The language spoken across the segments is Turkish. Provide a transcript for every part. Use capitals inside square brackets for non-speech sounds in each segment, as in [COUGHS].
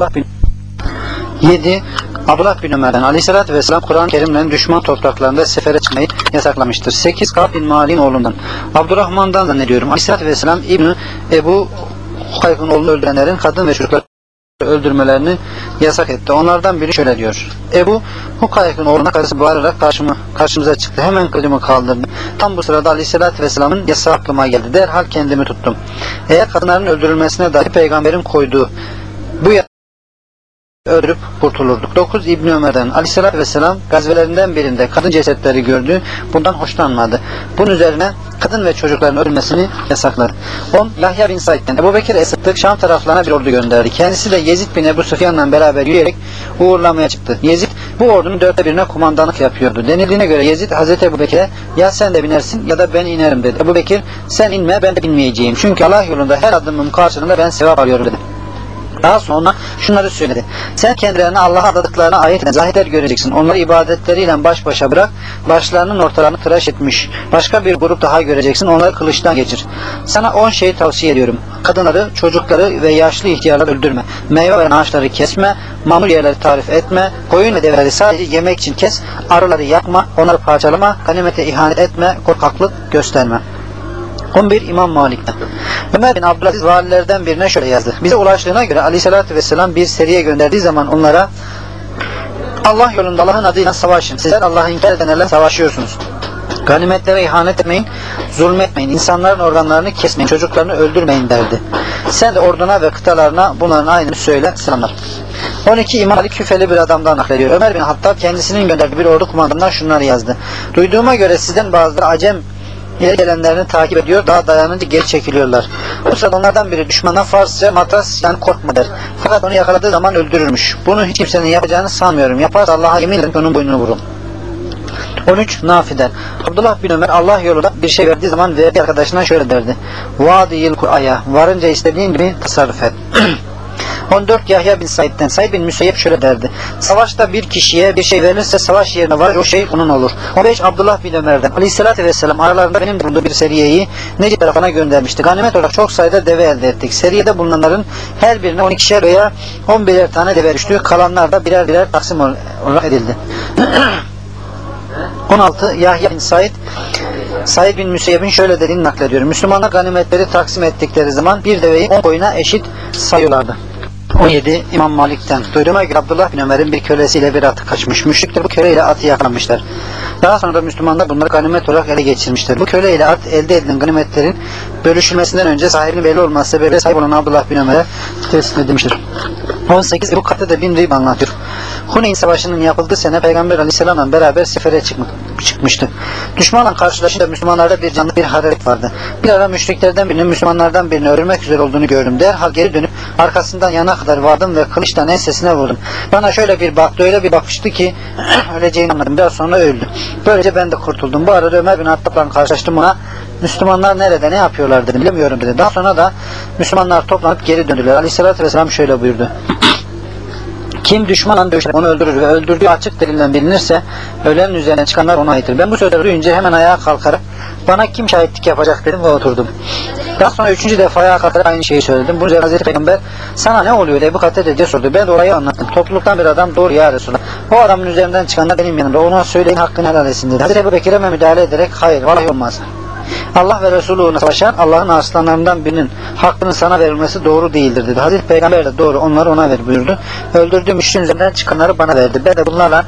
Abdullah bin 7. Abdullah bin Ömer'den Aleyhisselatü Vesselam Kur'an-ı Kerim'le düşman topraklarında sefere çıkmayı yasaklamıştır. 8. Kab bin Mali'nin oğlundan. Abdurrahman'dan zannediyorum. Aleyhisselatü Vesselam İbni Ebu Hukayk'ın oğlunu öldürenlerin kadın ve çocukları öldürmelerini yasak etti. Onlardan biri şöyle diyor. Ebu Hukayk'ın oğluna karısı bağırarak karşıma, karşımıza çıktı. Hemen kılıcımı kaldırdım. Tam bu sırada Aleyhisselatü Vesselam'ın yasağı aklıma geldi. Derhal kendimi tuttum. Eğer kadınların öldürülmesine dair peygamberin koyduğu bu öldürüp kurtulurduk. 9 İbn Ömer'den Aleyhisselatü Vesselam gazvelerinden birinde kadın cesetleri gördü. Bundan hoşlanmadı. Bunun üzerine kadın ve çocukların ölmesini yasakladı. 10 Yahya bin Said'den Ebu Bekir Esad'ı Şam taraflarına bir ordu gönderdi. Kendisi de Yezid bin Ebu Süfyan'la beraber yürüyerek uğurlamaya çıktı. Yezid bu ordunun dörtte birine kumandanlık yapıyordu. Denildiğine göre Yezid Hazreti Ebu Bekir'e ya sen de binersin ya da ben inerim dedi. Ebu Bekir sen inme ben de binmeyeceğim. Çünkü Allah yolunda her adımım karşılığında ben sevap alıyorum dedi. Daha sonra şunları söyledi. Sen kendilerine Allah'a adadıklarına ait zahitler göreceksin. Onları ibadetleriyle baş başa bırak. Başlarının ortalarını tıraş etmiş. Başka bir grup daha göreceksin. Onları kılıçtan geçir. Sana on şeyi tavsiye ediyorum. Kadınları, çocukları ve yaşlı ihtiyarları öldürme. Meyve veren ağaçları kesme. Mamur yerleri tarif etme. Koyun ve develeri sadece yemek için kes. Arıları yakma. Onları parçalama. Ganimete ihanet etme. Korkaklık gösterme. 11 İmam Malik'ten. Ömer bin Abdülaziz valilerden birine şöyle yazdı. Bize ulaştığına göre Aleyhisselatü Vesselam bir seriye gönderdiği zaman onlara Allah yolunda Allah'ın adıyla savaşın. Sizler Allah'ı inkar edenlerle savaşıyorsunuz. Ganimetlere ihanet etmeyin, zulmetmeyin, insanların organlarını kesmeyin, çocuklarını öldürmeyin derdi. Sen de orduna ve kıtalarına bunların aynını söyle, selamlar. 12 İmam Ali küfeli bir adamdan naklediyor. Ömer bin Hattab kendisinin gönderdiği bir ordu kumandanından şunları yazdı. Duyduğuma göre sizden bazıları acem ileri gelenlerini takip ediyor, daha dayanınca geri çekiliyorlar. Bu sırada onlardan biri düşmana Farsça matas yani korkma der. Fakat onu yakaladığı zaman öldürürmüş. Bunu hiç kimsenin yapacağını sanmıyorum. Yaparsa Allah'a yemin ederim onun boynunu vururum. 13 Nafi'den. Abdullah bin Ömer Allah yolunda bir şey verdiği zaman verdiği arkadaşına şöyle derdi. Vadi yıl aya varınca istediğin gibi tasarruf et. [CLEARS THROAT] 14 Yahya bin Said'den Said bin Müseyyep şöyle derdi. Savaşta bir kişiye bir şey verilirse savaş yerine var o şey onun olur. 15 Abdullah bin Ömer'den Aleyhisselatü Vesselam aralarında benim bulunduğu bir seriyeyi Necid tarafına göndermişti. Ganimet olarak çok sayıda deve elde ettik. Seriyede bulunanların her birine 12'şer veya 11'er tane deve düştü. Kalanlar da birer birer taksim olarak edildi. [CLEARS THROAT] 16 Yahya bin Said Said bin Müseyyeb'in şöyle dediğini naklediyor. Müslümanlar ganimetleri taksim ettikleri zaman bir deveyi 10 koyuna eşit sayıyorlardı. 17 İmam Malik'ten duyduğuma göre Abdullah bin Ömer'in bir kölesiyle bir atı kaçmış. Müşrikler bu köleyle atı yakalamışlar. Daha sonra da Müslümanlar bunları ganimet olarak ele geçirmişler. Bu köleyle at elde edilen ganimetlerin bölüşülmesinden önce sahibinin belli olması sebebiyle sahip olan Abdullah bin Ömer'e teslim edilmiştir. 18 Ebu Katede bin Rib anlatıyor. Huneyn Savaşı'nın yapıldığı sene Peygamber Aleyhisselam'la beraber sefere çıkma, çıkmıştı. Düşmanla karşılaşınca Müslümanlarda bir canlı bir hararet vardı. Bir ara müşriklerden birinin Müslümanlardan birini öldürmek üzere olduğunu gördüm. Derhal geri dönüp arkasından yana kadar vardım ve kılıçtan ensesine vurdum. Bana şöyle bir baktı, öyle bir bakıştı ki [CLEARS THROAT] öleceğini anladım. Biraz sonra öldü. Böylece ben de kurtuldum. Bu arada Ömer bin Hattab'la karşılaştım ona. Müslümanlar nerede ne yapıyorlar dedim. Bilmiyorum dedi. Daha sonra da Müslümanlar toplanıp geri döndüler. Aleyhisselatü Vesselam şöyle buyurdu. Kim düşmanla dövüşür onu öldürür ve öldürdüğü açık delilden bilinirse ölenin üzerine çıkanlar ona aittir. Ben bu sözleri duyunca hemen ayağa kalkarak bana kim şahitlik yapacak dedim ve oturdum. Daha sonra üçüncü defa ayağa kalkarak aynı şeyi söyledim. Bunun üzerine Hazreti Peygamber sana ne oluyor Ebu Katede diye sordu. Ben de orayı anlattım. Topluluktan bir adam doğru ya Resulallah. O adamın üzerinden çıkanlar benim yanımda. Ona söyleyin hakkını helal etsin dedi. Hazreti Ebu Bekir'e müdahale ederek hayır vallahi olmaz. Allah ve Resulü uğruna savaşan Allah'ın aslanlarından birinin hakkının sana verilmesi doğru değildir dedi. Hazreti Peygamber de doğru onları ona ver buyurdu. Öldürdüğüm müşriğin üzerinden çıkanları bana verdi. Ben de bunlarla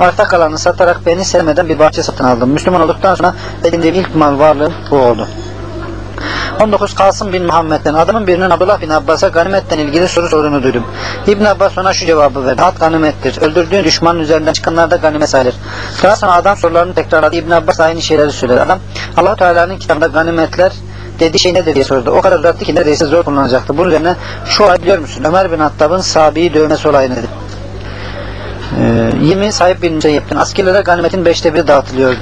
arta kalanını satarak beni sevmeden bir bahçe satın aldım. Müslüman olduktan sonra edindiğim ilk mal varlığım bu oldu. 19 Kasım bin Muhammed'den adamın birinin Abdullah bin Abbas'a ganimetten ilgili soru sorduğunu duydum. İbn Abbas ona şu cevabı verdi. Hat ganimettir. Öldürdüğün düşmanın üzerinden çıkanlar da ganimet sayılır. Daha sonra adam sorularını tekrarladı. İbn Abbas aynı şeyleri söyledi. Adam allah Teala'nın kitabında ganimetler dediği şey nedir diye sordu. O kadar uzattı ki neredeyse zor kullanacaktı. Bunun üzerine şu olay biliyor musun? Ömer bin Hattab'ın sabiyi dövmesi olayını dedi. Ee, 20 sahip bin Müseyyep'ten askerlere ganimetin beşte biri dağıtılıyordu.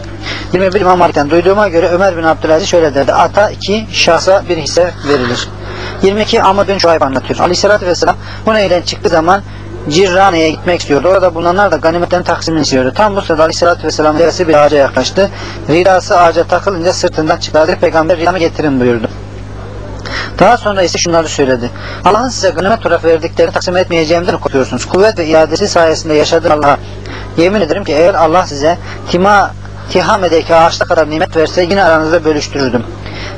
21 İmam Malik'ten duyduğuma göre Ömer bin Abdülaziz şöyle derdi. Ata iki şahsa bir hisse verilir. 22 Amr bin Şuayb anlatıyor. Aleyhisselatü Vesselam Huneyn'den çıktığı zaman Cirrane'ye gitmek istiyordu. Orada bulunanlar da ganimetten taksimini istiyordu. Tam bu sırada Aleyhisselatü Vesselam devesi bir ağaca yaklaştı. Ridası ağaca takılınca sırtından çıkardı. Peygamber ridamı getirin buyurdu. Daha sonra ise şunları söyledi. Allah'ın size ganimet olarak verdiklerini taksim etmeyeceğimden korkuyorsunuz. Kuvvet ve iadesi sayesinde yaşadığım Allah'a yemin ederim ki eğer Allah size tima, Tihame'deki ağaçta kadar nimet verse yine aranızda bölüştürürdüm.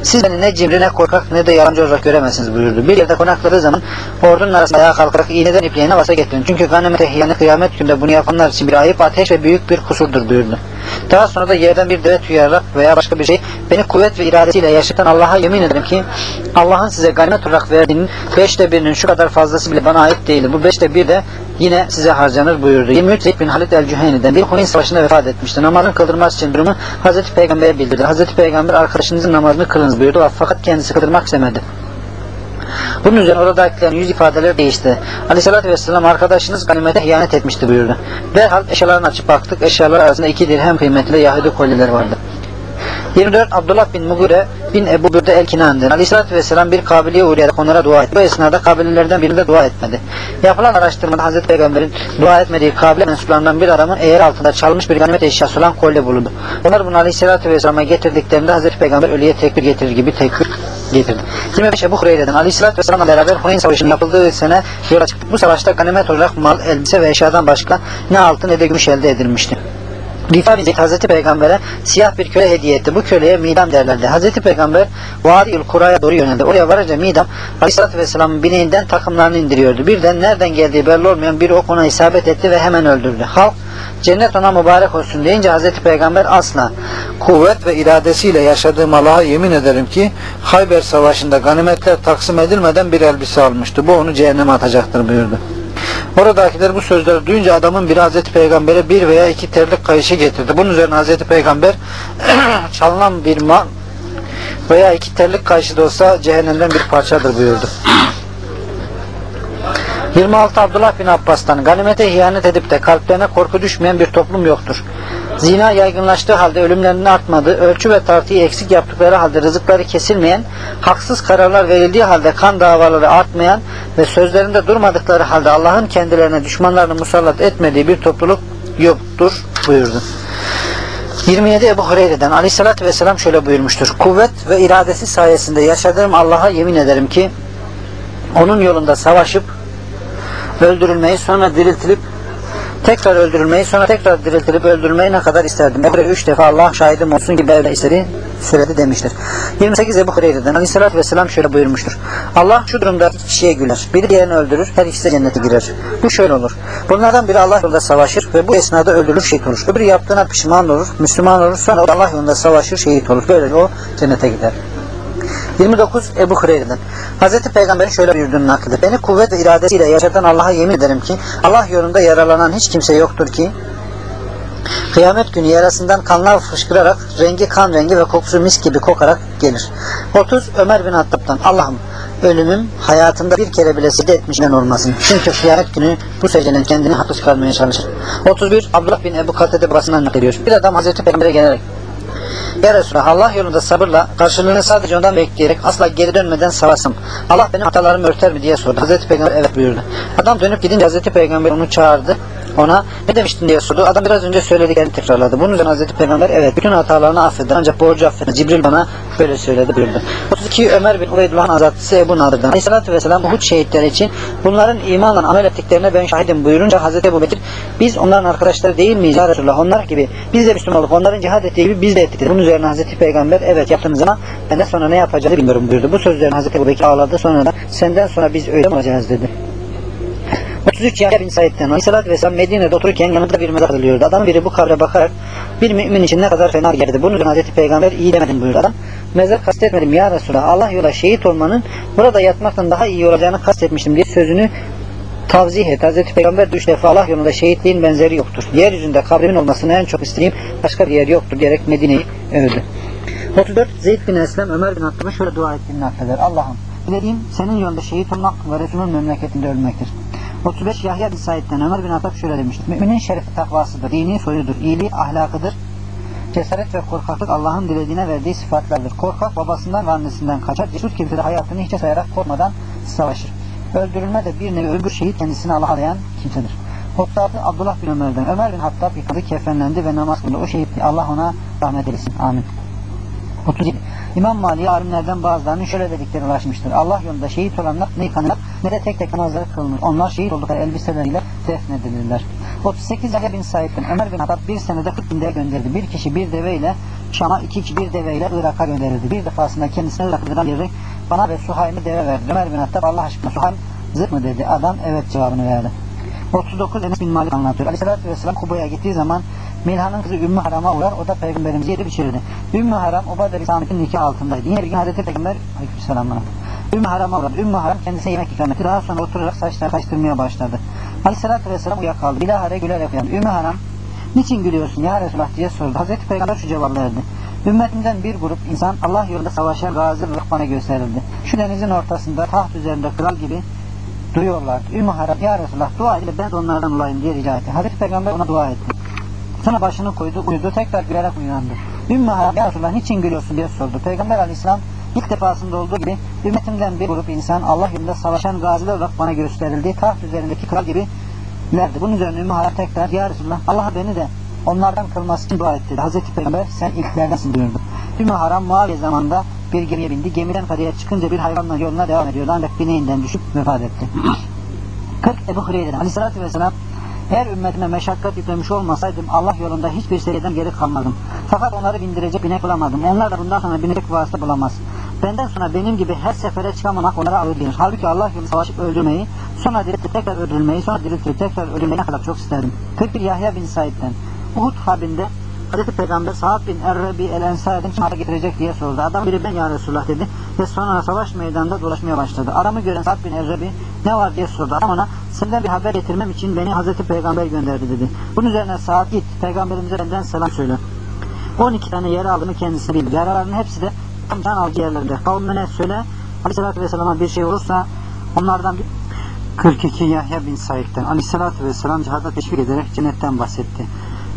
Siz beni ne cimri ne korkak ne de yalancı olarak göremezsiniz buyurdu. Bir yerde konakladığı zaman ordunun arasında ayağa kalkarak iğneden ipliğine vasa getirin. Çünkü ganimete hiyane kıyamet günde bunu yapanlar için bir ayıp ateş ve büyük bir kusurdur buyurdu. Daha sonra da yerden bir deve tüyarak veya başka bir şey beni kuvvet ve iradesiyle yaşatan Allah'a yemin ederim ki Allah'ın size ganimet olarak verdiğinin beşte birinin şu kadar fazlası bile bana ait değildir. Bu beşte bir de yine size harcanır buyurdu. 23 Zeyd bin Halid el-Cüheyni'den bir Huneyn savaşında vefat etmişti. Namazın kıldırmaz için durumu Hazreti Peygamber'e bildirdi. Hazreti Peygamber arkadaşınızın namazını kılınız buyurdu fakat kendisi kıldırmak istemedi. Bunun üzerine oradakilerin yüz ifadeleri değişti. Aleyhissalatü vesselam arkadaşınız ganimete ihanet etmişti buyurdu. Derhal eşyalarını açıp baktık. Eşyalar arasında iki dirhem kıymetli Yahudi kolyeler vardı. 24 Abdullah bin Mugire bin Ebu Bürde el-Kinan'dır. Aleyhissalatü vesselam bir kabiliye uğrayarak onlara dua etti. Bu esnada kabilelerden birinde dua etmedi. Yapılan araştırmada Hazreti Peygamber'in dua etmediği kabile mensuplarından bir adamın eğer altında çalmış bir ganimet eşyası olan kolye bulundu. Onlar bunu Aleyhissalatü vesselama getirdiklerinde Hazreti Peygamber ölüye tekbir getirir gibi tekbir getirdi. 25 Ebu Hureyre'den Aleyhisselatü Vesselam'la beraber Huneyn Savaşı'nın yapıldığı sene yola çıktık. Bu savaşta ganimet olarak mal, elbise ve eşyadan başka ne altın ne de gümüş elde edilmişti. Rifa bin Zeyd Hazreti Peygamber'e siyah bir köle hediye etti. Bu köleye Midam derlerdi. Hazreti Peygamber Vadiül Kura'ya doğru yöneldi. Oraya varınca Midam Aleyhisselatü Vesselam'ın bineğinden takımlarını indiriyordu. Birden nereden geldiği belli olmayan bir ok ona isabet etti ve hemen öldürdü. Halk cennet ona mübarek olsun deyince Hazreti Peygamber asla Kuvvet ve iradesiyle yaşadığım Allah'a yemin ederim ki Hayber Savaşı'nda ganimetler taksim edilmeden bir elbise almıştı. Bu onu cehenneme atacaktır buyurdu. Oradakiler bu sözleri duyunca adamın biri Hazreti Peygamber'e bir veya iki terlik kayışı getirdi. Bunun üzerine Hazreti Peygamber [CLEARS THROAT] çalınan bir mal veya iki terlik kayışı da olsa cehennemden bir parçadır buyurdu. 26 Abdullah bin Abbas'tan ganimete ihanet edip de kalplerine korku düşmeyen bir toplum yoktur. Zina yaygınlaştığı halde ölümlerinin artmadığı, ölçü ve tartıyı eksik yaptıkları halde rızıkları kesilmeyen, haksız kararlar verildiği halde kan davaları artmayan ve sözlerinde durmadıkları halde Allah'ın kendilerine düşmanlarını musallat etmediği bir topluluk yoktur buyurdu. 27 Ebu Hureyre'den aleyhissalatü vesselam şöyle buyurmuştur. Kuvvet ve iradesi sayesinde yaşadığım Allah'a yemin ederim ki onun yolunda savaşıp öldürülmeyi sonra diriltilip tekrar öldürülmeyi sonra tekrar diriltilip öldürülmeyi ne kadar isterdim. Ebre üç defa Allah şahidim olsun gibi öyle istedi söyledi demiştir. 28 Ebu Hureyre'den Aleyhisselatü Vesselam şöyle buyurmuştur. Allah şu durumda iki kişiye güler. Biri diğerini öldürür. Her ikisi cennete girer. Bu şöyle olur. Bunlardan biri Allah yolunda savaşır ve bu esnada öldürülür şehit olur. Öbürü yaptığına pişman olur. Müslüman olur. Sonra Allah yolunda savaşır şehit olur. Böylece o cennete gider. 29 Ebu Hureyre'den. Hazreti Peygamber'in şöyle buyurduğunu nakleder. Beni kuvvet ve iradesiyle yaşatan Allah'a yemin ederim ki Allah yolunda yaralanan hiç kimse yoktur ki Kıyamet günü yarasından kanlar fışkırarak rengi kan rengi ve kokusu mis gibi kokarak gelir. 30 Ömer bin Hattab'dan Allah'ım ölümüm hayatımda bir kere bile secde etmişten olmasın. Çünkü kıyamet günü bu secdenin kendini haklı çıkarmaya çalışır. 31 Abdullah bin Ebu Katede babasından naklediyor. Bir adam Hazreti Peygamber'e gelerek ya Resulallah Allah yolunda sabırla karşılığını sadece ondan bekleyerek asla geri dönmeden savaşsam. Allah benim hatalarımı örter mi diye sordu. Hazreti Peygamber evet buyurdu. Adam dönüp gidince Hazreti Peygamber onu çağırdı. Ona ne demiştin diye sordu. Adam biraz önce söylediklerini tekrarladı. Bunun üzerine Hazreti Peygamber evet bütün hatalarını affeder ancak borcu affeder. Cibril bana böyle söyledi buyurdu. 32 Ömer bin Ubeydullah'ın azatlısı Ebu Nadır'dan. Aleyhissalatü vesselam Uhud şehitleri için bunların imanla amel ettiklerine ben şahidim buyurunca Hazreti Ebu Bekir biz onların arkadaşları değil miyiz ya Resulallah? Onlar gibi biz de Müslüman olup onların cihad ettiği gibi biz de ettik. Bunun üzerine Hazreti Peygamber evet yaptınız ama ben de sonra ne yapacağını bilmiyorum buyurdu. Bu sözlerin Hazreti Ebu Bekir ağladı sonra da senden sonra biz öyle mi olacağız dedi. 33 Yahya bin Said'den Aleyhisselatü Vesselam Medine'de otururken yanında bir mezar alıyordu. Adam biri bu kabre bakarak bir mümin için ne kadar fena geldi. Bunun üzerine Hazreti Peygamber iyi demedim buyurdu adam. Mezar kastetmedim ya Resulallah. Allah yola şehit olmanın burada yatmaktan daha iyi olacağını kastetmiştim diye sözünü tavzih et. Hazreti Peygamber üç defa Allah yolunda şehitliğin benzeri yoktur. Yeryüzünde kabrimin olmasını en çok istediğim başka bir yer yoktur diyerek Medine'yi övdü. 34 Zeyd bin Eslem Ömer bin Hattab'a şöyle dua ettiğini nakleder. Allah'ım dilediğim senin yolunda şehit olmak ve Resulün memleketinde ölmektir. 35 Yahya bin Said'den Ömer bin Hattab şöyle demiştir. Müminin şerefi takvasıdır, dini soyudur, iyiliği ahlakıdır. Cesaret ve korkaklık Allah'ın dilediğine verdiği sıfatlardır. Korkak babasından ve annesinden kaçar. Cesur kimse de hayatını hiçe sayarak korkmadan savaşır. Öldürülme de bir nevi öbür şehit kendisini Allah'a arayan kimsedir. 36 Abdullah bin Ömer'den. Ömer bin Hattab yıkadı, kefenlendi ve namaz kıldı. O şehit Allah ona rahmet eylesin. Amin. 37 İmam Mali'ye alimlerden bazılarının şöyle dedikleri ulaşmıştır. Allah yolunda şehit olanlar ne yıkanırlar ne de tek tek namazları kılınır. Onlar şehit oldukları elbiseleriyle defnedilirler. 38 Yahya bin Said'den Ömer bin Hattab bir senede 40 bin deve gönderdi. Bir kişi bir deveyle Şam'a, iki kişi bir deveyle Irak'a gönderildi. Bir defasında kendisine Irak'tan biri bana ve Suhaym'ı deve verdi. Ömer bin Hattab Allah aşkına Suhaym zıt mı dedi. Adam evet cevabını verdi. 39 Enes bin Malik anlatıyor. Aleyhisselatü Vesselam Kuba'ya gittiği zaman Milhan'ın kızı Ümmü Haram'a uğrar. O da peygamberimizi yedi biçirirdi. Ümmü Haram Ubade Sami'nin nikah altındaydı. Yine bir gün Hazreti Peygamber Aleykümselam bana. Ümmü Haram'a uğradı. Ümmü Haram kendisine yemek ikram etti. Daha sonra oturarak saçlarını kaçtırmaya başladı. Aleyhisselatü Vesselam uyuyakaldı. Bilahare gülerek uyandı. Ümmü Haram niçin gülüyorsun ya Resulullah diye sordu. Hazreti Peygamber şu cevap verdi. Ümmetimden bir grup insan Allah yolunda savaşan gazi olarak bana gösterildi. Şu denizin ortasında taht üzerinde kral gibi duruyorlar. Ümmü Haram ya Resulullah dua ile ben onlardan olayım diye rica etti. Hazreti Peygamber ona dua etti. Sonra başını koydu, uyudu, tekrar gülerek uyandı. Ümmü Haram ya Resulullah niçin gülüyorsun diye sordu. Peygamber aleyhisselam ilk defasında olduğu gibi ümmetimden bir grup insan Allah yolunda savaşan gaziler olarak bana gösterildi. Taht üzerindeki kral gibi lerdi. Bunun üzerine Ümmü Haram tekrar ya Resulullah Allah beni de onlardan kılması için dua etti. Hazreti Peygamber sen ilklerdensin buyurdu. Ümmü Haram Muaviye zamanında bir gemiye bindi. Gemiden karaya çıkınca bir hayvanla yoluna devam ediyordu. Ancak bineğinden düşüp vefat etti. [CLEARS THROAT] 40 Ebu Hureyre'den Aleyhisselatü Vesselam eğer ümmetime meşakkat yüklemiş olmasaydım Allah yolunda hiçbir seriden geri kalmadım. Fakat onları bindirecek binek bulamadım. Onlar da bundan sonra binecek vasıta bulamaz. Benden sonra benim gibi her sefere çıkamamak onlara ağır gelir. Halbuki Allah yolunda savaşıp öldürmeyi, sonra diriltip tekrar öldürülmeyi, sonra diriltip tekrar öldürmeyi ne kadar çok isterdim. 41 Yahya bin Said'den Uhud Harbi'nde Hazreti Peygamber Sa'd bin Errebi el Ensari'den kim getirecek diye sordu. Adam biri ben ya Resulullah dedi ve sonra savaş meydanında dolaşmaya başladı. Adamı gören Sa'd bin Errebi ne var diye sordu. Adam ona senden bir haber getirmem için beni Hazreti Peygamber gönderdi dedi. Bunun üzerine Sa'd git peygamberimize benden selam söyle. 12 tane yara aldığını kendisi bildi. Yaraların hepsi de tam can alıcı yerlerinde. Kavmine söyle Aleyhisselatü Vesselam'a bir şey olursa onlardan bir 42 Yahya bin Said'den Aleyhisselatü Vesselam cihada teşvik ederek cennetten bahsetti.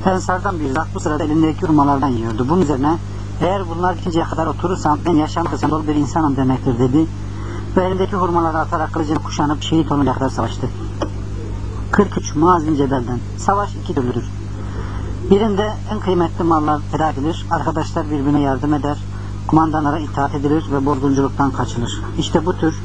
Ensardan bir zat bu sırada elindeki hurmalardan yiyordu. Bunun üzerine eğer bunlar bitinceye kadar oturursam ben yaşam kısan dolu bir insanım demektir dedi. Ve elindeki hurmaları atarak kılıcını kuşanıp şehit olunca kadar savaştı. 43 Muaz bin Cebel'den Savaş iki türlüdür. Birinde en kıymetli mallar feda edilir, arkadaşlar birbirine yardım eder, kumandanlara itaat edilir ve bozgunculuktan kaçılır. İşte bu tür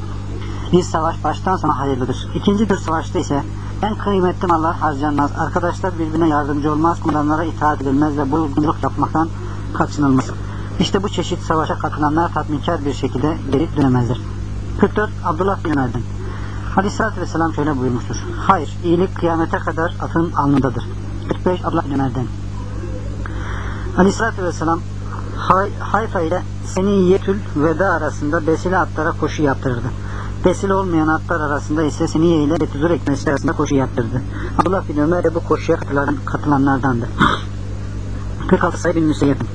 bir savaş baştan sona hayırlıdır. İkinci tür savaşta ise en kıymetli mallar harcanmaz, arkadaşlar birbirine yardımcı olmaz, kumandanlara itaat edilmez ve bozgunculuk yapmaktan kaçınılmaz. İşte bu çeşit savaşa katılanlar tatminkar bir şekilde geri dönemezler. 44 Abdullah bin Ömer'den Aleyhisselatü Vesselam şöyle buyurmuştur. Hayır, iyilik kıyamete kadar atın alnındadır. 45 Abdullah bin Ömer'den Aleyhisselatü Vesselam Hay, Hayfa ile Seniyetül Veda arasında besile atlara koşu yaptırırdı. Besile olmayan atlar arasında ise Seniye ile Betüzür ekmesi arasında koşu yaptırdı. Abdullah bin Ömer de bu koşuya katılan, katılanlardandı. [GASPS] 46 sayı bin Müseyyep'in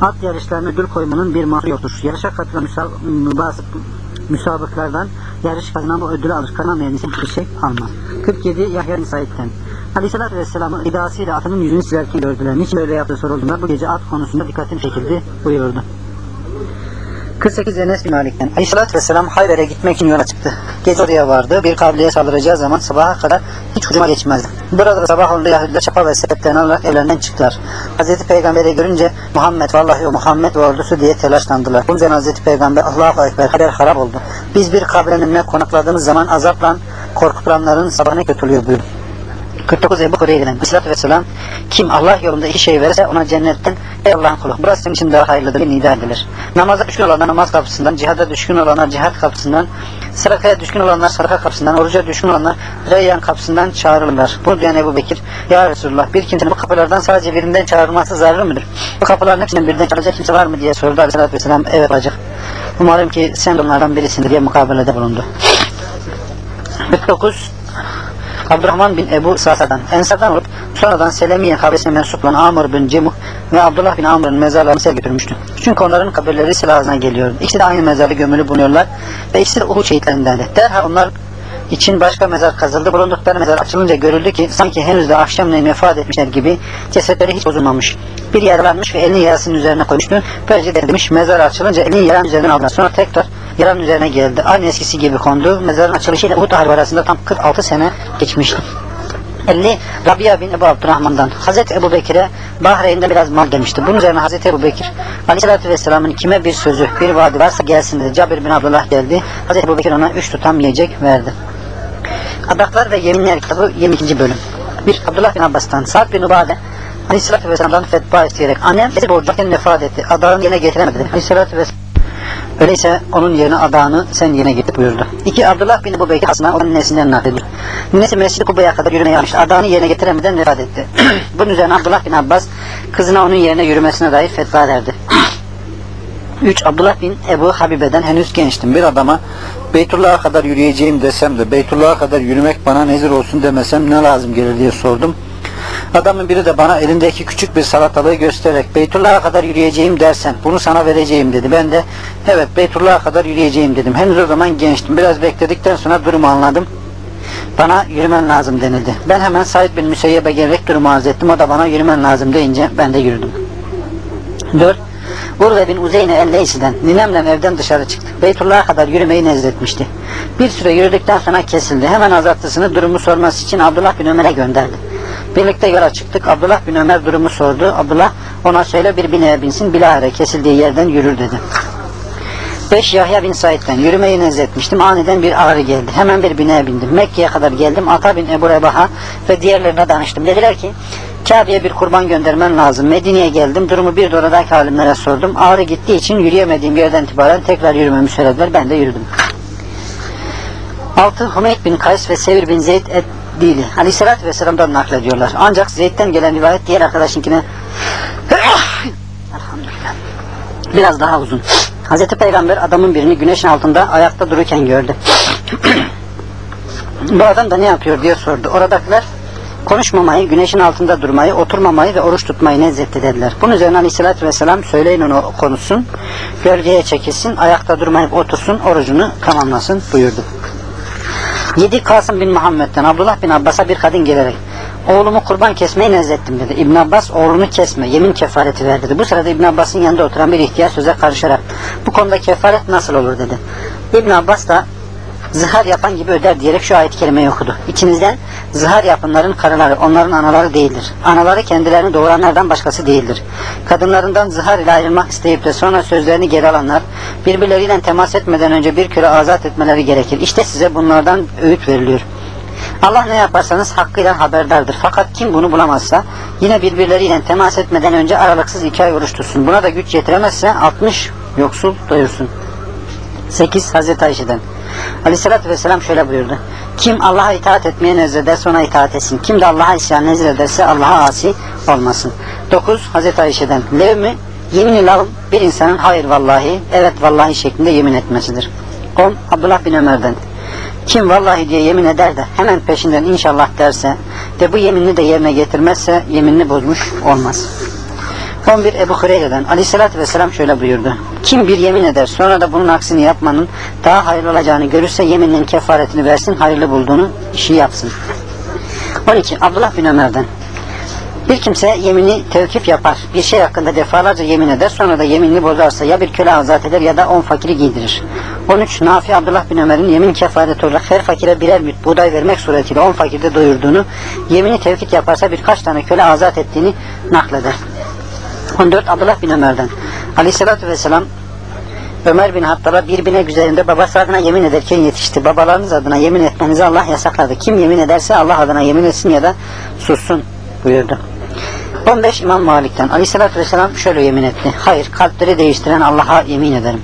At yarışlarına ödül koymanın bir mahsuru yoktur. Yarışa katılan müsab müsabıklardan yarış kazanan bu ödülü alır. Kazanmayan ise hiçbir şey almaz. 47 Yahya bin Said'den Aleyhisselatü Vesselam'ın iddiasıyla atının yüzünü silerken gördüler. Niçin böyle yaptığı sorulduğunda bu gece at konusunda dikkatini çekildi buyurdu. 48 Enes bin Malik'ten Aleyhisselatü Vesselam Hayber'e gitmek için yola çıktı. Gece oraya vardı. Bir kabileye saldıracağı zaman sabaha kadar hiç hücuma geçmezdi. Burada da sabah olunca Yahudiler çapa ve sepetlerini alarak evlerinden çıktılar. Hazreti Peygamber'i görünce Muhammed vallahi o Muhammed ve ordusu diye telaşlandılar. Üzerine Hazreti Peygamber Allahu Ekber haber harap oldu. Biz bir kabilenin önüne konakladığımız zaman azapla korkutulanların sabahını kötülüyor buyurdu. 49 Ebu Hureyre'den Aleyhisselatü Vesselam kim Allah yolunda iki şey verirse ona cennetten ey Allah'ın kulu burası senin için daha hayırlıdır diye nida edilir. Namaza düşkün olanlar namaz kapısından, cihada düşkün olanlar cihat kapısından, sadakaya düşkün olanlar sadaka kapısından, oruca düşkün olanlar reyyan kapısından çağrılırlar. Bunu diyen Ebu Bekir, Ya Resulullah bir kimsenin bu kapılardan sadece birinden çağrılması zararlı mıdır? Bu kapıların hepsinden birden çağıracak kimse var mı diye sordu Aleyhisselatü Vesselam. Evet olacak. Umarım ki sen onlardan birisindir diye mukabelede bulundu. 49 Abdurrahman bin Ebu Sa'dan Ensardan olup sonradan Selemiye kabilesine mensup olan Amr bin Cemuh ve Abdullah bin Amr'ın mezarlarını sel götürmüştü. Çünkü onların kabirleri silah ağzına geliyordu. İkisi de aynı mezarda gömülü bulunuyorlar ve ikisi de Uhud şehitlerindendi. Derhal onlar için başka mezar kazıldı. Bulundukları mezar açılınca görüldü ki sanki henüz de akşamleyin vefat etmişler gibi cesetleri hiç bozulmamış. Bir yaralanmış ve elini yarasının üzerine koymuştu. Böylece demiş mezar açılınca elini yaranın üzerinden aldılar. Sonra tekrar yaranın üzerine geldi. Aynı eskisi gibi kondu. Mezarın açılışıyla Uhud Harbi arasında tam 46 sene geçmişti. 50 Rabia bin Ebu Abdurrahman'dan Hazreti Ebu Bekir'e Bahreyn'de biraz mal demişti. Bunun üzerine Hazreti Ebu Bekir Aleyhisselatü Vesselam'ın kime bir sözü, bir vaadi varsa gelsin dedi. Cabir bin Abdullah geldi. Hazreti Ebu Bekir ona üç tutam yiyecek verdi. Adaklar ve Yeminler kitabı 22. bölüm. 1. Abdullah bin Abbas'tan Sa'd bin Ubade Aleyhisselatü Vesselam'dan fetva isteyerek annem bizi borcakken vefat etti. Adağını yerine getiremedi. Aleyhisselatü Vesselam Öyleyse onun yerine adağını sen yerine getir buyurdu. İki Abdullah bin Ebu Bekir aslında onun nesinden naklediyor. Ninesi Mescid-i Kubba'ya kadar yürümeye almıştı. Adağını yerine getiremeden vefat etti. [CLEARS THROAT] Bunun üzerine Abdullah bin Abbas kızına onun yerine yürümesine dair fetva verdi. [CLEARS THROAT] 3. Abdullah bin Ebu Habibe'den henüz gençtim. Bir adama Beytullah'a kadar yürüyeceğim desem de Beytullah'a kadar yürümek bana nezir olsun demesem ne lazım gelir diye sordum. Adamın biri de bana elindeki küçük bir salatalığı göstererek Beytullah'a kadar yürüyeceğim dersen bunu sana vereceğim dedi. Ben de evet Beytullah'a kadar yürüyeceğim dedim. Henüz o zaman gençtim. Biraz bekledikten sonra durumu anladım. Bana yürümen lazım denildi. Ben hemen Said bin Müseyyeb'e gelerek durumu arz ettim. O da bana yürümen lazım deyince ben de yürüdüm. 4. Urve bin Uzeyne el-Leysi'den ninemle evden dışarı çıktı. Beytullah'a kadar yürümeyi nezletmişti. Bir süre yürüdükten sonra kesildi. Hemen azaltısını durumu sorması için Abdullah bin Ömer'e gönderdi. Birlikte yola çıktık. Abdullah bin Ömer durumu sordu. Abdullah ona söyle bir bineğe binsin bilahare kesildiği yerden yürür dedi. 5 Yahya bin Said'den yürümeyi nezletmiştim. Aniden bir ağrı geldi. Hemen bir bineğe bindim. Mekke'ye kadar geldim. Ata bin Ebu Rebaha ve diğerlerine danıştım. Dediler ki Kabe'ye bir kurban göndermen lazım. Medine'ye geldim. Durumu bir de oradaki alimlere sordum. Ağrı gittiği için yürüyemediğim yerden itibaren tekrar yürümemi söylediler. Ben de yürüdüm. 6. Hümeyd bin Kays ve Sevir bin Zeyd et Dili. Aleyhisselatü Vesselam'dan naklediyorlar. Ancak Zeyd'den gelen rivayet diğer arkadaşınkine Elhamdülillah. Biraz daha uzun. Hazreti Peygamber adamın birini güneşin altında ayakta dururken gördü. Bu adam da ne yapıyor diye sordu. Oradakiler konuşmamayı, güneşin altında durmayı, oturmamayı ve oruç tutmayı nezzetti dediler. Bunun üzerine Aleyhisselatü Vesselam söyleyin onu konuşsun, gölgeye çekilsin, ayakta durmayıp otursun, orucunu tamamlasın buyurdu. 7 Kasım bin Muhammed'den Abdullah bin Abbas'a bir kadın gelerek oğlumu kurban kesmeyi nezlettim dedi. İbn Abbas oğlunu kesme yemin kefareti ver dedi. Bu sırada İbn Abbas'ın yanında oturan bir ihtiyar söze karışarak bu konuda kefaret nasıl olur dedi. İbn Abbas da zihar yapan gibi öder diyerek şu ayet-i kerimeyi okudu. İçinizden zihar yapanların karıları, onların anaları değildir. Anaları kendilerini doğuranlardan başkası değildir. Kadınlarından zihar ile ayrılmak isteyip de sonra sözlerini geri alanlar, birbirleriyle temas etmeden önce bir küre azat etmeleri gerekir. İşte size bunlardan öğüt veriliyor. Allah ne yaparsanız hakkıyla haberdardır. Fakat kim bunu bulamazsa yine birbirleriyle temas etmeden önce aralıksız iki ay oruç tutsun. Buna da güç yetiremezse 60 yoksul doyursun. 8 Hazreti Ayşe'den Aleyhissalatü Vesselam şöyle buyurdu. Kim Allah'a itaat etmeye nezrederse ona itaat etsin. Kim de Allah'a isyan nezrederse Allah'a asi olmasın. 9 Hazreti Ayşe'den Levmi yemin lav bir insanın hayır vallahi, evet vallahi şeklinde yemin etmesidir. 10 Abdullah bin Ömer'den kim vallahi diye yemin eder de hemen peşinden inşallah derse ve bu yeminini de yerine getirmezse yeminini bozmuş olmaz. 11 Ebu Hureyre'den Aleyhisselatü Vesselam şöyle buyurdu. Kim bir yemin eder sonra da bunun aksini yapmanın daha hayırlı olacağını görürse yemininin kefaretini versin hayırlı bulduğunu işi yapsın. 12 Abdullah bin Ömer'den bir kimse yemini tevkif yapar. Bir şey hakkında defalarca yemin eder. Sonra da yeminini bozarsa ya bir köle azat eder ya da on fakiri giydirir. 13. Nafi Abdullah bin Ömer'in yemin kefareti olarak her fakire birer müt buğday vermek suretiyle on fakirde doyurduğunu, yemini tevkif yaparsa birkaç tane köle azat ettiğini nakleder. 14. Abdullah bin Ömer'den. Aleyhissalatü vesselam Ömer bin Hattab'a bir binek üzerinde babası adına yemin ederken yetişti. Babalarınız adına yemin etmenizi Allah yasakladı. Kim yemin ederse Allah adına yemin etsin ya da sussun buyurdu. 15 İmam Malik'ten Aleyhisselatü Vesselam şöyle yemin etti. Hayır kalpleri değiştiren Allah'a yemin ederim.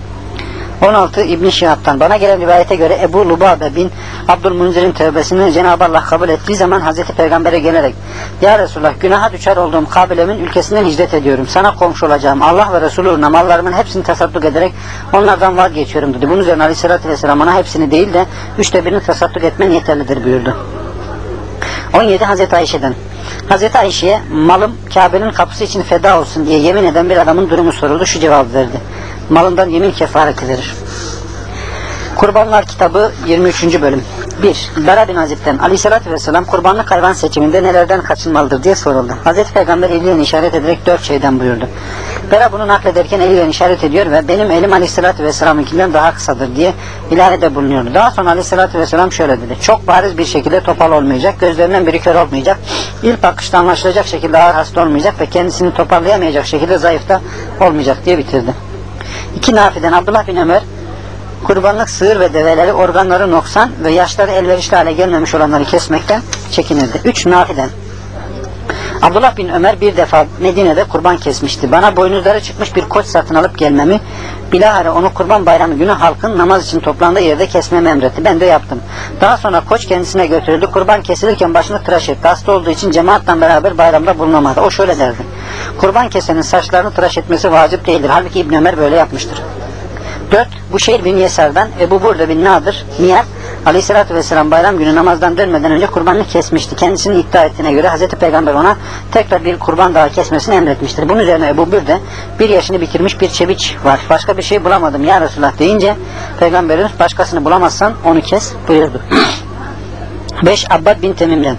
16 İbn Şihab'tan bana gelen rivayete göre Ebu Lubabe bin Abdülmunzir'in tövbesini Cenab-ı Allah kabul ettiği zaman Hazreti Peygamber'e gelerek Ya Resulullah günaha düşer olduğum kabilemin ülkesinden hicret ediyorum. Sana komşu olacağım. Allah ve Resulü uğruna hepsini tasadduk ederek onlardan vazgeçiyorum dedi. Bunun üzerine Aleyhisselatü Vesselam ona hepsini değil de üçte birini tasadduk etmen yeterlidir buyurdu. 17 Hazreti Ayşe'den Hazreti Ayşe'ye malım Kabe'nin kapısı için feda olsun diye yemin eden bir adamın durumu soruldu. Şu cevap verdi. Malından yemin kefareti verir. Kurbanlar kitabı 23. bölüm 1. Bara bin Azib'den Aleyhisselatü Vesselam kurbanlık hayvan seçiminde nelerden kaçınmalıdır diye soruldu. Hazreti Peygamber eliyle işaret ederek dört şeyden buyurdu. Bera bunu naklederken eliyle işaret ediyor ve benim elim aleyhissalatü vesselamınkinden daha kısadır diye ilavede bulunuyordu. Daha sonra aleyhissalatü vesselam şöyle dedi. Çok bariz bir şekilde topal olmayacak, gözlerinden biri kör olmayacak, ilk bakışta anlaşılacak şekilde ağır hasta olmayacak ve kendisini toparlayamayacak şekilde zayıf da olmayacak diye bitirdi. İki nafiden Abdullah bin Ömer kurbanlık sığır ve develeri organları noksan ve yaşları elverişli hale gelmemiş olanları kesmekten çekinirdi. Üç nafiden Abdullah bin Ömer bir defa Medine'de kurban kesmişti. Bana boynuzları çıkmış bir koç satın alıp gelmemi, bilahare onu kurban bayramı günü halkın namaz için toplandığı yerde kesmemi emretti. Ben de yaptım. Daha sonra koç kendisine götürüldü. Kurban kesilirken başını tıraş etti. Hasta olduğu için cemaatle beraber bayramda bulunamadı. O şöyle derdi. Kurban kesenin saçlarını tıraş etmesi vacip değildir. Halbuki İbn Ömer böyle yapmıştır. 4. Buşeyr bin Yesar'dan Ebu Burda bin Nadir Niyar Aleyhisselatü Vesselam bayram günü namazdan dönmeden önce kurbanını kesmişti. Kendisinin iddia ettiğine göre Hazreti Peygamber ona tekrar bir kurban daha kesmesini emretmiştir. Bunun üzerine Ebu Burda bir yaşını bitirmiş bir çeviç var. Başka bir şey bulamadım ya Resulullah deyince Peygamberimiz başkasını bulamazsan onu kes buyurdu. [CLEARS THROAT] 5. Abbad bin Temim'den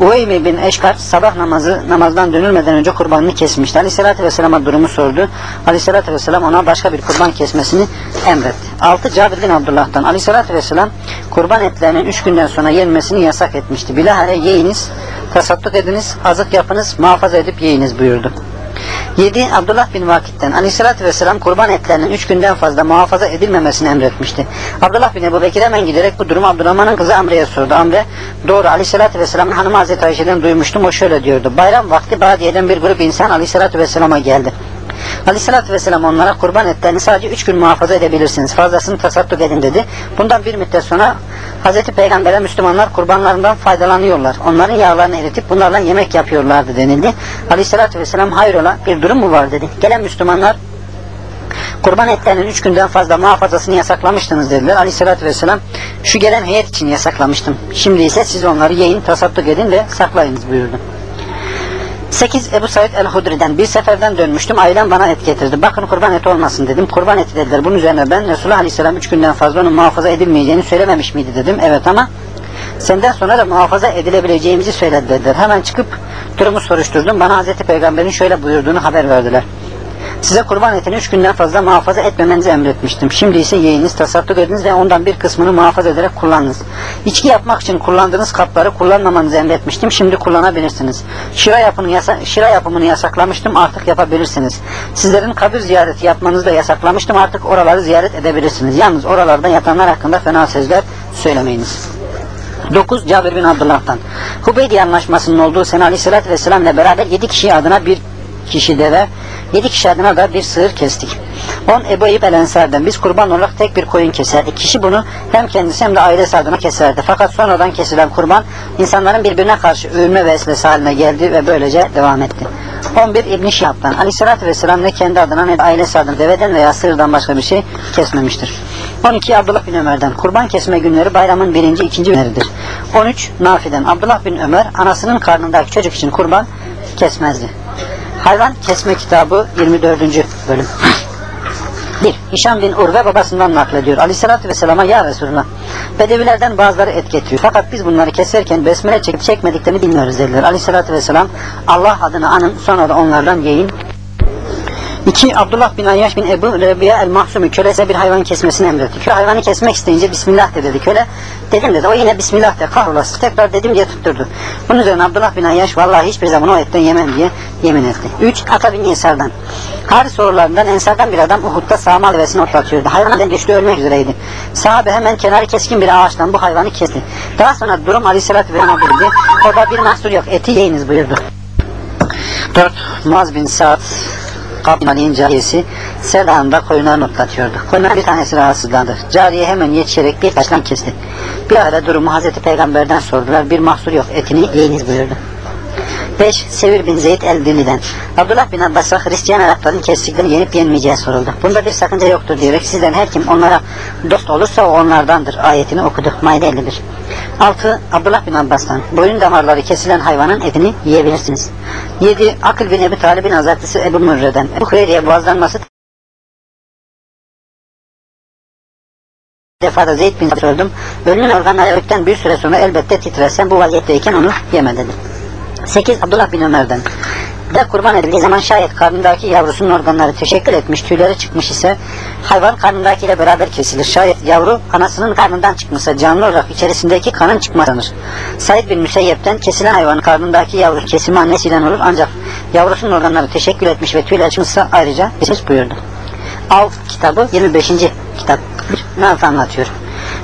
Uveymi bin Eşkar sabah namazı namazdan dönülmeden önce kurbanını kesmişti. Aleyhissalatü Vesselam'a durumu sordu. Aleyhissalatü Vesselam ona başka bir kurban kesmesini emretti. 6. Cabir bin Abdullah'tan Aleyhissalatü Vesselam kurban etlerinin 3 günden sonra yenmesini yasak etmişti. Bilahare yiyiniz, tasadduk ediniz, azık yapınız, muhafaza edip yiyiniz buyurdu. 7. Abdullah bin Vakit'ten Aleyhisselatü Vesselam kurban etlerinin 3 günden fazla muhafaza edilmemesini emretmişti. Abdullah bin Ebu Bekir hemen giderek bu durumu Abdurrahman'ın kızı Amre'ye sordu. Amre doğru Aleyhisselatü Vesselam'ın hanımı Hazreti Ayşe'den duymuştum o şöyle diyordu. Bayram vakti Badiye'den bir grup insan Aleyhisselatü Vesselam'a geldi. Aleyhissalatü vesselam onlara kurban etlerini sadece üç gün muhafaza edebilirsiniz. Fazlasını tasadduk edin dedi. Bundan bir müddet sonra Hazreti Peygamber'e Müslümanlar kurbanlarından faydalanıyorlar. Onların yağlarını eritip bunlarla yemek yapıyorlardı denildi. Aleyhissalatü vesselam hayrola bir durum mu var dedi. Gelen Müslümanlar kurban etlerinin üç günden fazla muhafazasını yasaklamıştınız dediler. Aleyhissalatü vesselam şu gelen heyet için yasaklamıştım. Şimdi ise siz onları yiyin, tasadduk edin ve saklayınız buyurdu. 8 Ebu Said el-Hudri'den bir seferden dönmüştüm. Ailem bana et getirdi. Bakın kurban eti olmasın dedim. Kurban eti dediler. Bunun üzerine ben Resulullah Aleyhisselam 3 günden fazla onun muhafaza edilmeyeceğini söylememiş miydi dedim. Evet ama senden sonra da muhafaza edilebileceğimizi söyledi dediler. Hemen çıkıp durumu soruşturdum. Bana Hazreti Peygamber'in şöyle buyurduğunu haber verdiler. Size kurban etini üç günden fazla muhafaza etmemenizi emretmiştim. Şimdi ise yiyiniz, tasadduk ediniz ve ondan bir kısmını muhafaza ederek kullanınız. İçki yapmak için kullandığınız kapları kullanmamanızı emretmiştim. Şimdi kullanabilirsiniz. Şira yapımını, yasa şira yapımını yasaklamıştım. Artık yapabilirsiniz. Sizlerin kabir ziyareti yapmanızı da yasaklamıştım. Artık oraları ziyaret edebilirsiniz. Yalnız oralarda yatanlar hakkında fena sözler söylemeyiniz. 9 Cabir bin Abdullah'tan. Hubeydi anlaşmasının olduğu sene Aleyhisselatü Vesselam ile beraber 7 kişi adına bir kişi deve, 7 kişi adına da bir sığır kestik. 10 Ebu Eyyub el Ensar'dan biz kurban olarak tek bir koyun keserdik. Kişi bunu hem kendisi hem de ailesi adına keserdi. Fakat sonradan kesilen kurban insanların birbirine karşı övünme vesilesi haline geldi ve böylece devam etti. 11 İbn-i Şihab'dan Aleyhisselatü Vesselam ne kendi adına ne de ailesi adına deveden veya sığırdan başka bir şey kesmemiştir. 12 Abdullah bin Ömer'den kurban kesme günleri bayramın birinci ikinci günleridir. 13 Nafi'den Abdullah bin Ömer anasının karnındaki çocuk için kurban kesmezdi. Hayvan kesme kitabı 24. bölüm. 1. Hişam bin Urve babasından naklediyor. Aleyhissalatü vesselama ya Resulullah. Bedevilerden bazıları et getiriyor. Fakat biz bunları keserken besmele çekip çekmediklerini bilmiyoruz dediler. Aleyhissalatü vesselam Allah adını anın sonra da onlardan yiyin 2. Abdullah bin Ayyaş bin Ebu Rebiya el-Mahsumi kölesine bir hayvan kesmesini emretti. Köle hayvanı kesmek isteyince Bismillah de dedi. Köle dedim dedi. O yine Bismillah de kahrolası. Tekrar dedim diye tutturdu. Bunun üzerine Abdullah bin Ayyaş vallahi hiçbir zaman o etten yemem diye yemin etti. 3. Ata bin Yesar'dan. Haris sorularından Ensar'dan bir adam Uhud'da sağma alevesini otlatıyordu. Hayvan düştü ölmek üzereydi. Sahabe hemen kenarı keskin bir ağaçtan bu hayvanı kesti. Daha sonra durum Aleyhisselatü Vesselam'a bildi. O da bir mahsur yok eti yiyiniz buyurdu. 4. Muaz bin Sa'd Kapmanın cariyesi Sela'nda koyunlarını otlatıyordu. Koyunların bir tanesi rahatsızlandı. Cariye hemen yetişerek bir taşlan kesti. Bir ara durumu Hazreti Peygamber'den sordular. Bir mahsur yok etini yiyiniz buyurdu. 5. Sevir bin Zeyd el-Dili'den. Abdullah bin Abbas'a Hristiyan Arapların kestiklerini yenip yenmeyeceği soruldu. Bunda bir sakınca yoktur diyerek sizden her kim onlara dost olursa o onlardandır ayetini okudu. Maide 51. 6. Abdullah bin Abbas'tan. Boyun damarları kesilen hayvanın etini yiyebilirsiniz. 7. Akıl bin Ebu Talib'in azartısı Ebu Mürre'den. Bu Hureyre'ye boğazlanması defada Zeyd bin sordum. Ölünün organları öldükten bir süre sonra elbette titrersen bu vaziyetteyken onu yeme. 8. Abdullah bin Ömer'den. Ve kurban edildiği zaman şayet karnındaki yavrusunun organları teşekkür etmiş, tüyleri çıkmış ise hayvan karnındakiyle beraber kesilir. Şayet yavru anasının karnından çıkmışsa canlı olarak içerisindeki kanın çıkmasıdır. Said bin Müseyyep'ten kesilen hayvanın karnındaki yavru kesimi annesiyle olur ancak yavrusunun organları teşekkür etmiş ve tüyler çıkmışsa ayrıca bir buyurdu. Av kitabı 25. kitap. Ne anlatıyor?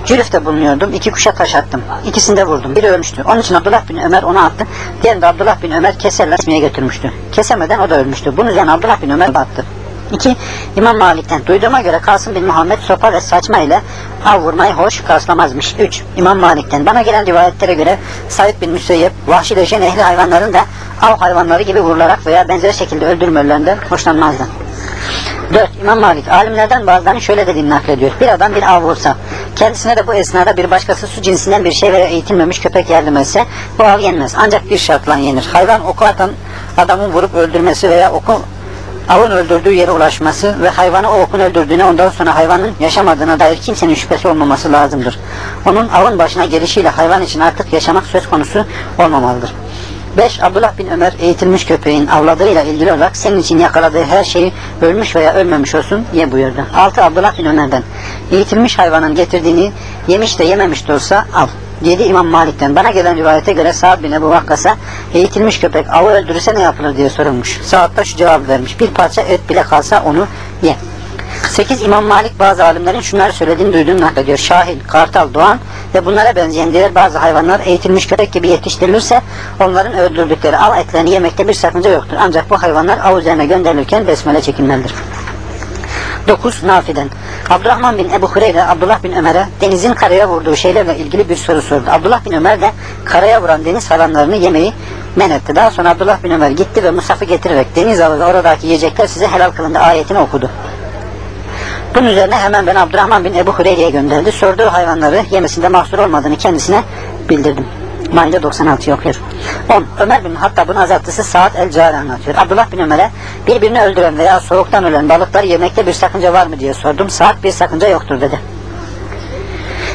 Cülüf'te bulunuyordum. İki kuşa taş attım. İkisini de vurdum. Biri ölmüştü. Onun için Abdullah bin Ömer onu attı. Diğerini de Abdullah bin Ömer keserler kesmeye götürmüştü. Kesemeden o da ölmüştü. Bunun üzerine Abdullah bin Ömer attı. İki, İmam Malik'ten duyduğuma göre Kasım bin Muhammed sopa ve saçma ile av vurmayı hoş karşılamazmış. Üç, İmam Malik'ten bana gelen rivayetlere göre Said bin Müseyyep vahşileşen ehli hayvanların da av hayvanları gibi vurularak veya benzer şekilde öldürmelerinden hoşlanmazdı. 4. İmam Malik alimlerden bazılarının şöyle dediğini naklediyor. Bir adam bir av vursa, kendisine de bu esnada bir başkası su cinsinden bir şey veya eğitilmemiş köpek yardım etse bu av yenmez. Ancak bir şartla yenir. Hayvan oku atan adamın vurup öldürmesi veya oku avın öldürdüğü yere ulaşması ve hayvanı o okun öldürdüğüne ondan sonra hayvanın yaşamadığına dair kimsenin şüphesi olmaması lazımdır. Onun avın başına gelişiyle hayvan için artık yaşamak söz konusu olmamalıdır. 5. Abdullah bin Ömer eğitilmiş köpeğin avladığıyla ilgili olarak senin için yakaladığı her şeyi ölmüş veya ölmemiş olsun ye buyurdu. 6. Abdullah bin Ömer'den eğitilmiş hayvanın getirdiğini yemiş de yememiş de olsa al. 7. İmam Malik'ten bana gelen rivayete göre Sa'd bin Ebu Vakkas'a eğitilmiş köpek avı öldürürse ne yapılır diye sorulmuş. Sa'd da şu cevabı vermiş. Bir parça et bile kalsa onu ye. 8 İmam Malik bazı alimlerin şunları söylediğini duyduğunu naklediyor. Şahin, kartal, doğan ve bunlara benzeyen diğer bazı hayvanlar eğitilmiş köpek gibi yetiştirilirse onların öldürdükleri av etlerini yemekte bir sakınca yoktur. Ancak bu hayvanlar av üzerine gönderilirken besmele çekilmelidir. 9. Nafi'den Abdurrahman bin Ebu Hureyre Abdullah bin Ömer'e denizin karaya vurduğu şeylerle ilgili bir soru sordu. Abdullah bin Ömer de karaya vuran deniz hayvanlarını yemeyi men etti. Daha sonra Abdullah bin Ömer gitti ve Musaf'ı getirerek deniz avı ve oradaki yiyecekler size helal kılındı ayetini okudu. Bunun üzerine hemen ben Abdurrahman bin Ebu Hureyre'ye gönderdi. Sorduğu hayvanları yemesinde mahsur olmadığını kendisine bildirdim. Maide 96 okuyor. 10. Ömer bin Hattab'ın azaltısı Saad el-Cari anlatıyor. Abdullah bin Ömer'e birbirini öldüren veya soğuktan ölen balıkları yemekte bir sakınca var mı diye sordum. Saad bir sakınca yoktur dedi.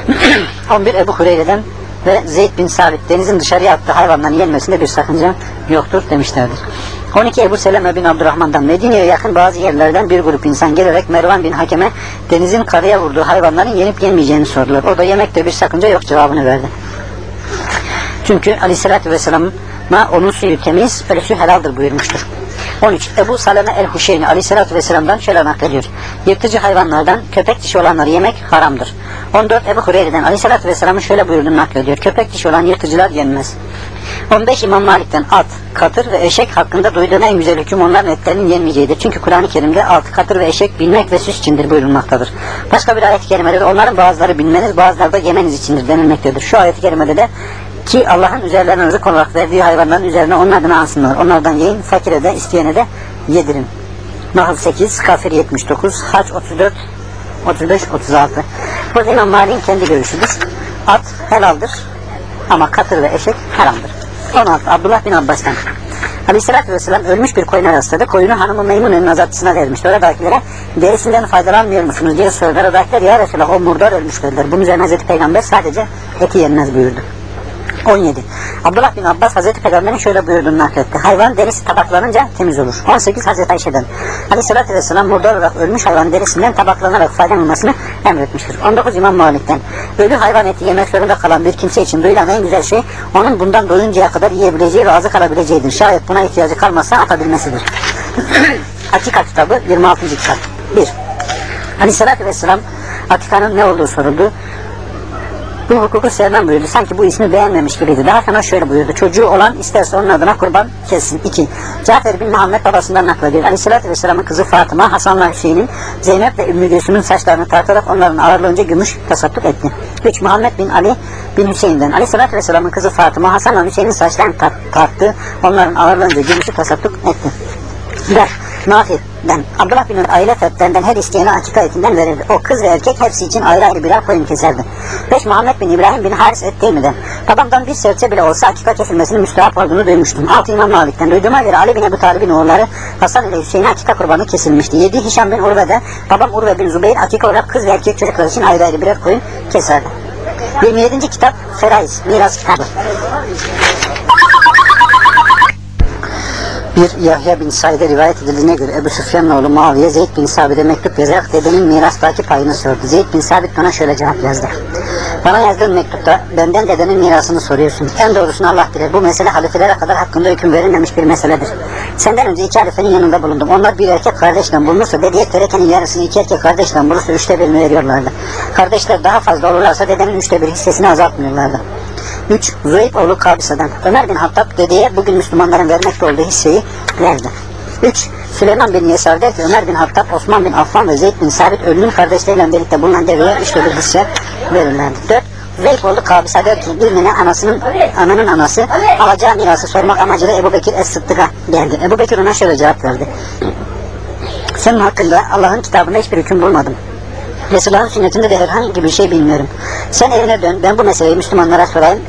[CLEARS THROAT] 11. Ebu Hureyre'den ve Zeyd bin Sabit denizin dışarıya attığı hayvanların yenmesinde bir sakınca yoktur demişlerdir. 12 Ebu Seleme bin Abdurrahman'dan Medine'ye yakın bazı yerlerden bir grup insan gelerek Mervan bin Hakem'e denizin karaya vurduğu hayvanların yenip yenmeyeceğini sordular. O da yemekte bir sakınca yok cevabını verdi. Çünkü aleyhissalatü vesselam'a onun suyu temiz, ölüsü helaldir buyurmuştur. 13. Ebu Saleme el-Huşeyni aleyhissalatü vesselam'dan şöyle naklediyor. Yırtıcı hayvanlardan köpek dişi olanları yemek haramdır. 14. Ebu Hureyre'den aleyhissalatü vesselam'ın şöyle buyurduğunu naklediyor. Köpek dişi olan yırtıcılar yenmez. 15 İmam Malik'ten at, katır ve eşek hakkında duyduğum en güzel hüküm onların etlerinin yenmeyeceğidir. Çünkü Kur'an-ı Kerim'de at, katır ve eşek bilmek ve süs içindir buyurulmaktadır. Başka bir ayet-i kerimede de onların bazıları bilmeniz, bazıları da yemeniz içindir denilmektedir. Şu ayet-i kerimede de ki Allah'ın üzerlerine rızık olarak verdiği hayvanların üzerine onun adını ansınlar. Onlardan yiyin, fakire de isteyene de yedirin. Nahl 8, Kafir 79, Haç 34, 35, 36. Bu İmam Malik'in kendi görüşüdür. At helaldir ama katır ve eşek haramdır. 16. Abdullah bin Abbas'tan. Aleyhisselatü Vesselam ölmüş bir koyuna rastladı. Koyunu hanımı Meymune'nin azatçısına vermişti. Oradakilere derisinden faydalanmıyor musunuz diye sordular. Oradakiler ya Resulallah o murdar ölmüş dediler. Bunun üzerine Hazreti Peygamber sadece eti yenmez buyurdu. 17. Abdullah bin Abbas Hazreti Peygamber'in şöyle buyurduğunu nakletti. Hayvan derisi tabaklanınca temiz olur. 18. Hazreti Ayşe'den. Aleyhissalatü Vesselam murdar olarak ölmüş hayvan derisinden tabaklanarak faydalanmasını emretmiştir. 19. İmam Malik'ten. Ölü hayvan eti yemek zorunda kalan bir kimse için duyulan en güzel şey onun bundan doyuncaya kadar yiyebileceği razı kalabileceğidir. Şayet buna ihtiyacı kalmazsa atabilmesidir. [COUGHS] Atika kitabı 26. kitap. 1. Aleyhissalatü Vesselam Atika'nın ne olduğu soruldu. Bu hukuku sevmem buyurdu. Sanki bu ismi beğenmemiş gibiydi. Daha sonra şöyle buyurdu. Çocuğu olan isterse onun adına kurban kessin. 2. Cafer bin Muhammed babasından naklediyor. Aleyhissalatü Vesselam'ın kızı Fatıma, Hasan'la Hüseyin'in Zeynep ve Ümmü Gülsüm'ün saçlarını tartarak onların ağırlığınca gümüş tasadduk etti. 3. Muhammed bin Ali bin Hüseyin'den. Aleyhissalatü Vesselam'ın kızı Fatıma, Hasan'la Hüseyin'in saçlarını tar tarttı. Onların ağırlığınca gümüşü tasadduk etti. 4. Nafir'den Abdullah bin aile fertlerinden her isteyene akika etinden verirdi. O kız ve erkek hepsi için ayrı ayrı birer koyun keserdi. 5. Muhammed bin İbrahim bin Haris et Teymi'den babamdan bir serçe bile olsa akika kesilmesinin müstahap olduğunu duymuştum. 6. İmam Malik'ten duyduğuma göre Ali bin Ebu Talib'in oğulları Hasan ile Hüseyin'e akika kurbanı kesilmişti. 7. Hişam bin Urve'de babam Urve bin Zübeyir akika olarak kız ve erkek çocuklar için ayrı ayrı birer koyun keserdi. 27. kitap Feraiz, Miras kitabı. Bir Yahya bin Said'e rivayet edildiğine göre Ebu Süfyan'ın oğlu Muaviye Zeyd bin Sabit'e mektup yazarak dedenin mirastaki payını sordu. Zeyd bin Sabit ona şöyle cevap yazdı. Bana yazdığın mektupta benden dedenin mirasını soruyorsun. En doğrusunu Allah bilir. Bu mesele halifelere kadar hakkında hüküm verilmemiş bir meseledir. Senden önce iki halifenin yanında bulundum. Onlar bir erkek kardeşle bulunursa dedeye terekenin yarısını iki erkek kardeşle bulursa üçte birini veriyorlardı. Kardeşler daha fazla olurlarsa dedenin üçte bir hissesini azaltmıyorlardı. 3. Züeyb oğlu Kabisa'dan. Ömer bin Hattab dedeye bugün Müslümanların vermekte olduğu hisseyi verdi. 3. Süleyman bin Yesar der ki Ömer bin Hattab, Osman bin Affan ve Zeyd bin Sabit ölünün kardeşleriyle birlikte bulunan deveye üçte bir hisse verirlerdi. 4. Züeyb oğlu Kabisa der ki birine anasının, ananın anası alacağı mirası sormak amacıyla Ebu Bekir Es-Sıddık'a geldi. Ebu Bekir ona şöyle cevap verdi. Senin hakkında Allah'ın kitabında hiçbir hüküm bulmadım. Resulullah'ın sünnetinde de herhangi bir şey bilmiyorum. Sen evine dön, ben bu meseleyi Müslümanlara sorayım.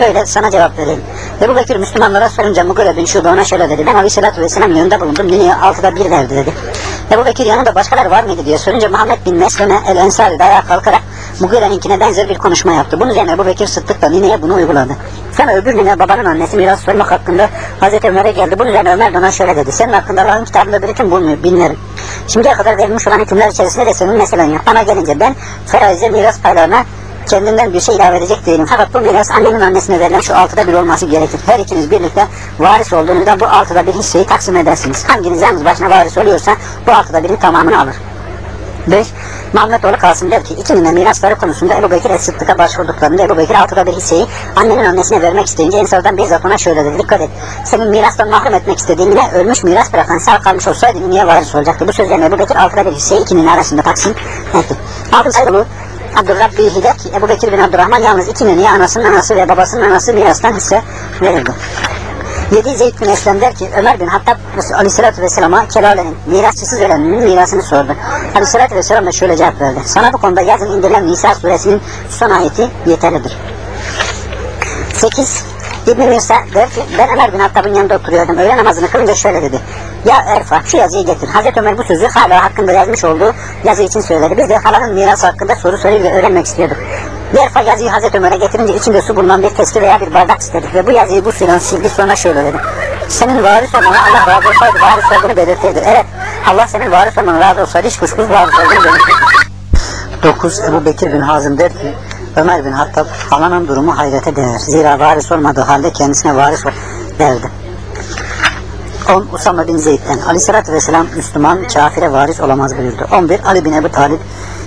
Öyle sana cevap vereyim. Ebu Bekir Müslümanlara sorunca Mugire bin Şube ona şöyle dedi. Ben Aleyhisselatü Vesselam yanında bulundum. Dünya altıda bir verdi dedi. Ebu Bekir yanında başkaları var mıydı diye sorunca Muhammed bin Mesleme el Ensari ayağa kalkarak Mugire'ninkine benzer bir konuşma yaptı. Bunun üzerine Ebu Bekir Sıddık da nineye bunu uyguladı. Sonra öbür nine babanın annesi miras sormak hakkında Hazreti Ömer'e geldi. Bunun üzerine Ömer de ona şöyle dedi. Senin hakkında Allah'ın kitabında bir hüküm bulmuyor, bilmiyorum. Şimdiye kadar verilmiş olan hükümler içerisinde de senin meselen yok. Bana gelince ben faraizde miras paylarına kendinden bir şey ilave edecek değilim. Fakat bu miras annenin annesine verilen şu altıda bir olması gerekir. Her ikiniz birlikte varis olduğunuzda bu altıda bir hisseyi taksim edersiniz. Hanginiz yalnız başına varis oluyorsa bu altıda birin tamamını alır. 5. Muhammed oğlu Kasım der ki ikinin mirasları konusunda Ebu Bekir Es-Sıddık'a başvurduklarında Ebu Bekir altıda bir hisseyi annenin annesine vermek isteyince Ensar'dan bizzat ona şöyle dedi. Dikkat et. Senin mirastan mahrum etmek istediğinde ölmüş miras bırakan sağ kalmış olsaydı niye varis olacaktı? Bu sözlerle Ebu Bekir altıda bir hisseyi ikinin arasında taksim etti. Altı sayılı Abdurrabbi ki Ebu Bekir bin Abdurrahman yalnız iki niye anasının anası ve babasının anası mirastan hisse verirdi. 7 Zeyd bin Eslem der ki Ömer bin Hattab Aleyhisselatü Vesselam'a Kelale'nin mirasçısız öleninin mirasını sordu. Aleyhisselatü Vesselam da şöyle cevap verdi. Sana bu konuda yazın indirilen Nisa suresinin son ayeti yeterlidir. 8 İbn Musa der ki ben Ömer bin Hattab'ın yanında oturuyordum. Öğle namazını kılınca şöyle dedi. Ya Erfa şu yazıyı getir. Hazreti Ömer bu sözü hala hakkında yazmış olduğu yazı için söyledi. Biz de halanın mirası hakkında soru soruyu ve öğrenmek istiyorduk. Yerfa yazıyı Hazreti Ömer'e getirince içinde su bulunan bir testi veya bir bardak istedik ve bu yazıyı bu suyla sildi sonra şöyle dedi. Senin varis olmana Allah razı olsaydı varis olduğunu belirtirdi. Evet Allah senin varis olmana razı olsaydı hiç kuşkusuz varis olduğunu belirtirdi. 9 Ebu Bekir bin Hazım der ki Ömer bin Hattab halanın durumu hayrete değer. Zira varis olmadığı halde kendisine varis ol derdi. 10 Usama bin Zeyd'den Aleyhisselatü Vesselam Müslüman kafire varis olamaz buyurdu. 11 Ali bin Ebu Talib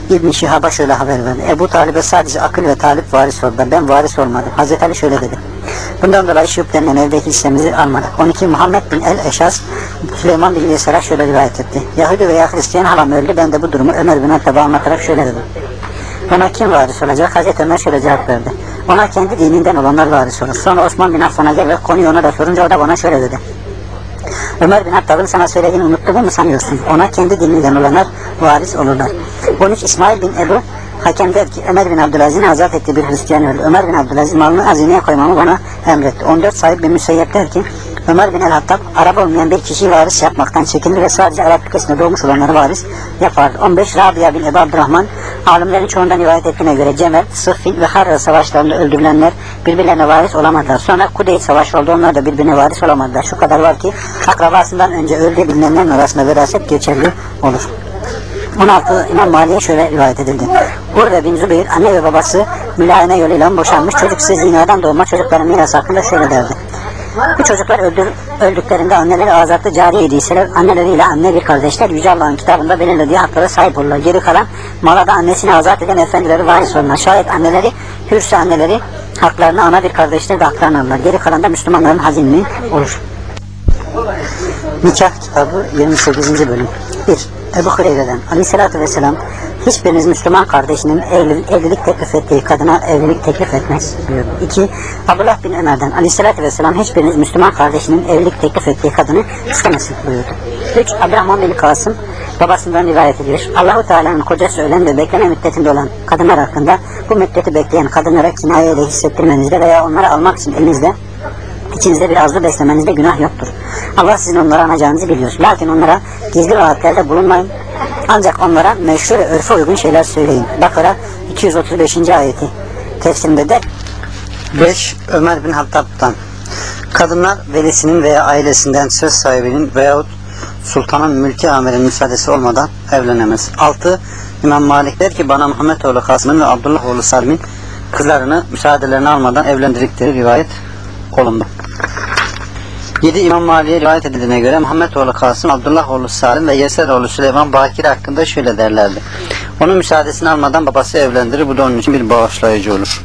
İbn Şihab'a şöyle haber verdi. Ebu Talib'e sadece akıl ve talip varis oldu. Ben varis olmadım. Hazreti Ali şöyle dedi. Bundan dolayı Şüp denilen evdeki hissemizi almadık. 12 Muhammed bin El Eşas Süleyman bin Yesar'a şöyle rivayet etti. Yahudi veya Hristiyan halam öldü. Ben de bu durumu Ömer bin Hattab'a anlatarak şöyle dedim. Ona kim varis olacak? Hazreti Ömer şöyle cevap verdi. Ona kendi dininden olanlar varis olur. Sonra Osman bin Affan'a gel ve konuyu ona da sorunca o da bana şöyle dedi. Ömer bin Hattab'ın sana söylediğini unuttuğumu mu sanıyorsun? Ona kendi dininden olanlar varis olurlar. 13 İsmail bin Ebu Hakem der ki Ömer bin Abdülaziz'in azat ettiği bir Hristiyan öldü. Ömer bin Abdülaziz malını hazineye koymamı bana emretti. 14 sahip bin Müseyyep der ki Ömer bin el-Hattab Arap olmayan bir kişiyi varis yapmaktan çekinir ve sadece Arap ülkesinde doğmuş olanları varis yapardı. 15 Rabia bin Ebu Abdurrahman alimlerin çoğundan rivayet ettiğine göre Cemel, Sıffin ve Harra savaşlarında öldürülenler birbirlerine varis olamadılar. Sonra Kudeyt savaşı oldu onlar da birbirine varis olamadılar. Şu kadar var ki akrabasından önce öldüğü bilinenlerin arasında veraset geçerli olur. 16 İmam Mali'ye şöyle rivayet edildi. Burada bin Zübeyir anne ve babası mülayene yoluyla boşanmış çocuk size zinadan doğma çocukların mirası hakkında şöyle derdi. Bu çocuklar öldür, öldüklerinde anneleri azatlı cari idiyseler anneleriyle anne bir kardeşler Yüce Allah'ın kitabında belirlediği haklara sahip olurlar. Geri kalan mala da annesini azat eden efendileri varis olurlar. Şayet anneleri hürse anneleri haklarını ana bir kardeşler de haklarını alırlar. Geri kalan da Müslümanların hazinliği olur. Nikah kitabı 28. bölüm 1. Ebu Hureyre'den Aleyhisselatü Vesselam hiçbiriniz Müslüman kardeşinin evli, evlilik teklif ettiği kadına evlilik teklif etmez buyurdu. 2. Abdullah bin Ömer'den Aleyhisselatü Vesselam hiçbiriniz Müslüman kardeşinin evlilik teklif ettiği kadını istemesin buyurdu. 3. Abdurrahman bin Kasım babasından rivayet ediyor. Allahu Teala'nın kocası ölen ve bekleme müddetinde olan kadınlar hakkında bu müddeti bekleyen kadınlara kinayeyle hissettirmenizde veya onları almak için elinizde İçinizde bir azlı beslemenizde günah yoktur. Allah sizin onlara anacağınızı biliyor. Lakin onlara gizli vaatlerde bulunmayın. Ancak onlara meşru ve örfe uygun şeyler söyleyin. Bakara 235. ayeti tefsirinde de 5 Ömer bin Hattab'dan Kadınlar velisinin veya ailesinden söz sahibinin veyahut sultanın mülki amirin müsaadesi olmadan evlenemez. 6. İmam Malik der ki bana Muhammed oğlu Kasım'ın ve Abdullah oğlu Salim'in kızlarını müsaadelerini almadan evlendirdikleri rivayet olundu. 7 İmam Malik'e rivayet edildiğine göre Muhammed oğlu Kasım, Abdullah oğlu Salim ve Yeser oğlu Süleyman Bakir hakkında şöyle derlerdi. Onun müsaadesini almadan babası evlendirir. Bu da onun için bir bağışlayıcı olur.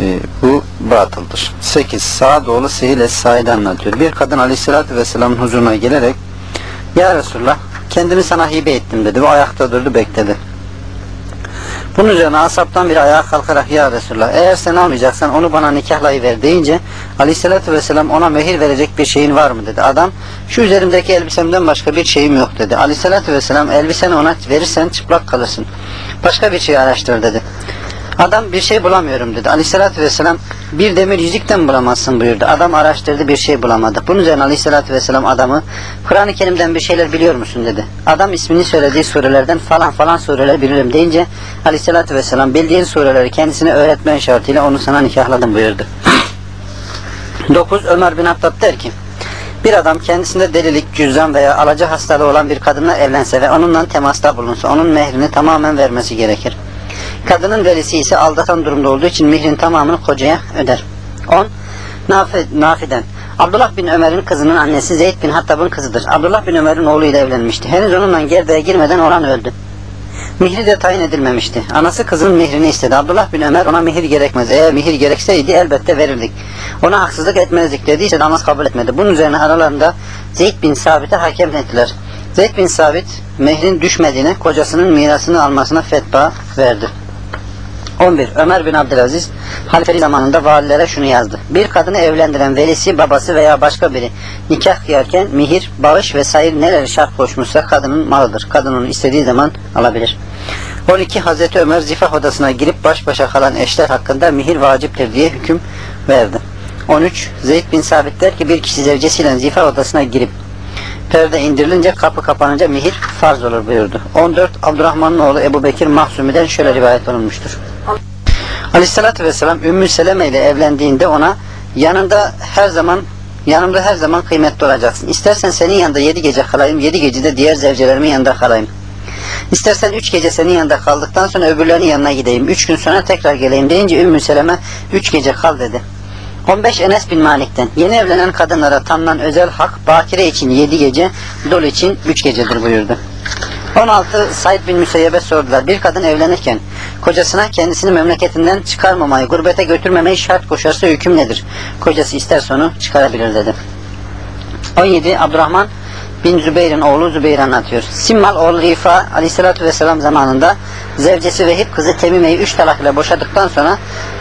Ee, bu batıldır. 8. Sa'doğlu Sehil Es-Said anlatıyor. Bir kadın aleyhissalatü vesselamın huzuruna gelerek Ya Resulullah kendimi sana hibe ettim dedi ve ayakta durdu bekledi. Bunun üzerine asaptan bir ayağa kalkarak Ya Resulullah eğer sen almayacaksan onu bana nikahlayıver deyince aleyhissalatü vesselam ona mehir verecek bir şeyin var mı dedi. Adam şu üzerimdeki elbisemden başka bir şeyim yok dedi. Aleyhissalatü vesselam elbiseni ona verirsen çıplak kalırsın. Başka bir şey araştır dedi. Adam bir şey bulamıyorum dedi. Aleyhissalatü vesselam bir demir yüzükten bulamazsın buyurdu. Adam araştırdı bir şey bulamadı. Bunun üzerine Aleyhissalatü vesselam adamı Kur'an-ı Kerim'den bir şeyler biliyor musun dedi. Adam ismini söylediği surelerden falan falan sureler bilirim deyince Aleyhissalatü vesselam bildiğin sureleri kendisine öğretmen şartıyla onu sana nikahladım buyurdu. 9. Ömer bin Hattab der ki bir adam kendisinde delilik, cüzdan veya alaca hastalığı olan bir kadınla evlense ve onunla temasta bulunsa onun mehrini tamamen vermesi gerekir. Kadının velisi ise aldatan durumda olduğu için mihrin tamamını kocaya öder. 10. Nafi, Nafi'den Abdullah bin Ömer'in kızının annesi Zeyd bin Hattab'ın kızıdır. Abdullah bin Ömer'in oğluyla evlenmişti. Henüz onunla gerdeğe girmeden oran öldü. Mihri de tayin edilmemişti. Anası kızın mihrini istedi. Abdullah bin Ömer ona mihir gerekmez. Eğer mihir gerekseydi elbette verirdik. Ona haksızlık etmezdik dediyse namaz kabul etmedi. Bunun üzerine aralarında Zeyd bin Sabit'e hakem ettiler. Zeyd bin Sabit mehrin düşmediğine kocasının mirasını almasına fetva verdi. 11. Ömer bin Abdülaziz halifeli zamanında valilere şunu yazdı. Bir kadını evlendiren velisi, babası veya başka biri nikah kıyarken mihir, bağış vesaire neleri şart koşmuşsa kadının malıdır. Kadın onu istediği zaman alabilir. 12. Hazreti Ömer zifah odasına girip baş başa kalan eşler hakkında mihir vaciptir diye hüküm verdi. 13. Zeyd bin Sabit der ki bir kişi zevcesiyle zifah odasına girip perde indirilince kapı kapanınca mihir farz olur buyurdu. 14. Abdurrahman'ın oğlu Ebu Bekir Mahsumi'den şöyle rivayet olunmuştur. Aleyhissalatü vesselam Ümmü Seleme ile evlendiğinde ona yanında her zaman yanımda her zaman kıymetli olacaksın. İstersen senin yanında yedi gece kalayım, yedi gece de diğer zevcelerimin yanında kalayım. İstersen üç gece senin yanında kaldıktan sonra öbürlerinin yanına gideyim. Üç gün sonra tekrar geleyim deyince Ümmü Seleme üç gece kal dedi. 15 Enes bin Malik'ten yeni evlenen kadınlara tanınan özel hak bakire için 7 gece, dul için 3 gecedir buyurdu. 16 Said bin Müseyyeb'e sordular. Bir kadın evlenirken kocasına kendisini memleketinden çıkarmamayı, gurbete götürmemeyi şart koşarsa hüküm nedir? Kocası isterse onu çıkarabilir dedi. 17 Abdurrahman bin Zübeyir'in oğlu Zübeyir anlatıyor. Simmal oğlu Rifa aleyhissalatü vesselam zamanında zevcesi Vehib kızı Temime'yi üç talak ile boşadıktan sonra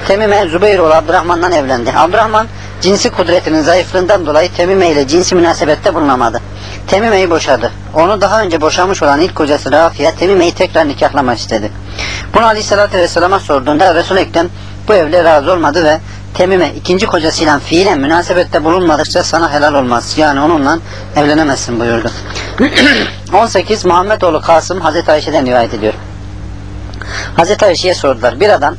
Temime Zübeyir oğlu Abdurrahman'dan evlendi. Abdurrahman cinsi kudretinin zayıflığından dolayı Temime ile cinsi münasebette bulunamadı. Temime'yi boşadı. Onu daha önce boşamış olan ilk kocası Rafiye Temime'yi tekrar nikahlamak istedi. Bunu aleyhissalatü vesselama sorduğunda Resul-i Ekrem bu evle razı olmadı ve Temime ikinci kocasıyla fiilen münasebette bulunmadıkça sana helal olmaz. Yani onunla evlenemezsin buyurdu. [CLEARS THROAT] 18 Muhammed oğlu Kasım Hazreti Ayşe'den rivayet ediyor. Hazreti Ayşe'ye sordular. Bir adam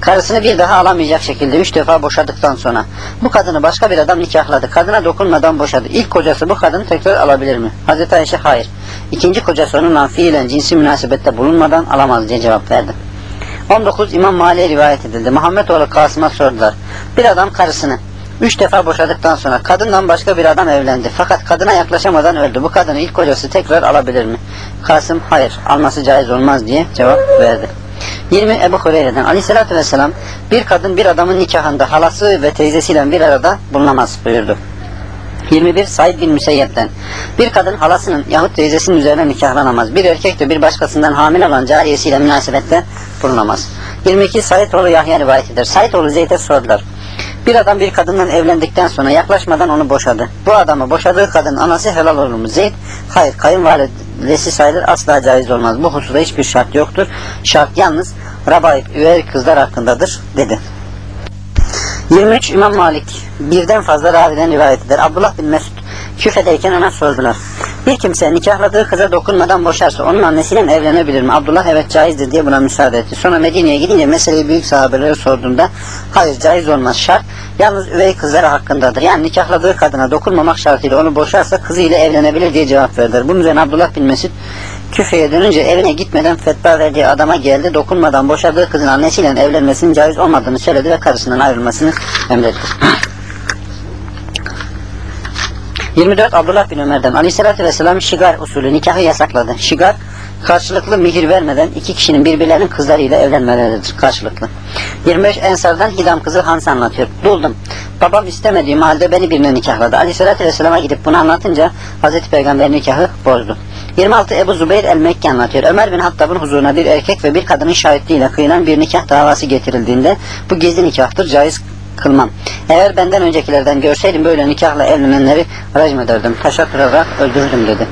karısını bir daha alamayacak şekilde üç defa boşadıktan sonra bu kadını başka bir adam nikahladı. Kadına dokunmadan boşadı. İlk kocası bu kadını tekrar alabilir mi? Hazreti Ayşe hayır. İkinci kocası onunla fiilen cinsi münasebette bulunmadan alamaz diye cevap verdi. 19 İmam Mali'ye rivayet edildi. Muhammed oğlu Kasım'a sordular. Bir adam karısını üç defa boşadıktan sonra kadından başka bir adam evlendi. Fakat kadına yaklaşamadan öldü. Bu kadını ilk kocası tekrar alabilir mi? Kasım hayır alması caiz olmaz diye cevap verdi. 20 Ebu Hureyre'den Aleyhisselatü Vesselam bir kadın bir adamın nikahında halası ve teyzesiyle bir arada bulunamaz buyurdu. 21 Said bin Müseyyep'ten bir kadın halasının yahut teyzesinin üzerine nikahlanamaz. Bir erkek de bir başkasından hamile olan cariyesiyle münasebette bulunamaz. 22 Said oğlu Yahya rivayet eder. Said oğlu Zeyd'e sordular. Bir adam bir kadından evlendikten sonra yaklaşmadan onu boşadı. Bu adamı boşadığı kadın anası helal olur mu? Zeyd, hayır kayınvalidesi sayılır asla caiz olmaz. Bu hususta hiçbir şart yoktur. Şart yalnız Rabaib üvey kızlar hakkındadır dedi. 23 İmam Malik birden fazla raviden rivayet eder. Abdullah bin Mesud küfedeyken ona sordular. Bir kimse nikahladığı kıza dokunmadan boşarsa onun annesiyle evlenebilir mi? Abdullah evet caizdir diye buna müsaade etti. Sonra Medine'ye gidince meseleyi büyük sahabelere sorduğunda hayır caiz olmaz şart. Yalnız üvey kızları hakkındadır. Yani nikahladığı kadına dokunmamak şartıyla onu boşarsa kızıyla evlenebilir diye cevap verdiler. Bunun üzerine Abdullah bin Mesud Küfe'ye dönünce evine gitmeden fetva verdiği adama geldi. Dokunmadan boşadığı kızın annesiyle evlenmesinin caiz olmadığını söyledi ve karısından ayrılmasını emretti. [CLEARS THROAT] 24 Abdullah bin Ömer'den Aleyhisselatü Vesselam şigar usulü nikahı yasakladı. Şigar karşılıklı mihir vermeden iki kişinin birbirlerinin kızlarıyla evlenmeleridir karşılıklı. 25 Ensar'dan Hidam kızı Hans anlatıyor. Buldum. Babam istemediğim halde beni birine nikahladı. Aleyhisselatü Vesselam'a gidip bunu anlatınca Hazreti Peygamber nikahı bozdu. 26 Ebu Zübeyir el-Mekki anlatıyor. Ömer bin Hattab'ın huzuruna bir erkek ve bir kadının şahitliğiyle kıyılan bir nikah davası getirildiğinde bu gizli nikahtır, caiz kılmam. Eğer benden öncekilerden görseydim böyle nikahla evlenenleri racm ederdim. Taşa kırarak öldürürdüm dedi.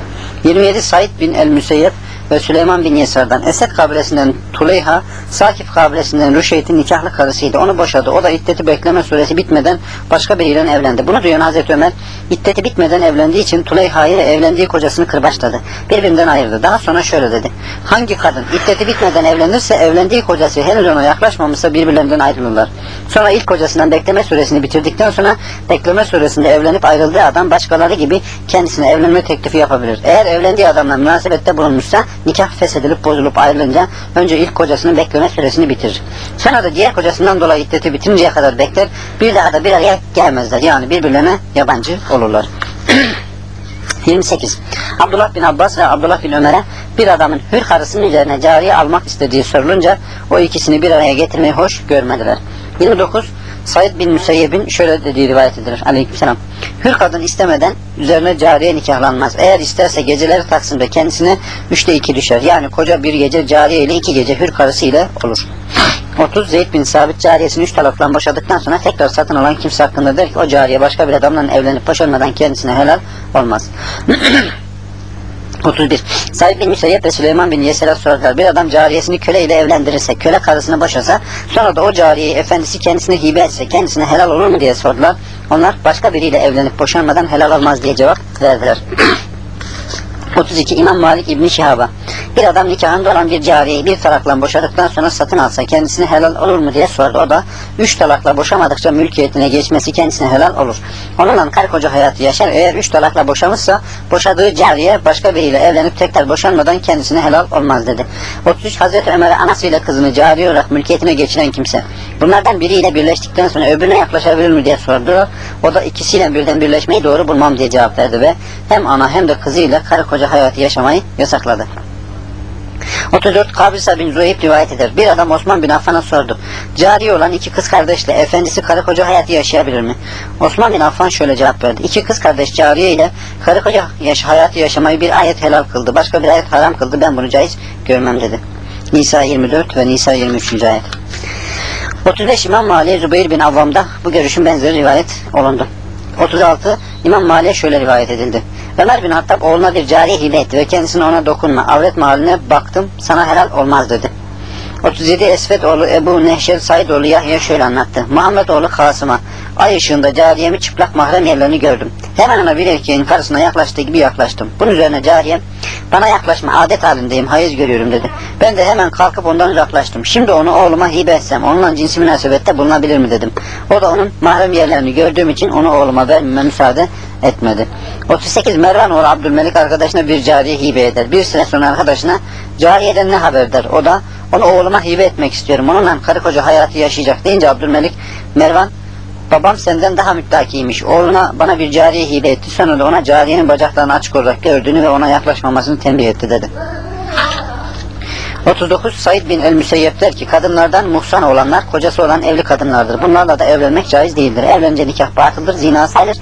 27 Said bin el-Müseyyep ve Süleyman bin Yesar'dan Esed kabilesinden Tuleyha, Sakif kabilesinden Rüşeyt'in nikahlı karısıydı. Onu boşadı. O da iddeti bekleme süresi bitmeden başka biriyle evlendi. Bunu duyan Hazreti Ömer iddeti bitmeden evlendiği için Tuleyha ile evlendiği kocasını kırbaçladı. Birbirinden ayırdı. Daha sonra şöyle dedi. Hangi kadın iddeti bitmeden evlenirse evlendiği kocası henüz ona yaklaşmamışsa birbirlerinden ayrılırlar. Sonra ilk kocasından bekleme süresini bitirdikten sonra bekleme süresinde evlenip ayrıldığı adam başkaları gibi kendisine evlenme teklifi yapabilir. Eğer evlendiği adamla münasebette bulunmuşsa nikah feshedilip bozulup ayrılınca önce ilk kocasının bekleme süresini bitirir. Sonra da diğer kocasından dolayı iddeti bitirinceye kadar bekler. Bir daha da bir araya gelmezler. Yani birbirlerine yabancı olurlar. [CLEARS THROAT] 28. Abdullah bin Abbas ve Abdullah bin Ömer'e bir adamın hür karısının üzerine cariye almak istediği sorulunca o ikisini bir araya getirmeyi hoş görmediler. 29. Said bin Müseyyeb'in şöyle dediği rivayet edilir. Aleykümselam. Hür kadın istemeden üzerine cariye nikahlanmaz. Eğer isterse geceleri Taksim'de kendisine üçte iki düşer. Yani koca bir gece cariye ile iki gece hür karısı ile olur. 30 Zeyd bin Sabit cariyesini üç talaktan boşadıktan sonra tekrar satın alan kimse hakkında der ki o cariye başka bir adamla evlenip boşanmadan kendisine helal olmaz. [CLEARS THROAT] 31. Said bin Müseyyep ve Süleyman bin Yeser'e sordular. Bir adam cariyesini köle ile evlendirirse, köle karısını boşasa, sonra da o cariyeyi efendisi kendisine hibe etse, kendisine helal olur mu diye sordular. Onlar başka biriyle evlenip boşanmadan helal olmaz diye cevap verdiler. 32 İmam Malik İbni Şihab'a bir adam nikahında olan bir cariyeyi bir talakla boşadıktan sonra satın alsa kendisine helal olur mu diye sordu. O da üç talakla boşamadıkça mülkiyetine geçmesi kendisine helal olur. Onunla karı koca hayatı yaşar. Eğer üç talakla boşamışsa boşadığı cariye başka biriyle evlenip tekrar boşanmadan kendisine helal olmaz dedi. 33 Hazreti Ömer'e anasıyla kızını cariye olarak mülkiyetine geçiren kimse. Bunlardan biriyle birleştikten sonra öbürüne yaklaşabilir mi diye sordular. O da ikisiyle birden birleşmeyi doğru bulmam diye cevap verdi ve hem ana hem de kızıyla karı koca hayatı yaşamayı yasakladı. 34 Kabisa bin Zuheyb rivayet eder. Bir adam Osman bin Affan'a sordu. Cari olan iki kız kardeşle efendisi karı koca hayatı yaşayabilir mi? Osman bin Affan şöyle cevap verdi. İki kız kardeş cariye ile karı koca yaş hayatı yaşamayı bir ayet helal kıldı. Başka bir ayet haram kıldı. Ben bunu caiz görmem dedi. Nisa 24 ve Nisa 23. ayet. 35 İmam Mali Zübeyir bin Avvam'da bu görüşün benzeri rivayet olundu. 36 İmam Mali'ye şöyle rivayet edildi. Ömer bin Hattab oğluna bir cariye hibe etti ve kendisine ona dokunma. Avret mahaline baktım sana helal olmaz dedi. 37 Esved oğlu Ebu Nehşer Said oğlu Yahya şöyle anlattı. Muhammed oğlu Kasım'a ay ışığında cariyemi çıplak mahrem yerlerini gördüm. Hemen ona bir erkeğin karısına yaklaştığı gibi yaklaştım. Bunun üzerine cariyem bana yaklaşma adet halindeyim hayız görüyorum dedi. Ben de hemen kalkıp ondan uzaklaştım. Şimdi onu oğluma hibe etsem onunla cinsi münasebette bulunabilir mi dedim. O da onun mahrem yerlerini gördüğüm için onu oğluma vermeme müsaade etmedi. 38 Mervan oğlu Abdülmelik arkadaşına bir cariye hibe eder. Bir süre sonra arkadaşına cariyeden ne haber der. O da onu oğluma hibe etmek istiyorum. Onunla karı koca hayatı yaşayacak deyince Abdülmelik Mervan babam senden daha müttakiymiş. Oğluna bana bir cariye hibe etti. Sonra da ona cariyenin bacaklarını açık olarak gördüğünü ve ona yaklaşmamasını tembih etti dedi. 39 Said bin el-Müseyyep der ki kadınlardan muhsan olanlar kocası olan evli kadınlardır. Bunlarla da evlenmek caiz değildir. Evlenince nikah batıldır, zina sayılır.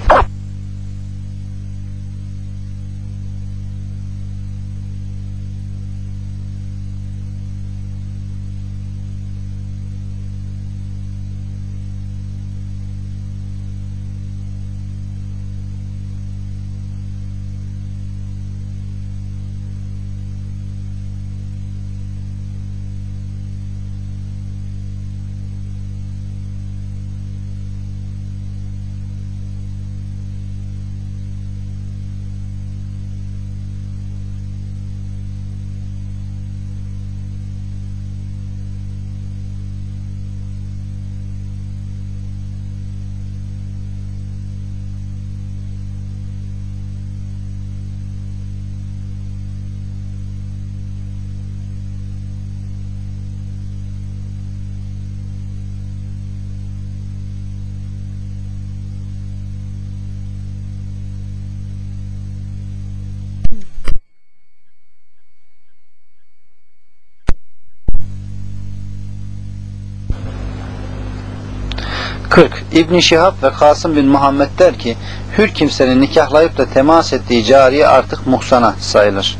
40. İbn Şihab ve Kasım bin Muhammed der ki hür kimsenin nikahlayıp da temas ettiği cariye artık muhsana sayılır.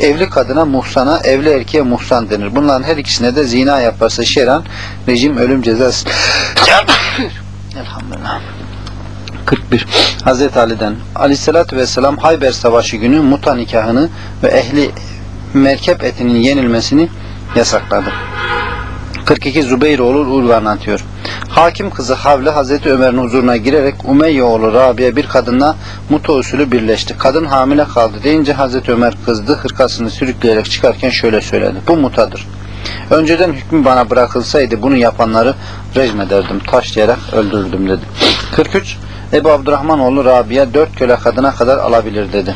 Evli kadına muhsana, evli erkeğe muhsan denir. Bunların her ikisine de zina yaparsa şeran rejim ölüm cezası. [COUGHS] Elhamdülillah. 41. Hazreti Ali'den Aleyhisselatü Vesselam Hayber Savaşı günü muta nikahını ve ehli merkep etinin yenilmesini yasakladı. 42 Zübeyir oğlu Urve anlatıyor. Hakim kızı Havle Hazreti Ömer'in huzuruna girerek Umeyye oğlu Rabia bir kadınla muta usulü birleşti. Kadın hamile kaldı deyince Hazreti Ömer kızdı. Hırkasını sürükleyerek çıkarken şöyle söyledi. Bu mutadır. Önceden hükmü bana bırakılsaydı bunu yapanları rejim ederdim. Taşlayarak öldürürdüm dedi. 43 Ebu Abdurrahman oğlu Rabia dört köle kadına kadar alabilir dedi.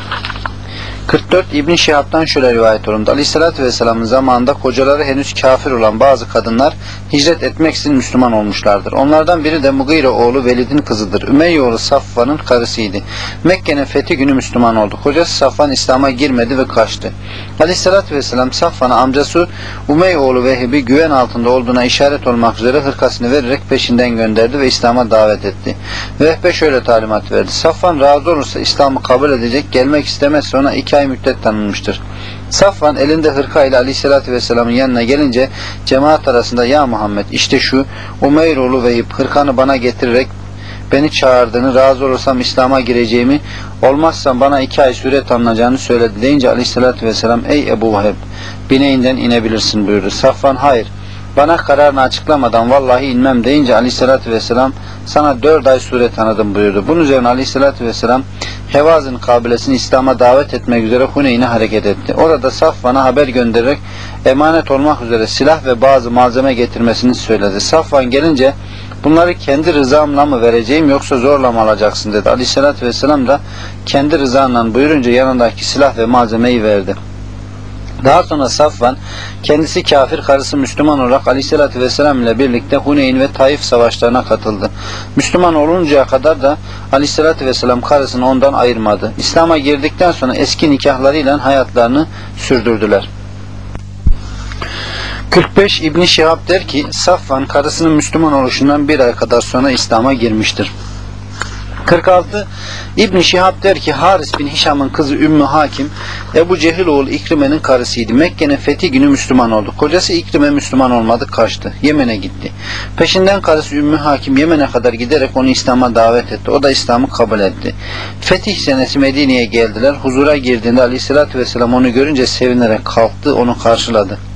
44 İbn Şihab'dan şöyle rivayet olundu. Aleyhissalatü Vesselam'ın zamanında kocaları henüz kafir olan bazı kadınlar hicret etmek için Müslüman olmuşlardır. Onlardan biri de Mugire oğlu Velid'in kızıdır. Ümeyye oğlu Safvan'ın karısıydı. Mekke'nin fethi günü Müslüman oldu. Kocası Safvan İslam'a girmedi ve kaçtı. Aleyhissalatü Vesselam Safvan'a amcası Umeyye oğlu Vehib'i güven altında olduğuna işaret olmak üzere hırkasını vererek peşinden gönderdi ve İslam'a davet etti. Vehbe şöyle talimat verdi. Safvan razı olursa İslam'ı kabul edecek, gelmek istemezse ona iki ay müddet tanınmıştır. Safvan elinde hırka ile Aleyhisselatü Vesselam'ın yanına gelince cemaat arasında ya Muhammed işte şu Umeyr oğlu Vehib hırkanı bana getirerek beni çağırdığını, razı olursam İslam'a gireceğimi, olmazsam bana iki ay süre tanınacağını söyledi deyince Aleyhisselatü Vesselam ey Ebu Vehib bineğinden inebilirsin buyurdu. Safvan hayır bana kararını açıklamadan vallahi inmem deyince Aleyhisselatü Vesselam sana dört ay süre tanıdım buyurdu. Bunun üzerine Aleyhisselatü Vesselam Hevaz'ın kabilesini İslam'a davet etmek üzere Huneyn'e hareket etti. Orada Safvan'a haber göndererek emanet olmak üzere silah ve bazı malzeme getirmesini söyledi. Safvan gelince bunları kendi rızamla mı vereceğim yoksa zorla mı alacaksın dedi. Aleyhisselatü Vesselam da kendi rızanla buyurunca yanındaki silah ve malzemeyi verdi. Daha sonra Safvan kendisi kafir karısı Müslüman olarak Aleyhisselatü Vesselam ile birlikte Huneyn ve Taif savaşlarına katıldı. Müslüman oluncaya kadar da Aleyhisselatü Vesselam karısını ondan ayırmadı. İslam'a girdikten sonra eski nikahlarıyla hayatlarını sürdürdüler. 45 İbn Şihab der ki Safvan karısının Müslüman oluşundan bir ay kadar sonra İslam'a girmiştir. 46 İbn Şihab der ki Haris bin Hişam'ın kızı Ümmü Hakim Ebu Cehil oğlu İkrime'nin karısıydı. Mekke'nin fethi günü Müslüman oldu. Kocası İkrime Müslüman olmadı kaçtı. Yemen'e gitti. Peşinden karısı Ümmü Hakim Yemen'e kadar giderek onu İslam'a davet etti. O da İslam'ı kabul etti. Fetih senesi Medine'ye geldiler. Huzura girdiğinde Aleyhisselatü Vesselam onu görünce sevinerek kalktı onu karşıladı.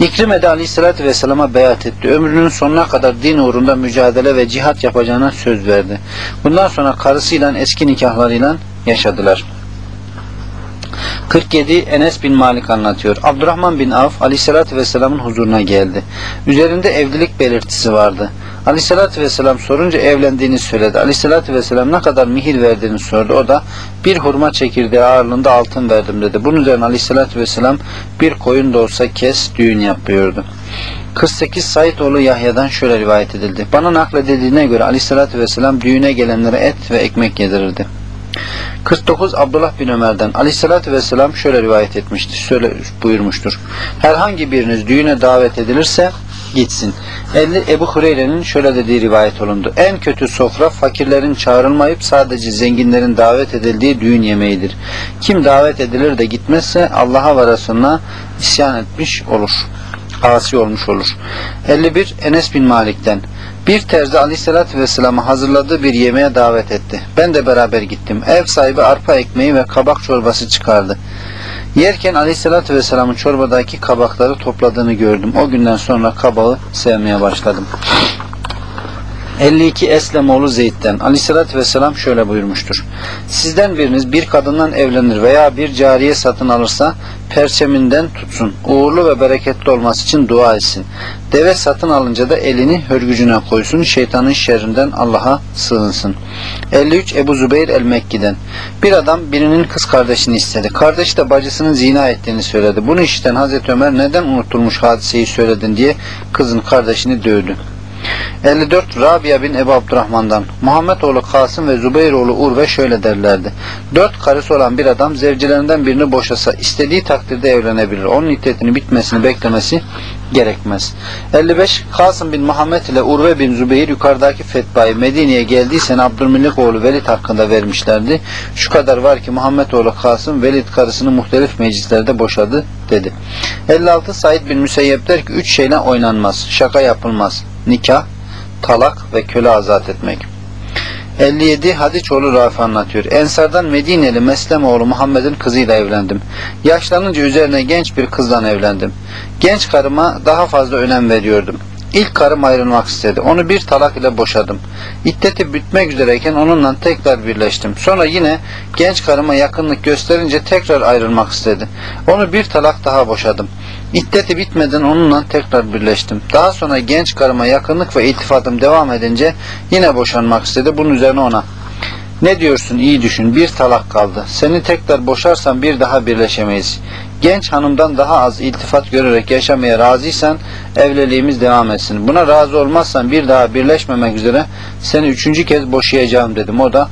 İkrime de Aleyhisselatü Vesselam'a beyat etti. Ömrünün sonuna kadar din uğrunda mücadele ve cihat yapacağına söz verdi. Bundan sonra karısıyla eski nikahlarıyla yaşadılar. 47 Enes bin Malik anlatıyor. Abdurrahman bin Avf Aleyhisselatü Vesselam'ın huzuruna geldi. Üzerinde evlilik belirtisi vardı. Aleyhisselatü Vesselam sorunca evlendiğini söyledi. Aleyhisselatü Vesselam ne kadar mihir verdiğini sordu. O da bir hurma çekirdeği ağırlığında altın verdim dedi. Bunun üzerine Aleyhisselatü Vesselam bir koyun da olsa kes düğün yap buyurdu. 48 Said oğlu Yahya'dan şöyle rivayet edildi. Bana nakledildiğine göre Aleyhisselatü Vesselam düğüne gelenlere et ve ekmek yedirirdi. 49 Abdullah bin Ömer'den Aleyhisselatü Vesselam şöyle rivayet etmiştir. Şöyle buyurmuştur. Herhangi biriniz düğüne davet edilirse gitsin. 50 Ebu Hureyre'nin şöyle dediği rivayet olundu. En kötü sofra fakirlerin çağrılmayıp sadece zenginlerin davet edildiği düğün yemeğidir. Kim davet edilir de gitmezse Allah'a ve Resulüne isyan etmiş olur. Asi olmuş olur. 51 Enes bin Malik'ten bir terzi aleyhissalatü vesselam'ı hazırladığı bir yemeğe davet etti. Ben de beraber gittim. Ev sahibi arpa ekmeği ve kabak çorbası çıkardı. Yerken aleyhissalatü vesselamın çorbadaki kabakları topladığını gördüm. O günden sonra kabağı sevmeye başladım. 52 Eslemoğlu Zeyd'den Aleyhisselatü Vesselam şöyle buyurmuştur. Sizden biriniz bir kadından evlenir veya bir cariye satın alırsa perçeminden tutsun. Uğurlu ve bereketli olması için dua etsin. Deve satın alınca da elini hörgücüne koysun. Şeytanın şerrinden Allah'a sığınsın. 53 Ebu Zübeyir el-Mekki'den Bir adam birinin kız kardeşini istedi. Kardeş de bacısının zina ettiğini söyledi. Bunu işiten Hazreti Ömer neden unutulmuş hadiseyi söyledin diye kızın kardeşini dövdü. 54 Rabia bin Ebu Abdurrahman'dan Muhammed oğlu Kasım ve Zübeyir oğlu Urve şöyle derlerdi. Dört karısı olan bir adam zevcilerinden birini boşasa istediği takdirde evlenebilir. Onun iddetinin bitmesini beklemesi gerekmez. 55 Kasım bin Muhammed ile Urve bin Zübeyir yukarıdaki fetvayı Medine'ye geldiği sene Abdülmelik oğlu Velid hakkında vermişlerdi. Şu kadar var ki Muhammed oğlu Kasım Velid karısını muhtelif meclislerde boşadı dedi. 56 Said bin Müseyyep der ki üç şeyle oynanmaz. Şaka yapılmaz. Nikah, talak ve köle azat etmek. 57 Hadiçoğlu Rafi anlatıyor. Ensardan Medineli Meslemoğlu Muhammed'in kızıyla evlendim. Yaşlanınca üzerine genç bir kızdan evlendim. Genç karıma daha fazla önem veriyordum. İlk karım ayrılmak istedi. Onu bir talak ile boşadım. İddeti bitmek üzereyken onunla tekrar birleştim. Sonra yine genç karıma yakınlık gösterince tekrar ayrılmak istedi. Onu bir talak daha boşadım. İddeti bitmeden onunla tekrar birleştim. Daha sonra genç karıma yakınlık ve iltifatım devam edince yine boşanmak istedi. Bunun üzerine ona ne diyorsun iyi düşün bir talak kaldı. Seni tekrar boşarsan bir daha birleşemeyiz. Genç hanımdan daha az iltifat görerek yaşamaya razıysan evliliğimiz devam etsin. Buna razı olmazsan bir daha birleşmemek üzere seni üçüncü kez boşayacağım dedim. O da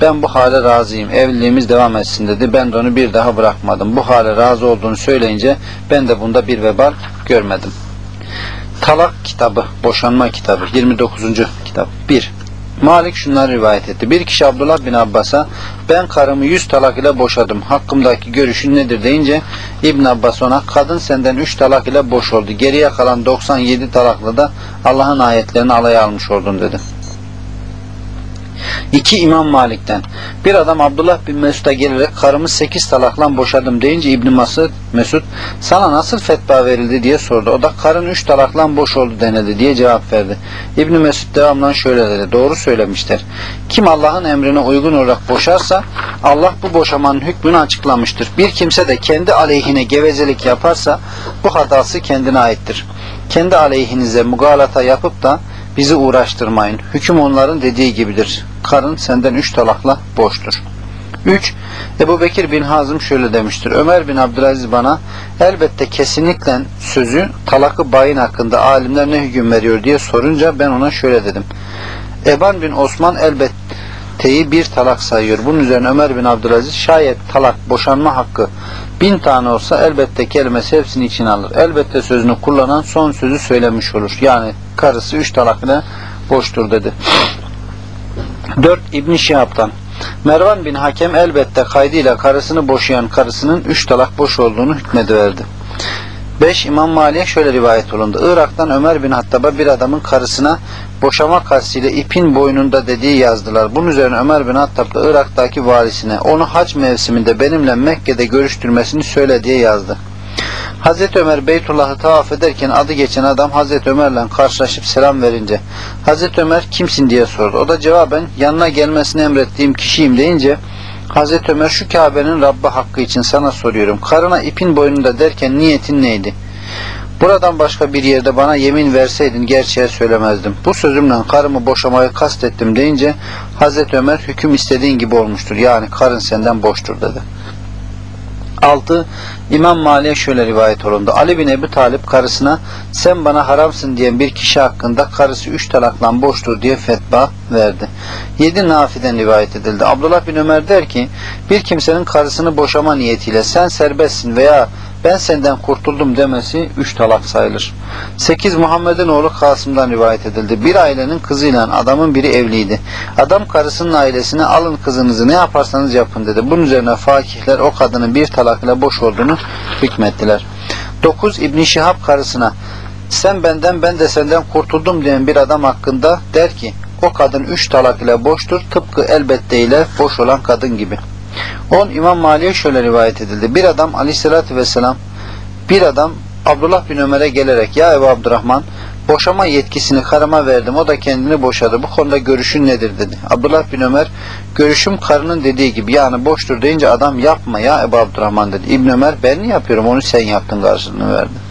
ben bu hale razıyım evliliğimiz devam etsin dedi. Ben de onu bir daha bırakmadım. Bu hale razı olduğunu söyleyince ben de bunda bir vebal görmedim. Talak kitabı, boşanma kitabı 29. kitap 1. Malik şunları rivayet etti. Bir kişi Abdullah bin Abbas'a ben karımı yüz talak ile boşadım. Hakkımdaki görüşün nedir deyince İbn Abbas ona kadın senden üç talak ile boş oldu. Geriye kalan 97 talakla da Allah'ın ayetlerini alaya almış oldun dedi. İki İmam Malik'ten. Bir adam Abdullah bin Mesud'a gelerek karımı sekiz talakla boşadım deyince İbn Masud Mesud sana nasıl fetva verildi diye sordu. O da karın üç talakla boş oldu denildi diye cevap verdi. İbn Mesud devamla şöyle dedi. Doğru söylemişler. Kim Allah'ın emrine uygun olarak boşarsa Allah bu boşamanın hükmünü açıklamıştır. Bir kimse de kendi aleyhine gevezelik yaparsa bu hatası kendine aittir. Kendi aleyhinize mugalata yapıp da bizi uğraştırmayın. Hüküm onların dediği gibidir. Karın senden üç talakla boştur. 3. Ebu Bekir bin Hazım şöyle demiştir. Ömer bin Abdülaziz bana elbette kesinlikle sözü talakı bayin hakkında alimler ne hüküm veriyor diye sorunca ben ona şöyle dedim. Eban bin Osman elbetteyi bir talak sayıyor. Bunun üzerine Ömer bin Abdülaziz şayet talak boşanma hakkı bin tane olsa elbette kelimesi hepsini içine alır. Elbette sözünü kullanan son sözü söylemiş olur. Yani karısı üç talak ile boştur dedi. 4. İbn Şihab'dan Mervan bin Hakem elbette kaydıyla karısını boşayan karısının üç talak boş olduğunu hükmediverdi. 5. İmam Mali'ye şöyle rivayet olundu. Irak'tan Ömer bin Hattab'a bir adamın karısına boşama kastıyla ipin boynunda dediği yazdılar. Bunun üzerine Ömer bin Hattab da Irak'taki valisine onu hac mevsiminde benimle Mekke'de görüştürmesini söyle diye yazdı. Hazreti Ömer Beytullah'ı tavaf ederken adı geçen adam Hazreti Ömer'le karşılaşıp selam verince Hazreti Ömer kimsin diye sordu. O da cevaben yanına gelmesini emrettiğim kişiyim deyince Hazreti Ömer şu Kabe'nin Rabbi hakkı için sana soruyorum. Karına ipin boynunda derken niyetin neydi? Buradan başka bir yerde bana yemin verseydin gerçeğe söylemezdim. Bu sözümle karımı boşamayı kastettim deyince Hazreti Ömer hüküm istediğin gibi olmuştur. Yani karın senden boştur dedi. 6. İmam Mali'ye şöyle rivayet olundu. Ali bin Ebu Talip karısına sen bana haramsın diyen bir kişi hakkında karısı üç talakla boştur diye fetva verdi. 7. Nafi'den rivayet edildi. Abdullah bin Ömer der ki bir kimsenin karısını boşama niyetiyle sen serbestsin veya ben senden kurtuldum demesi üç talak sayılır. 8. Muhammed'in oğlu Kasım'dan rivayet edildi. Bir ailenin kızıyla adamın biri evliydi. Adam karısının ailesine alın kızınızı ne yaparsanız yapın dedi. Bunun üzerine fakihler o kadının bir talak ile boş olduğunu hükmettiler. 9. İbn Şihab karısına sen benden ben de senden kurtuldum diyen bir adam hakkında der ki o kadın üç talak ile boştur tıpkı elbette ile boş olan kadın gibi. 10 İmam Mali'ye şöyle rivayet edildi. Bir adam aleyhissalatü vesselam bir adam Abdullah bin Ömer'e gelerek ya Ebu Abdurrahman boşama yetkisini karıma verdim o da kendini boşadı. Bu konuda görüşün nedir dedi. Abdullah bin Ömer görüşüm karının dediği gibi yani boştur deyince adam yapma ya Ebu Abdurrahman dedi. İbn Ömer ben mi yapıyorum onu sen yaptın karşılığını verdi.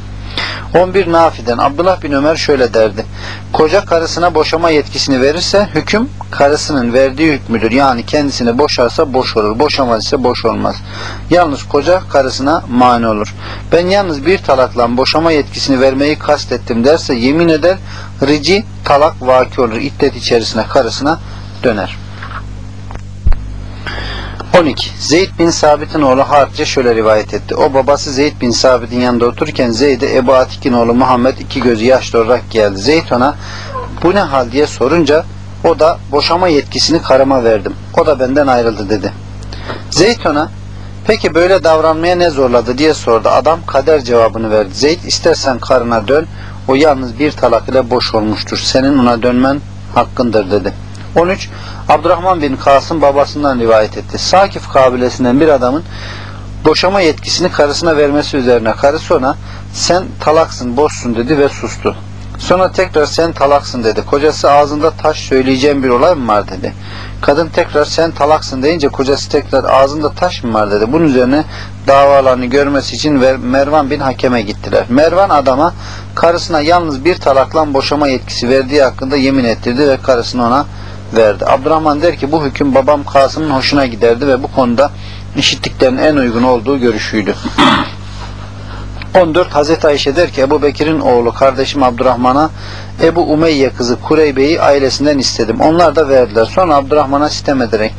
11 Nafi'den Abdullah bin Ömer şöyle derdi. Koca karısına boşama yetkisini verirse hüküm karısının verdiği hükmüdür. Yani kendisini boşarsa boş olur. Boşamaz ise boş olmaz. Yalnız koca karısına mani olur. Ben yalnız bir talakla boşama yetkisini vermeyi kastettim derse yemin eder rici talak vaki olur. İddet içerisine karısına döner. 12. Zeyd bin Sabit'in oğlu Harice şöyle rivayet etti. O babası Zeyd bin Sabit'in yanında otururken Zeyd'e Ebu Atik'in oğlu Muhammed iki gözü yaşlı olarak geldi. Zeyd ona bu ne hal diye sorunca o da boşama yetkisini karıma verdim. O da benden ayrıldı dedi. Zeyd ona peki böyle davranmaya ne zorladı diye sordu. Adam kader cevabını verdi. Zeyd istersen karına dön o yalnız bir talak ile boş olmuştur. Senin ona dönmen hakkındır dedi. 13. Abdurrahman bin Kasım babasından rivayet etti. Sakif kabilesinden bir adamın boşama yetkisini karısına vermesi üzerine karısı ona sen talaksın boşsun dedi ve sustu. Sonra tekrar sen talaksın dedi. Kocası ağzında taş söyleyeceğim bir olay mı var dedi. Kadın tekrar sen talaksın deyince kocası tekrar ağzında taş mı var dedi. Bunun üzerine davalarını görmesi için Mervan bin Hakem'e gittiler. Mervan adama karısına yalnız bir talakla boşama yetkisi verdiği hakkında yemin ettirdi ve karısını ona verdi. Abdurrahman der ki bu hüküm babam Kasım'ın hoşuna giderdi ve bu konuda işittiklerinin en uygun olduğu görüşüydü. [CLEARS THROAT] 14 Hazreti Ayşe der ki Ebu Bekir'in oğlu kardeşim Abdurrahman'a Ebu Umeyye kızı Kureybe'yi ailesinden istedim. Onlar da verdiler. Sonra Abdurrahman'a sitem ederek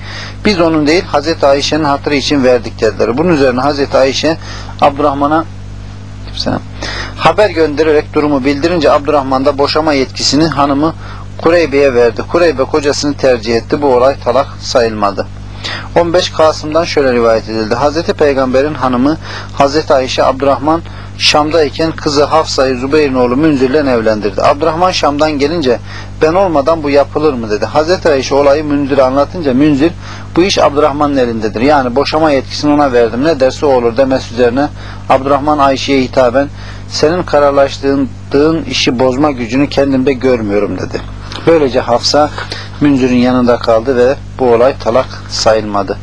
biz onun değil Hazreti Ayşe'nin hatırı için verdik dediler. Bunun üzerine Hazreti Ayşe Abdurrahman'a haber göndererek durumu bildirince Abdurrahman da boşama yetkisini hanımı Kureybe'ye verdi. Kureybe kocasını tercih etti. Bu olay talak sayılmadı. 15 Kasım'dan şöyle rivayet edildi. Hazreti Peygamber'in hanımı Hazreti Ayşe Abdurrahman Şam'dayken kızı Hafsa'yı Zübeyir'in oğlu Münzir'le evlendirdi. Abdurrahman Şam'dan gelince ben olmadan bu yapılır mı dedi. Hazreti Ayşe olayı Münzir'e anlatınca Münzir bu iş Abdurrahman'ın elindedir. Yani boşama yetkisini ona verdim. Ne derse o olur demesi üzerine Abdurrahman Ayşe'ye hitaben senin kararlaştırdığın işi bozma gücünü kendimde görmüyorum dedi. Böylece Hafsa Münzir'in yanında kaldı ve bu olay talak sayılmadı.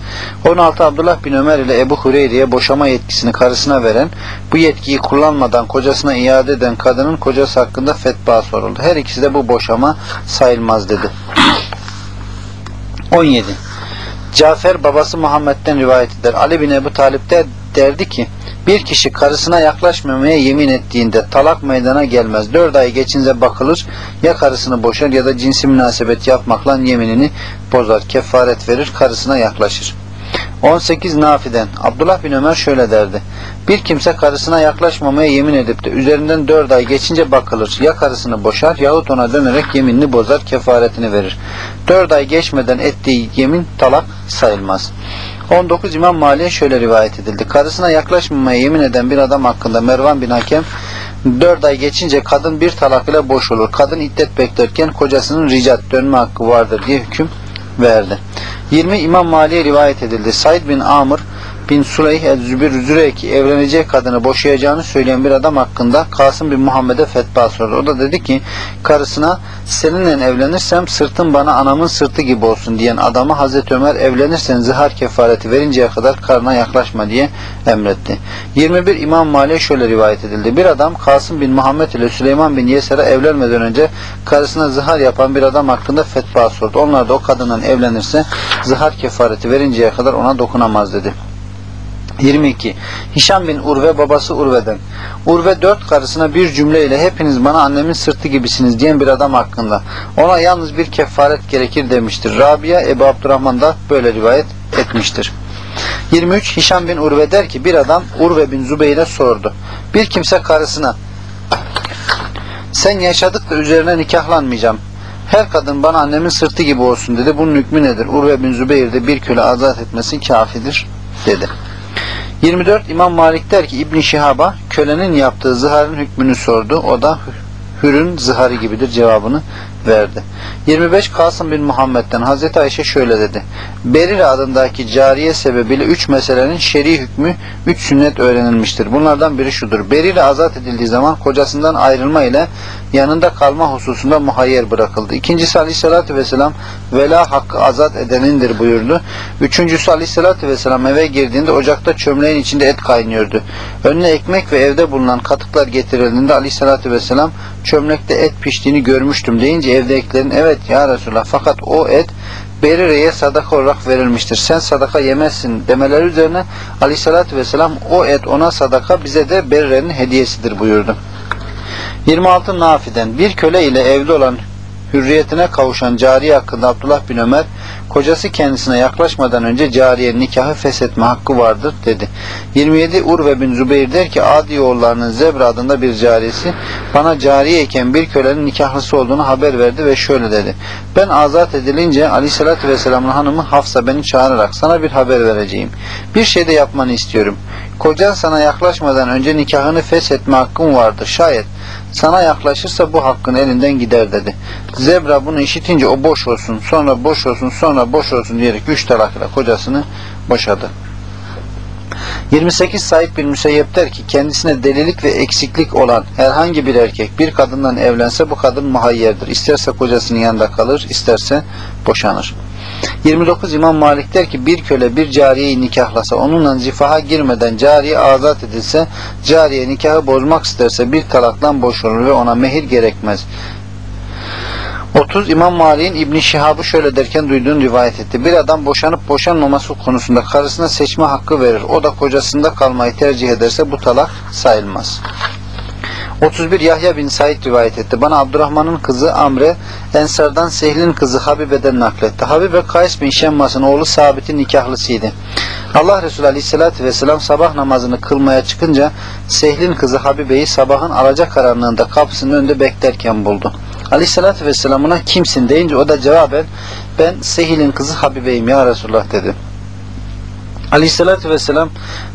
16 Abdullah bin Ömer ile Ebu Hureyre'ye boşama yetkisini karısına veren, bu yetkiyi kullanmadan kocasına iade eden kadının kocası hakkında fetva soruldu. Her ikisi de bu boşama sayılmaz dedi. 17. Cafer babası Muhammed'den rivayet eder. Ali bin Ebu Talip de derdi ki bir kişi karısına yaklaşmamaya yemin ettiğinde talak meydana gelmez. Dört ay geçince bakılır ya karısını boşar ya da cinsi münasebet yapmakla yeminini bozar. Kefaret verir karısına yaklaşır. 18 Nafi'den Abdullah bin Ömer şöyle derdi. Bir kimse karısına yaklaşmamaya yemin edip de üzerinden 4 ay geçince bakılır. Ya karısını boşar yahut ona dönerek yeminini bozar kefaretini verir. 4 ay geçmeden ettiği yemin talak sayılmaz. 19 İmam Mali'ye şöyle rivayet edildi. Karısına yaklaşmamaya yemin eden bir adam hakkında Mervan bin Hakem 4 ay geçince kadın bir talak ile boş olur. Kadın iddet beklerken kocasının ricat dönme hakkı vardır diye hüküm verdi. 20 İmam Mali'ye rivayet edildi. Said bin Amr bin Suleyh el-Zübir Züreyki evleneceği kadını boşayacağını söyleyen bir adam hakkında Kasım bin Muhammed'e fetva sordu. O da dedi ki karısına seninle evlenirsem sırtın bana anamın sırtı gibi olsun diyen adama Hazreti Ömer evlenirsen zihar kefareti verinceye kadar karına yaklaşma diye emretti. 21 İmam Mali'ye şöyle rivayet edildi. Bir adam Kasım bin Muhammed ile Süleyman bin Yeser'e evlenmeden önce karısına zihar yapan bir adam hakkında fetva sordu. Onlar da o kadından evlenirse zihar kefareti verinceye kadar ona dokunamaz dedi. 22. Hişam bin Urve babası Urve'den. Urve dört karısına bir cümleyle hepiniz bana annemin sırtı gibisiniz diyen bir adam hakkında. Ona yalnız bir kefaret gerekir demiştir. Rabia Ebu Abdurrahman da böyle rivayet etmiştir. 23. Hişam bin Urve der ki bir adam Urve bin Zübeyir'e sordu. Bir kimse karısına sen yaşadıkça üzerine nikahlanmayacağım. Her kadın bana annemin sırtı gibi olsun dedi. Bunun hükmü nedir? Urve bin Zübeyir de bir köle azat etmesi kafidir dedi. 24 İmam Malik der ki İbn Şihab'a kölenin yaptığı zıharın hükmünü sordu. O da hürün zıharı gibidir cevabını verdi. 25 Kasım bin Muhammed'den Hazreti Ayşe şöyle dedi. Berire adındaki cariye sebebiyle üç meselenin şer'i hükmü üç sünnet öğrenilmiştir. Bunlardan biri şudur. Berire azat edildiği zaman kocasından ayrılma ile yanında kalma hususunda muhayyer bırakıldı. İkincisi aleyhissalatü vesselam vela hakkı azat edenindir buyurdu. Üçüncüsü aleyhissalatü vesselam eve girdiğinde ocakta çömleğin içinde et kaynıyordu. Önüne ekmek ve evde bulunan katıklar getirildiğinde aleyhissalatü vesselam çömlekte et piştiğini görmüştüm deyince evdekilerin evet ya Resulallah fakat o et Berire'ye sadaka olarak verilmiştir. Sen sadaka yemezsin demeleri üzerine aleyhissalatü vesselam o et ona sadaka bize de Berire'nin hediyesidir buyurdu. 26 Nafi'den bir köle ile evli olan hürriyetine kavuşan cariye hakkında Abdullah bin Ömer, kocası kendisine yaklaşmadan önce cariye nikahı feshetme hakkı vardır dedi. 27 Urve bin Zübeyir der ki Adi oğullarının Zebra adında bir cariyesi bana cariyeyken bir kölenin nikahlısı olduğunu haber verdi ve şöyle dedi. Ben azat edilince Aleyhisselatü Vesselam'ın hanımı Hafsa beni çağırarak sana bir haber vereceğim. Bir şey de yapmanı istiyorum. Kocan sana yaklaşmadan önce nikahını feshetme hakkın vardır. Şayet sana yaklaşırsa bu hakkın elinden gider dedi. Zebra bunu işitince o boş olsun, sonra boş olsun, sonra boş olsun diyerek üç talakla kocasını boşadı. 28 Said bin Müseyyep der ki kendisine delilik ve eksiklik olan herhangi bir erkek bir kadından evlense bu kadın muhayyerdir. İsterse kocasının yanında kalır, isterse boşanır. 29 İmam Malik der ki bir köle bir cariyeyi nikahlasa onunla zifaha girmeden cariye azat edilse cariye nikahı bozmak isterse bir talaktan boşanır ve ona mehir gerekmez. 30 İmam Malik'in İbn Şihab'ı şöyle derken duyduğunu rivayet etti. Bir adam boşanıp boşanmaması konusunda karısına seçme hakkı verir. O da kocasında kalmayı tercih ederse bu talak sayılmaz. 31 Yahya bin Said rivayet etti. Bana Abdurrahman'ın kızı Amre, Ensar'dan Sehl'in kızı Habibe'den nakletti. Habibe Kays bin Şemmas'ın oğlu Sabit'in nikahlısıydı. Allah Resulü Aleyhisselatü Vesselam sabah namazını kılmaya çıkınca Sehl'in kızı Habibe'yi sabahın alacak karanlığında kapısının önünde beklerken buldu. Aleyhisselatü Vesselam ona kimsin deyince o da cevaben ben Sehil'in kızı Habibe'yim ya Resulullah dedi. Aleyhissalatü vesselam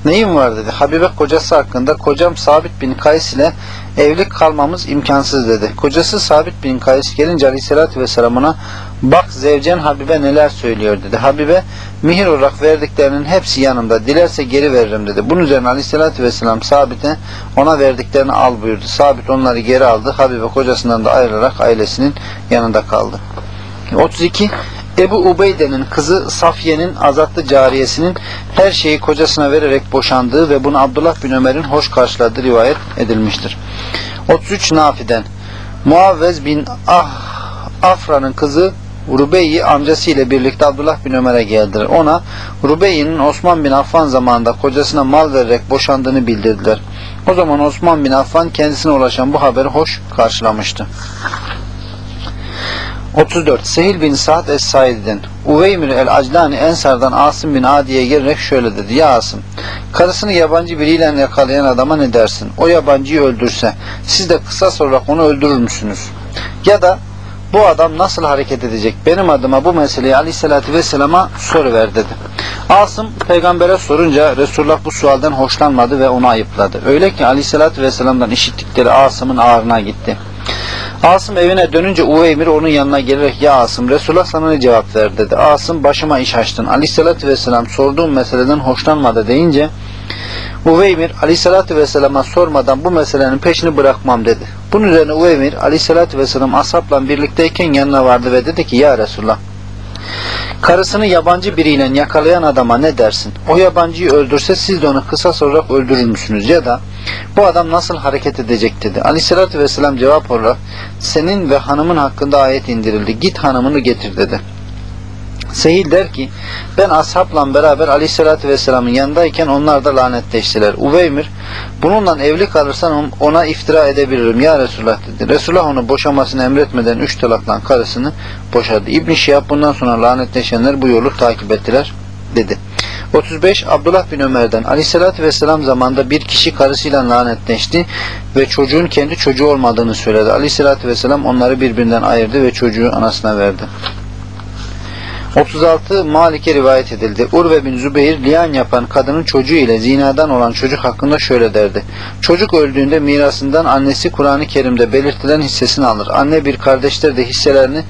neyim var dedi. Habibe kocası hakkında kocam Sabit bin Kays ile evlilik kalmamız imkansız dedi. Kocası Sabit bin Kays gelince Aleyhissalatü vesselam bak zevcen Habibe neler söylüyor dedi. Habibe mihir olarak verdiklerinin hepsi yanımda. Dilerse geri veririm dedi. Bunun üzerine Aleyhissalatü vesselam Sabit'e ona verdiklerini al buyurdu. Sabit onları geri aldı. Habibe kocasından da ayrılarak ailesinin yanında kaldı. 32 Ebu Ubeyde'nin kızı Safiye'nin azatlı cariyesinin her şeyi kocasına vererek boşandığı ve bunu Abdullah bin Ömer'in hoş karşıladığı rivayet edilmiştir. 33 Nafi'den Muavvez bin ah, Afra'nın kızı Rubeyyi amcası ile birlikte Abdullah bin Ömer'e geldiler. Ona Rubeyyi'nin Osman bin Affan zamanında kocasına mal vererek boşandığını bildirdiler. O zaman Osman bin Affan kendisine ulaşan bu haberi hoş karşılamıştı. 34. Sehil bin Sa'd Es-Said'den Uveymir el-Aclani Ensar'dan Asım bin Adi'ye gelerek şöyle dedi. Ya Asım, karısını yabancı biriyle yakalayan adama ne dersin? O yabancıyı öldürse, siz de kısas olarak onu öldürür müsünüz? Ya da bu adam nasıl hareket edecek? Benim adıma bu meseleyi aleyhissalatü vesselama soruver dedi. Asım peygambere sorunca Resulullah bu sualden hoşlanmadı ve onu ayıpladı. Öyle ki aleyhissalatü vesselamdan işittikleri Asım'ın ağrına gitti. Asım evine dönünce Uveymir onun yanına gelerek ya Asım Resulullah sana ne cevap ver dedi. Asım başıma iş açtın. Aleyhissalatü vesselam sorduğum meseleden hoşlanmadı deyince Uveymir Aleyhissalatü vesselama sormadan bu meselenin peşini bırakmam dedi. Bunun üzerine Uveymir Aleyhissalatü vesselam ashabla birlikteyken yanına vardı ve dedi ki ya Resulullah Karısını yabancı biriyle yakalayan adama ne dersin? O yabancıyı öldürse siz de onu kısas olarak öldürür müsünüz? Ya da bu adam nasıl hareket edecek dedi. Aleyhissalatü vesselam cevap olarak senin ve hanımın hakkında ayet indirildi. Git hanımını getir dedi. Sehil der ki ben ashabla beraber aleyhissalatü vesselamın yanındayken onlar da lanetleştiler. Uveymir bununla evli kalırsan ona iftira edebilirim ya Resulullah dedi. Resulullah onu boşamasını emretmeden üç talakla karısını boşadı. İbn Şihab bundan sonra lanetleşenler bu yolu takip ettiler dedi. 35 Abdullah bin Ömer'den Aleyhisselatü Vesselam zamanında bir kişi karısıyla lanetleşti ve çocuğun kendi çocuğu olmadığını söyledi. Aleyhisselatü Vesselam onları birbirinden ayırdı ve çocuğu anasına verdi. 36 Malik'e rivayet edildi. Urve bin Zübeyir liyan yapan kadının çocuğu ile zinadan olan çocuk hakkında şöyle derdi. Çocuk öldüğünde mirasından annesi Kur'an-ı Kerim'de belirtilen hissesini alır. Anne bir kardeşler de hisselerini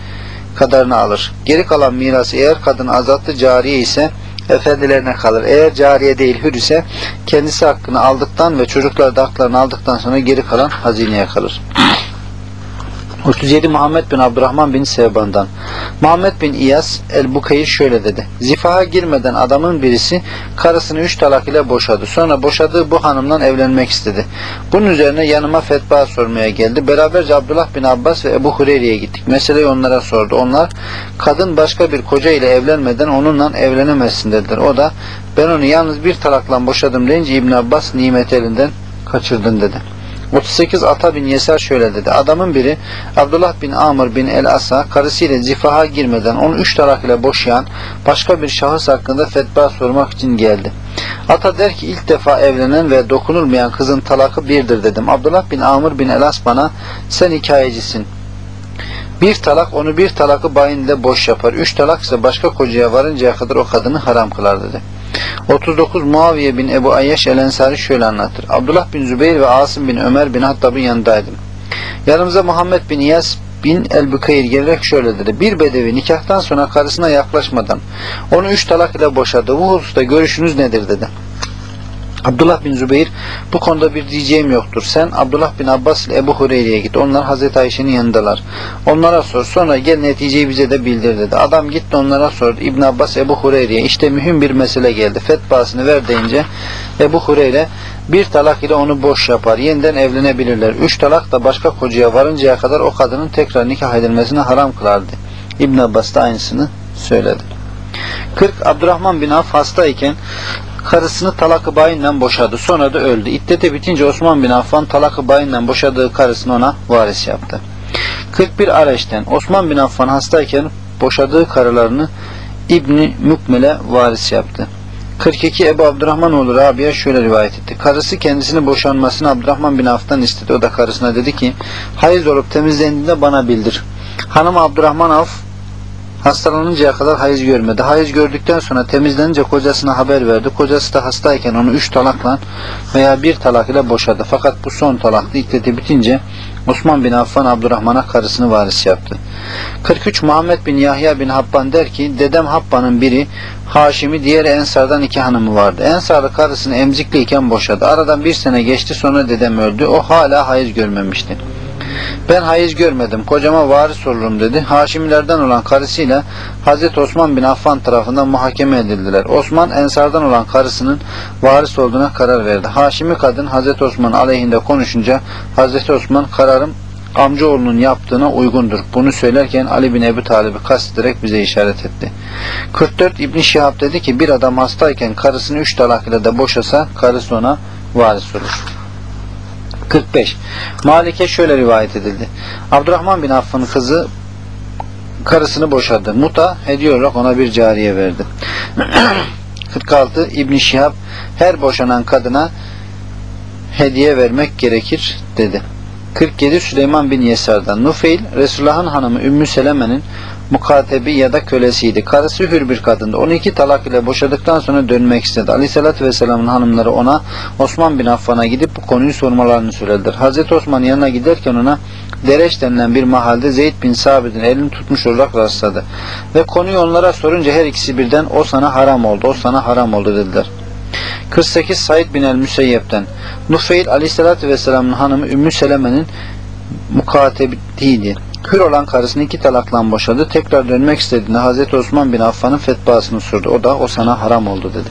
kadarını alır. Geri kalan mirası eğer kadın azatlı cariye ise efendilerine kalır. Eğer cariye değil hür ise kendisi hakkını aldıktan ve çocuklar da aldıktan sonra geri kalan hazineye kalır. 37 Muhammed bin Abdurrahman bin Sevban'dan. Muhammed bin İyas el-Bukayr şöyle dedi. Zifaha girmeden adamın birisi karısını üç talak ile boşadı. Sonra boşadığı bu hanımdan evlenmek istedi. Bunun üzerine yanıma fetva sormaya geldi. Beraberce Abdullah bin Abbas ve Ebu Hureyre'ye gittik. Meseleyi onlara sordu. Onlar kadın başka bir koca ile evlenmeden onunla evlenemezsin dediler. O da ben onu yalnız bir talakla boşadım deyince İbn Abbas nimet elinden kaçırdın dedi. 38 Ata bin Yesar şöyle dedi. Adamın biri Abdullah bin Amr bin El Asa karısıyla zifaha girmeden onu üç talak ile boşayan başka bir şahıs hakkında fetva sormak için geldi. Ata der ki ilk defa evlenen ve dokunulmayan kızın talakı birdir dedim. Abdullah bin Amr bin El As bana sen hikayecisin. Bir talak onu bir talakı bayin ile boş yapar. Üç talak ise başka kocaya varıncaya kadar o kadını haram kılar dedi. 39 Muaviye bin Ebu Ayyaş el Ensari şöyle anlatır. Abdullah bin Zübeyir ve Asım bin Ömer bin Hattab'ın yanındaydım. Yanımıza Muhammed bin İyas bin el-Bükeyr gelerek şöyle dedi. Bir bedevi nikahtan sonra karısına yaklaşmadan onu üç talak ile boşadı. Bu hususta görüşünüz nedir dedi. Abdullah bin Zübeyir bu konuda bir diyeceğim yoktur. Sen Abdullah bin Abbas ile Ebu Hureyre'ye git. Onlar Hazreti Ayşe'nin yanındalar. Onlara sor. Sonra gel neticeyi bize de bildir dedi. Adam gitti onlara sordu. İbn Abbas Ebu Hureyre'ye işte mühim bir mesele geldi. Fetvasını ver deyince Ebu Hureyre bir talak ile onu boş yapar. Yeniden evlenebilirler. Üç talak da başka kocaya varıncaya kadar o kadının tekrar nikah edilmesine haram kılardı. İbn Abbas da aynısını söyledi. 40 Abdurrahman bin Avf hastayken karısını talakı bayinden boşadı. Sonra da öldü. İddete bitince Osman bin Affan talakı bayinden boşadığı karısını ona varis yaptı. 41 Areş'ten Osman bin Affan hastayken boşadığı karılarını İbni Mükmel'e varis yaptı. 42 Ebu Abdurrahman oğlu Rabia şöyle rivayet etti. Karısı kendisini boşanmasını Abdurrahman bin Avf'tan istedi. O da karısına dedi ki hayız olup temizlendiğinde bana bildir. Hanım Abdurrahman Avf Hastalanıncaya kadar hayız görmedi. Hayız gördükten sonra temizlenince kocasına haber verdi. Kocası da hastayken onu üç talakla veya bir talak ile boşadı. Fakat bu son talaktı. İddeti bitince Osman bin Affan Abdurrahman'a karısını varis yaptı. 43 Muhammed bin Yahya bin Habban der ki dedem Habban'ın biri Haşimi diğeri Ensar'dan iki hanımı vardı. Ensar'ı karısını emzikliyken boşadı. Aradan bir sene geçti sonra dedem öldü. O hala hayız görmemişti. Ben hayız görmedim. Kocama varis olurum dedi. Haşimilerden olan karısıyla Hazreti Osman bin Affan tarafından muhakeme edildiler. Osman Ensar'dan olan karısının varis olduğuna karar verdi. Haşimi kadın Hazreti Osman aleyhinde konuşunca Hazreti Osman kararım amcaoğlunun yaptığına uygundur. Bunu söylerken Ali bin Ebu Talib'i kastederek bize işaret etti. 44 İbn Şihab dedi ki bir adam hastayken karısını üç talak ile de boşasa karısı ona varis olur. 45. Malik'e şöyle rivayet edildi. Abdurrahman bin Aff'ın kızı karısını boşadı. Muta hediye olarak ona bir cariye verdi. [CLEARS THROAT] 46. İbn Şihab her boşanan kadına hediye vermek gerekir dedi. 47 Süleyman bin Yesar'dan Nufeil Resulullah'ın hanımı Ümmü Seleme'nin mukatebi ya da kölesiydi. Karısı hür bir kadındı. 12 talak ile boşadıktan sonra dönmek istedi. Aleyhissalatü Vesselam'ın hanımları ona Osman bin Affan'a gidip bu konuyu sormalarını söylediler. Hazreti Osman yanına giderken ona Dereç denilen bir mahalde Zeyd bin Sabit'in elini tutmuş olarak rastladı. Ve konuyu onlara sorunca her ikisi birden o sana haram oldu, o sana haram oldu dediler. 48 Said bin el-Müseyyep'ten Nufeil aleyhissalatü vesselamın hanımı Ümmü Seleme'nin mukatebiydi. Hür olan karısını iki talakla boşadı. Tekrar dönmek istediğinde Hazreti Osman bin Affan'ın fetvasını sordu. O da o sana haram oldu dedi.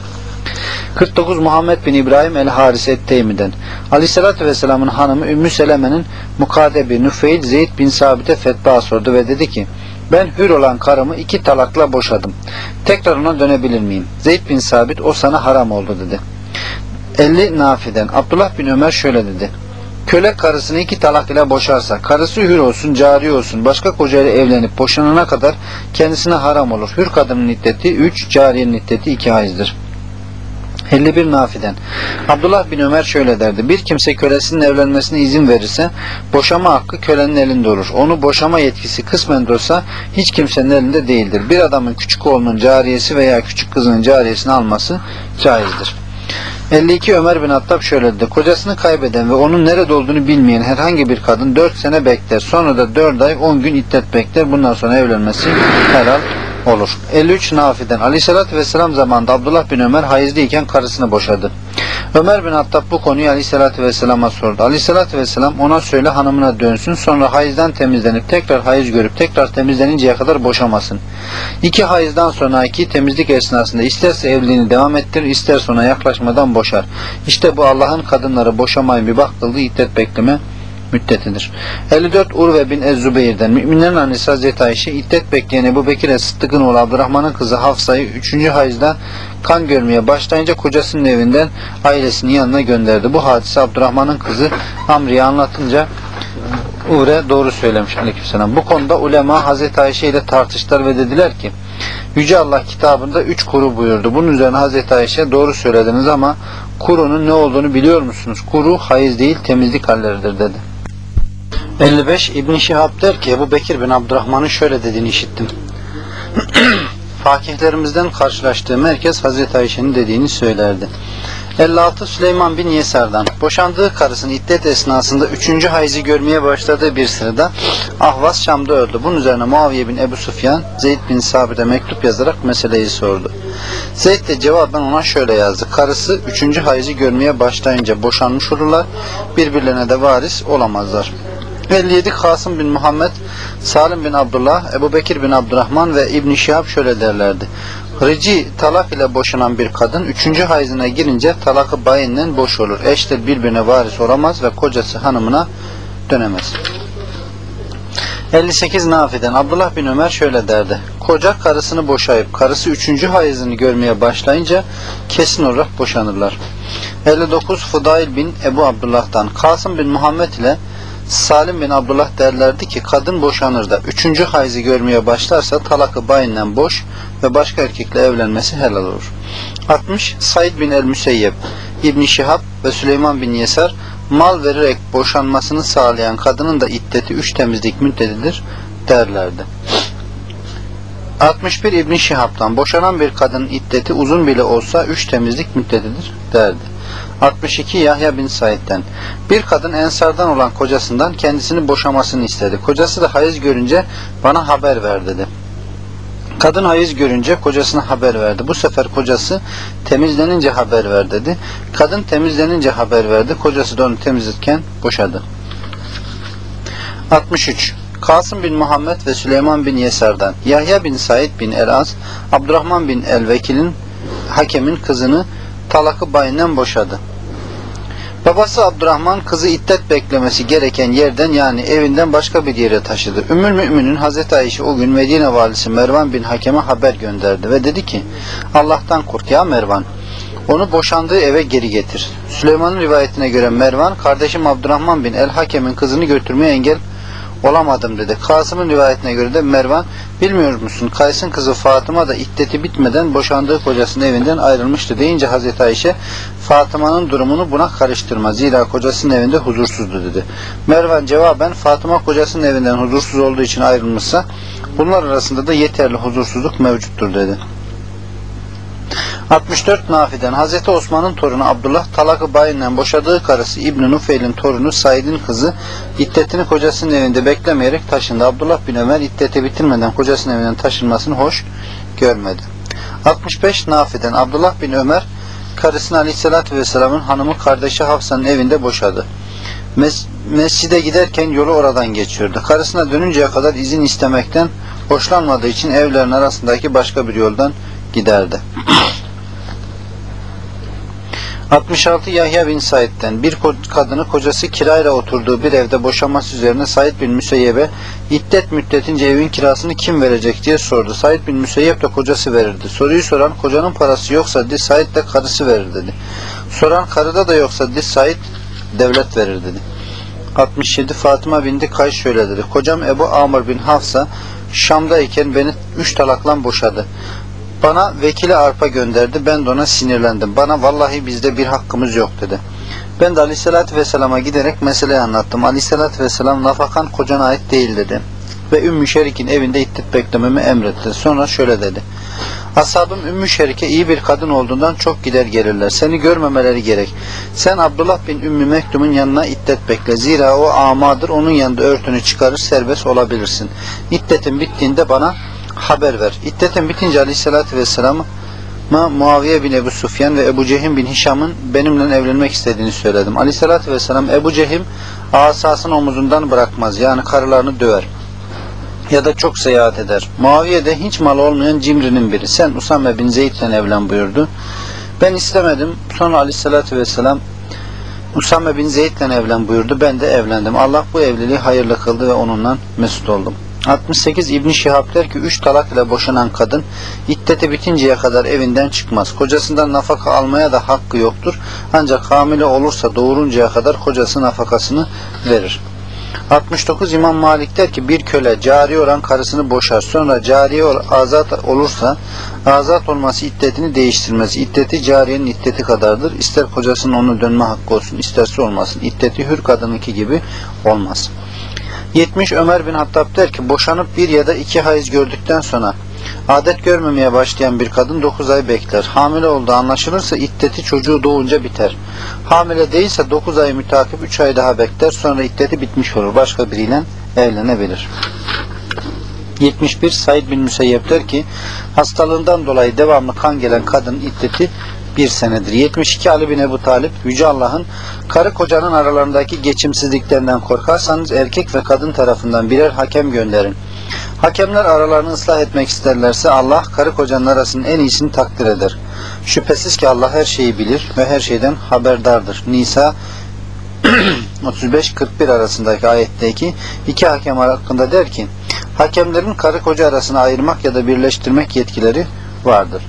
49 Muhammed bin İbrahim el-Haris et-Teymi'den Aleyhisselatü Vesselam'ın hanımı Ümmü Seleme'nin mukadebi Nüfeil Zeyd bin Sabit'e fetva sordu ve dedi ki ben hür olan karımı iki talakla boşadım. Tekrar ona dönebilir miyim? Zeyd bin Sabit o sana haram oldu dedi. 50 Nafi'den Abdullah bin Ömer şöyle dedi. Köle karısını iki talak ile boşarsa, karısı hür olsun, cari olsun, başka kocayla evlenip boşanana kadar kendisine haram olur. Hür kadının iddeti 3, cariyenin iddeti 2 hayızdır. 51 Nafi'den Abdullah bin Ömer şöyle derdi. Bir kimse kölesinin evlenmesine izin verirse boşama hakkı kölenin elinde olur. Onu boşama yetkisi kısmen de hiç kimsenin elinde değildir. Bir adamın küçük oğlunun cariyesi veya küçük kızının cariyesini alması caizdir. 52 Ömer bin Hattab şöyle dedi. Kocasını kaybeden ve onun nerede olduğunu bilmeyen herhangi bir kadın 4 sene bekler. Sonra da 4 ay 10 gün iddet bekler. Bundan sonra evlenmesi helal olur. 53 Nafi'den Aleyhisselatü Vesselam zamanında Abdullah bin Ömer hayızlıyken karısını boşadı. Ömer bin Hattab bu konuyu Aleyhisselatü Vesselam'a sordu. Aleyhisselatü Vesselam ona söyle hanımına dönsün sonra hayızdan temizlenip tekrar hayız görüp tekrar temizleninceye kadar boşamasın. İki hayızdan sonraki temizlik esnasında isterse evliliğini devam ettirir isterse ona yaklaşmadan boşar. İşte bu Allah'ın kadınları boşamaya mübah kıldığı iddet bekleme müddetidir. 54 Urve bin Ez-Zübeyir'den Müminlerin annesi Hazreti Ayşe iddet bekleyen Ebu Bekir'e Sıddık'ın oğlu Abdurrahman'ın kızı Hafsa'yı 3. hayızda kan görmeye başlayınca kocasının evinden ailesinin yanına gönderdi. Bu hadise Abdurrahman'ın kızı Amri'ye anlatınca Ure doğru söylemiş aleykümselam. Bu konuda ulema Hazreti Ayşe ile tartıştılar ve dediler ki Yüce Allah kitabında üç kuru buyurdu. Bunun üzerine Hazreti Ayşe doğru söylediniz ama kurunun ne olduğunu biliyor musunuz? Kuru hayız değil temizlik halleridir dedi. 55 İbn Şihab der ki Ebu Bekir bin Abdurrahman'ın şöyle dediğini işittim. [CLEARS THROAT] Fakihlerimizden karşılaştığım herkes Hazreti Ayşe'nin dediğini söylerdi. 56 Süleyman bin Yesar'dan boşandığı karısının iddet esnasında 3. hayzi görmeye başladığı bir sırada Ahvas Şam'da öldü. Bunun üzerine Muaviye bin Ebu Sufyan Zeyd bin Sabit'e mektup yazarak meseleyi sordu. Zeyd de cevaben ona şöyle yazdı. Karısı 3. hayzi görmeye başlayınca boşanmış olurlar. Birbirlerine de varis olamazlar. 57 Kasım bin Muhammed, Salim bin Abdullah, Ebu Bekir bin Abdurrahman ve İbn Şihab şöyle derlerdi. Rici talak ile boşanan bir kadın üçüncü hayzına girince talakı bayinden boş olur. Eşler birbirine varis olamaz ve kocası hanımına dönemez. 58 Nafi'den Abdullah bin Ömer şöyle derdi. Koca karısını boşayıp karısı üçüncü hayızını görmeye başlayınca kesin olarak boşanırlar. 59 Fudail bin Ebu Abdullah'tan Kasım bin Muhammed ile Salim bin Abdullah derlerdi ki kadın boşanır da üçüncü hayzı görmeye başlarsa talakı bayinden boş ve başka erkekle evlenmesi helal olur. 60 Said bin el-Müseyyep İbn Şihab ve Süleyman bin Yesar mal vererek boşanmasını sağlayan kadının da iddeti üç temizlik müddetidir derlerdi. 61 İbn Şihab'dan boşanan bir kadının iddeti uzun bile olsa üç temizlik müddetidir derdi. 62 Yahya bin Said'den bir kadın ensardan olan kocasından kendisini boşamasını istedi. Kocası da hayız görünce bana haber ver dedi. Kadın hayız görünce kocasına haber verdi. Bu sefer kocası temizlenince haber ver dedi. Kadın temizlenince haber verdi. Kocası da onu temizlerken boşadı. 63. Kasım bin Muhammed ve Süleyman bin Yesar'dan Yahya bin Said bin El-Az Abdurrahman bin El-Vekil'in hakemin kızını talakı bayinden boşadı. Babası Abdurrahman kızı iddet beklemesi gereken yerden yani evinden başka bir yere taşıdı. Ümmül Mümin'in Hazreti Ayşe o gün Medine valisi Mervan bin Hakem'e haber gönderdi ve dedi ki Allah'tan kork ya Mervan. Onu boşandığı eve geri getir. Süleyman'ın rivayetine göre Mervan kardeşim Abdurrahman bin El Hakem'in kızını götürmeye engel olamadım dedi. Kasım'ın rivayetine göre de Mervan bilmiyor musun Kays'ın kızı Fatıma da iddeti bitmeden boşandığı kocasının evinden ayrılmıştı deyince Hazreti Ayşe Fatıma'nın durumunu buna karıştırma zira kocasının evinde huzursuzdu dedi. Mervan cevaben Fatıma kocasının evinden huzursuz olduğu için ayrılmışsa bunlar arasında da yeterli huzursuzluk mevcuttur dedi. 64 Nafi'den Hazreti Osman'ın torunu Abdullah talakı bayinden boşadığı karısı İbn Nufeil'in torunu Said'in kızı iddetini kocasının evinde beklemeyerek taşındı. Abdullah bin Ömer iddeti bitirmeden kocasının evinden taşınmasını hoş görmedi. 65 Nafi'den Abdullah bin Ömer karısını Aleyhisselatü Vesselam'ın hanımı kardeşi Hafsa'nın evinde boşadı. Mes mescide giderken yolu oradan geçiyordu. Karısına dönünceye kadar izin istemekten hoşlanmadığı için evlerin arasındaki başka bir yoldan giderdi. 66 Yahya bin Said'den bir kadını kocası kirayla oturduğu bir evde boşanması üzerine Said bin Müseyyeb'e iddet müddetince evin kirasını kim verecek diye sordu. Said bin Müseyyep de kocası verirdi. Soruyu soran kocanın parası yoksa dedi Said de karısı verir dedi. Soran karıda da yoksa dedi Said devlet verir dedi. 67 Fatıma bindi Kays şöyle dedi. Kocam Ebu Amr bin Hafsa Şam'dayken beni üç talaklan boşadı. Bana vekile arpa gönderdi. Ben de ona sinirlendim. Bana vallahi bizde bir hakkımız yok dedi. Ben de Aleyhisselatü Vesselam'a giderek meseleyi anlattım. Aleyhisselatü Vesselam nafakan kocana ait değil dedi. Ve Ümmü Şerik'in evinde iddet beklememi emretti. Sonra şöyle dedi. Ashabım Ümmü Şerik'e iyi bir kadın olduğundan çok gider gelirler. Seni görmemeleri gerek. Sen Abdullah bin Ümmü Mektum'un yanına iddet bekle. Zira o amadır. Onun yanında örtünü çıkarır serbest olabilirsin. İddetin bittiğinde bana haber ver. İddetin bitince aleyhissalatü vesselam Muaviye bin Ebu Sufyan ve Ebu Cehim bin Hişam'ın benimle evlenmek istediğini söyledim. Aleyhissalatü vesselam Ebu Cehim asasını omuzundan bırakmaz. Yani karılarını döver. Ya da çok seyahat eder. Muaviye de hiç mal olmayan cimrinin biri. Sen Usame bin Zeyd'le evlen buyurdu. Ben istemedim. Sonra aleyhissalatü vesselam Usame bin Zeyd'le evlen buyurdu. Ben de evlendim. Allah bu evliliği hayırlı kıldı ve onunla mesut oldum. 68 İbn Şihab der ki 3 talak ile boşanan kadın iddeti bitinceye kadar evinden çıkmaz. Kocasından nafaka almaya da hakkı yoktur. Ancak hamile olursa doğuruncaya kadar kocası nafakasını verir. 69 İmam Malik der ki bir köle cari olan karısını boşar. Sonra cariye azat olursa azat olması iddetini değiştirmez. İddeti cariyenin iddeti kadardır. İster kocasının onu dönme hakkı olsun isterse olmasın. İddeti hür kadınınki gibi olmaz. 70 Ömer bin Hattab der ki boşanıp bir ya da iki hayız gördükten sonra adet görmemeye başlayan bir kadın 9 ay bekler. Hamile olduğu anlaşılırsa iddeti çocuğu doğunca biter. Hamile değilse 9 ay mütakip 3 ay daha bekler sonra iddeti bitmiş olur. Başka biriyle evlenebilir. 71 Said bin Müseyyep der ki hastalığından dolayı devamlı kan gelen kadın iddeti bir senedir. 72 Ali bin Ebu Talip Yüce Allah'ın karı kocanın aralarındaki geçimsizliklerinden korkarsanız erkek ve kadın tarafından birer hakem gönderin. Hakemler aralarını ıslah etmek isterlerse Allah karı kocanın arasının en iyisini takdir eder. Şüphesiz ki Allah her şeyi bilir ve her şeyden haberdardır. Nisa [CLEARS THROAT] 35-41 arasındaki ayetteki iki hakem hakkında der ki hakemlerin karı koca arasını ayırmak ya da birleştirmek yetkileri vardır.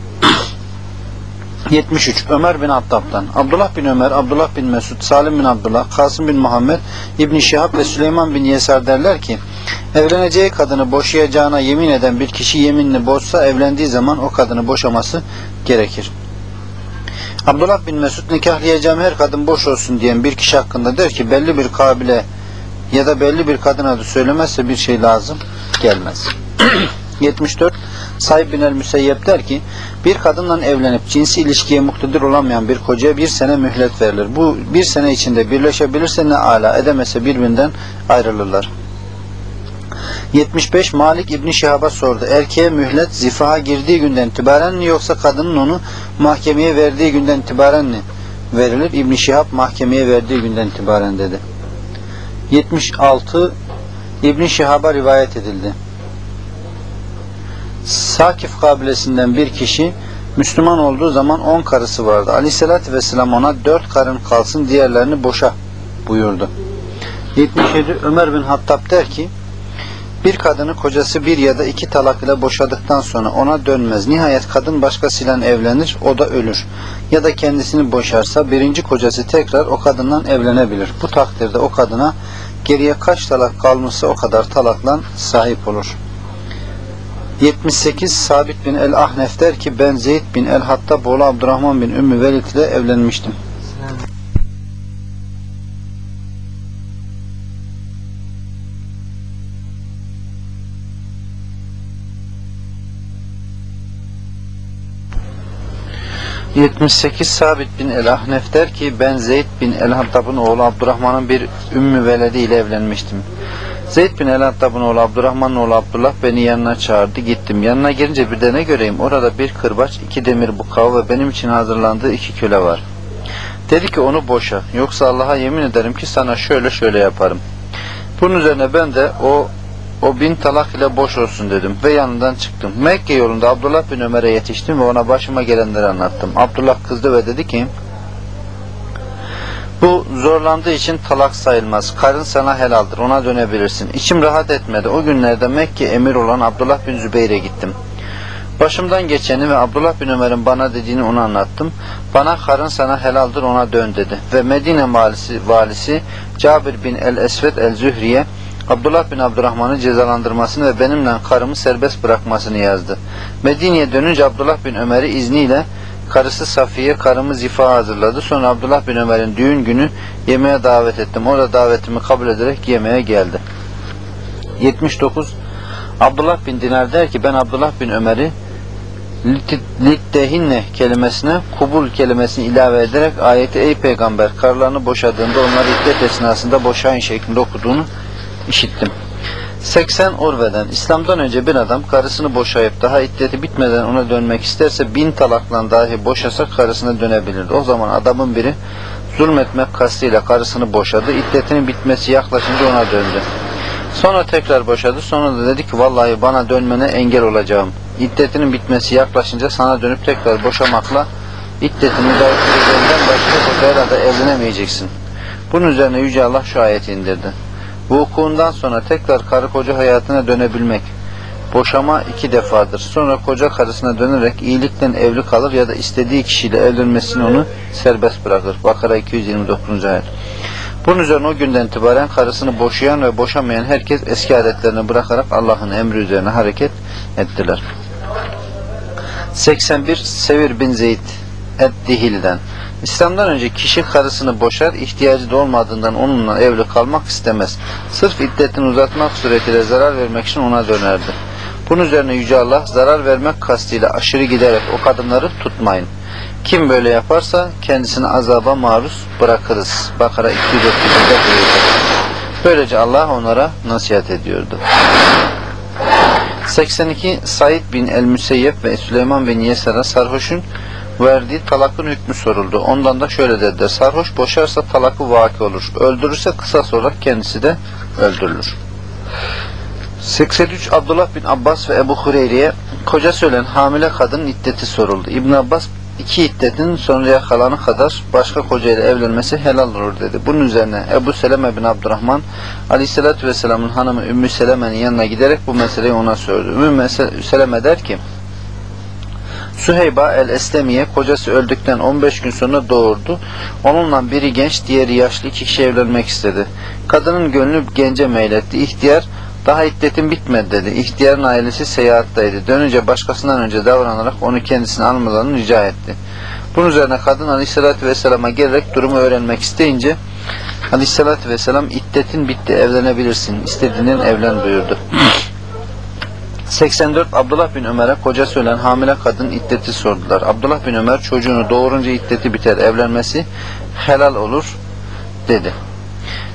73 Ömer bin Hattab'dan Abdullah bin Ömer, Abdullah bin Mesud, Salim bin Abdullah, Kasım bin Muhammed, İbn Şihab ve Süleyman bin Yesar derler ki evleneceği kadını boşayacağına yemin eden bir kişi yeminini bozsa evlendiği zaman o kadını boşaması gerekir. Abdullah bin Mesud nikahlayacağım her kadın boş olsun diyen bir kişi hakkında der ki belli bir kabile ya da belli bir kadın adı söylemezse bir şey lazım gelmez. [CLEARS THROAT] 74 Said bin el Müseyyep der ki bir kadınla evlenip cinsi ilişkiye muktedir olamayan bir kocaya bir sene mühlet verilir. Bu bir sene içinde birleşebilirse ne ala edemezse birbirinden ayrılırlar. 75 Malik İbni Şihab'a sordu. Erkeğe mühlet zifaha girdiği günden itibaren mi yoksa kadının onu mahkemeye verdiği günden itibaren mi verilir? İbni Şihab mahkemeye verdiği günden itibaren dedi. 76 İbni Şihab'a rivayet edildi. Sakif kabilesinden bir kişi Müslüman olduğu zaman 10 karısı vardı. Aleyhissalatü vesselam ona 4 karın kalsın diğerlerini boşa buyurdu. 77 Ömer bin Hattab der ki bir kadını kocası bir ya da iki talak ile boşadıktan sonra ona dönmez. Nihayet kadın başkasıyla evlenir, o da ölür. Ya da kendisini boşarsa birinci kocası tekrar o kadından evlenebilir. Bu takdirde o kadına geriye kaç talak kalmışsa o kadar talakla sahip olur. 78 Sabit bin el-Ahnef der ki ben Zeyd bin el-Hattab oğlu Abdurrahman bin Ümmü Velid ile evlenmiştim. ...78 Sabit bin el-Ahnef der ki... ...ben Zeyd bin el-Hattab'ın oğlu Abdurrahman'ın bir ümmü veledi ile evlenmiştim. Zeyd bin el-Hattab'ın oğlu Abdurrahman'ın oğlu Abdullah beni yanına çağırdı. Gittim. Yanına girince bir de ne göreyim? Orada bir kırbaç, iki demir bukağı ve benim için hazırlandığı iki köle var. Dedi ki onu boşa. Yoksa Allah'a yemin ederim ki sana şöyle şöyle yaparım. Bunun üzerine ben de o o bin talak ile boş olsun dedim ve yanından çıktım. Mekke yolunda Abdullah bin Ömer'e yetiştim ve ona başıma gelenleri anlattım. Abdullah kızdı ve dedi ki bu zorlandığı için talak sayılmaz. Karın sana helaldir. Ona dönebilirsin. İçim rahat etmedi. O günlerde Mekke emir olan Abdullah bin Zübeyir'e gittim. Başımdan geçeni ve Abdullah bin Ömer'in bana dediğini ona anlattım. Bana karın sana helaldir ona dön dedi. Ve Medine valisi, valisi Cabir bin el-Esved el-Zühriye Abdullah bin Abdurrahman'ı cezalandırmasını ve benimle karımı serbest bırakmasını yazdı. Medine'ye dönünce Abdullah bin Ömer'i izniyle karısı Safiye karımı zifa hazırladı. Sonra Abdullah bin Ömer'in düğün günü yemeğe davet ettim. O da davetimi kabul ederek yemeğe geldi. 79 Abdullah bin Dinar der ki ben Abdullah bin Ömer'i littehinne kelimesine kubul kelimesini ilave ederek ayeti ey peygamber karlarını boşadığında onları iddet esnasında boşayın şeklinde okuduğunu işittim. 80 Urve'den İslam'dan önce bir adam karısını boşayıp daha iddeti bitmeden ona dönmek isterse bin talakla dahi boşasa karısına dönebilirdi. O zaman adamın biri zulmetmek kastıyla karısını boşadı. İddetinin bitmesi yaklaşınca ona döndü. Sonra tekrar boşadı. Sonra da dedi ki vallahi bana dönmene engel olacağım. İddetinin bitmesi yaklaşınca sana dönüp tekrar boşamakla iddetini dağıtacağından başka kocayla da evlenemeyeceksin. Bunun üzerine Yüce Allah şu ayeti indirdi. Vukuundan sonra tekrar karı koca hayatına dönebilmek. Boşama iki defadır. Sonra koca karısına dönerek iyilikten evli kalır ya da istediği kişiyle evlenmesini onu serbest bırakır. Bakara 229. ayet. Bunun üzerine o günden itibaren karısını boşayan ve boşamayan herkes eski adetlerini bırakarak Allah'ın emri üzerine hareket ettiler. 81 Sevir bin Zeyd Eddihil'den İslam'dan önce kişi karısını boşar, ihtiyacı da olmadığından onunla evli kalmak istemez. Sırf iddetini uzatmak suretiyle zarar vermek için ona dönerdi. Bunun üzerine Yüce Allah zarar vermek kastıyla aşırı giderek o kadınları tutmayın. Kim böyle yaparsa kendisini azaba maruz bırakırız. Bakara 230'da buyurdu. Böylece Allah onlara nasihat ediyordu. 82 Said bin el-Müseyyep ve Süleyman bin Yesar'a sarhoşun verdiği talakın hükmü soruldu. Ondan da şöyle dediler. Sarhoş boşarsa talakı vaki olur. Öldürürse kısas olarak kendisi de öldürülür. 83 Abdullah bin Abbas ve Ebu Hureyre'ye koca söylen hamile kadının iddeti soruldu. İbn Abbas iki iddetin sonraya kalanı kadar başka kocayla evlenmesi helal olur dedi. Bunun üzerine Ebu Seleme bin Abdurrahman Aleyhisselatü Vesselam'ın hanımı Ümmü Seleme'nin yanına giderek bu meseleyi ona sordu. Ümmü Seleme der ki Süheyba el-Eslemiye kocası öldükten 15 gün sonra doğurdu. Onunla biri genç, diğeri yaşlı iki kişi evlenmek istedi. Kadının gönlü gence meyletti. İhtiyar daha iddetin bitmedi dedi. İhtiyarın ailesi seyahattaydı. Dönünce başkasından önce davranarak onu kendisine almalarını rica etti. Bunun üzerine kadın Aleyhisselatü Vesselam'a gelerek durumu öğrenmek isteyince Aleyhisselatü Vesselam iddetin bitti evlenebilirsin. İstediğinden evlen buyurdu. 84 Abdullah bin Ömer'e koca söylen hamile kadın iddeti sordular. Abdullah bin Ömer çocuğunu doğurunca iddeti biter evlenmesi helal olur dedi.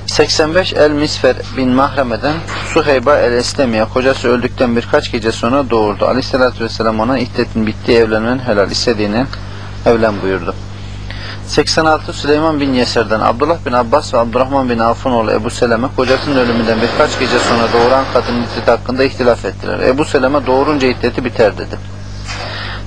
85 El Misfer bin Mahreme'den Suheyba el Eslemiye kocası öldükten birkaç gece sonra doğurdu. Aleyhisselatü Vesselam ona iddetin bittiği evlenmenin helal istediğini evlen buyurdu. 86 Süleyman bin Yeser'den Abdullah bin Abbas ve Abdurrahman bin Avf'un oğlu Ebu Seleme kocasının ölümünden birkaç gece sonra doğuran kadının iddeti hakkında ihtilaf ettiler. Ebu Seleme doğurunca iddeti biter dedi.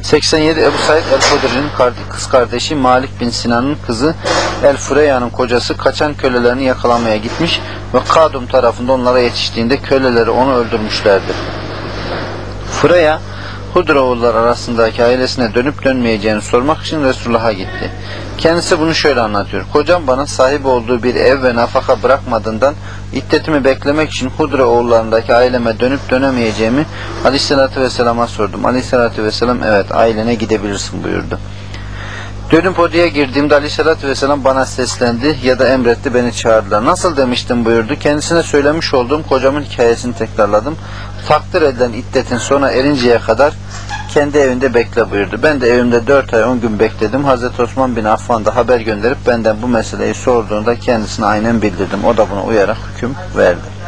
87 Ebu Said el-Hudri'nin kız kardeşi Malik bin Sinan'ın kızı El-Fureya'nın kocası kaçan kölelerini yakalamaya gitmiş ve Kadum tarafında onlara yetiştiğinde köleleri onu öldürmüşlerdi. Fureya Hudra oğullar arasındaki ailesine dönüp dönmeyeceğini sormak için Resulullah'a gitti. Kendisi bunu şöyle anlatıyor. Kocam bana sahip olduğu bir ev ve nafaka bırakmadığından iddetimi beklemek için Hudra oğullarındaki aileme dönüp dönemeyeceğimi Aleyhisselatü Vesselam'a sordum. Aleyhisselatü Vesselam evet ailene gidebilirsin buyurdu. Dönüp odaya girdiğimde Aleyhisselatü Vesselam bana seslendi ya da emretti beni çağırdılar. Nasıl demiştim buyurdu. Kendisine söylemiş olduğum kocamın hikayesini tekrarladım. Takdir edilen iddetin sona erinceye kadar kendi evinde bekle buyurdu. Ben de evimde 4 ay 10 gün bekledim. Hazreti Osman bin Affan da haber gönderip benden bu meseleyi sorduğunda kendisine aynen bildirdim. O da buna uyarak hüküm verdi.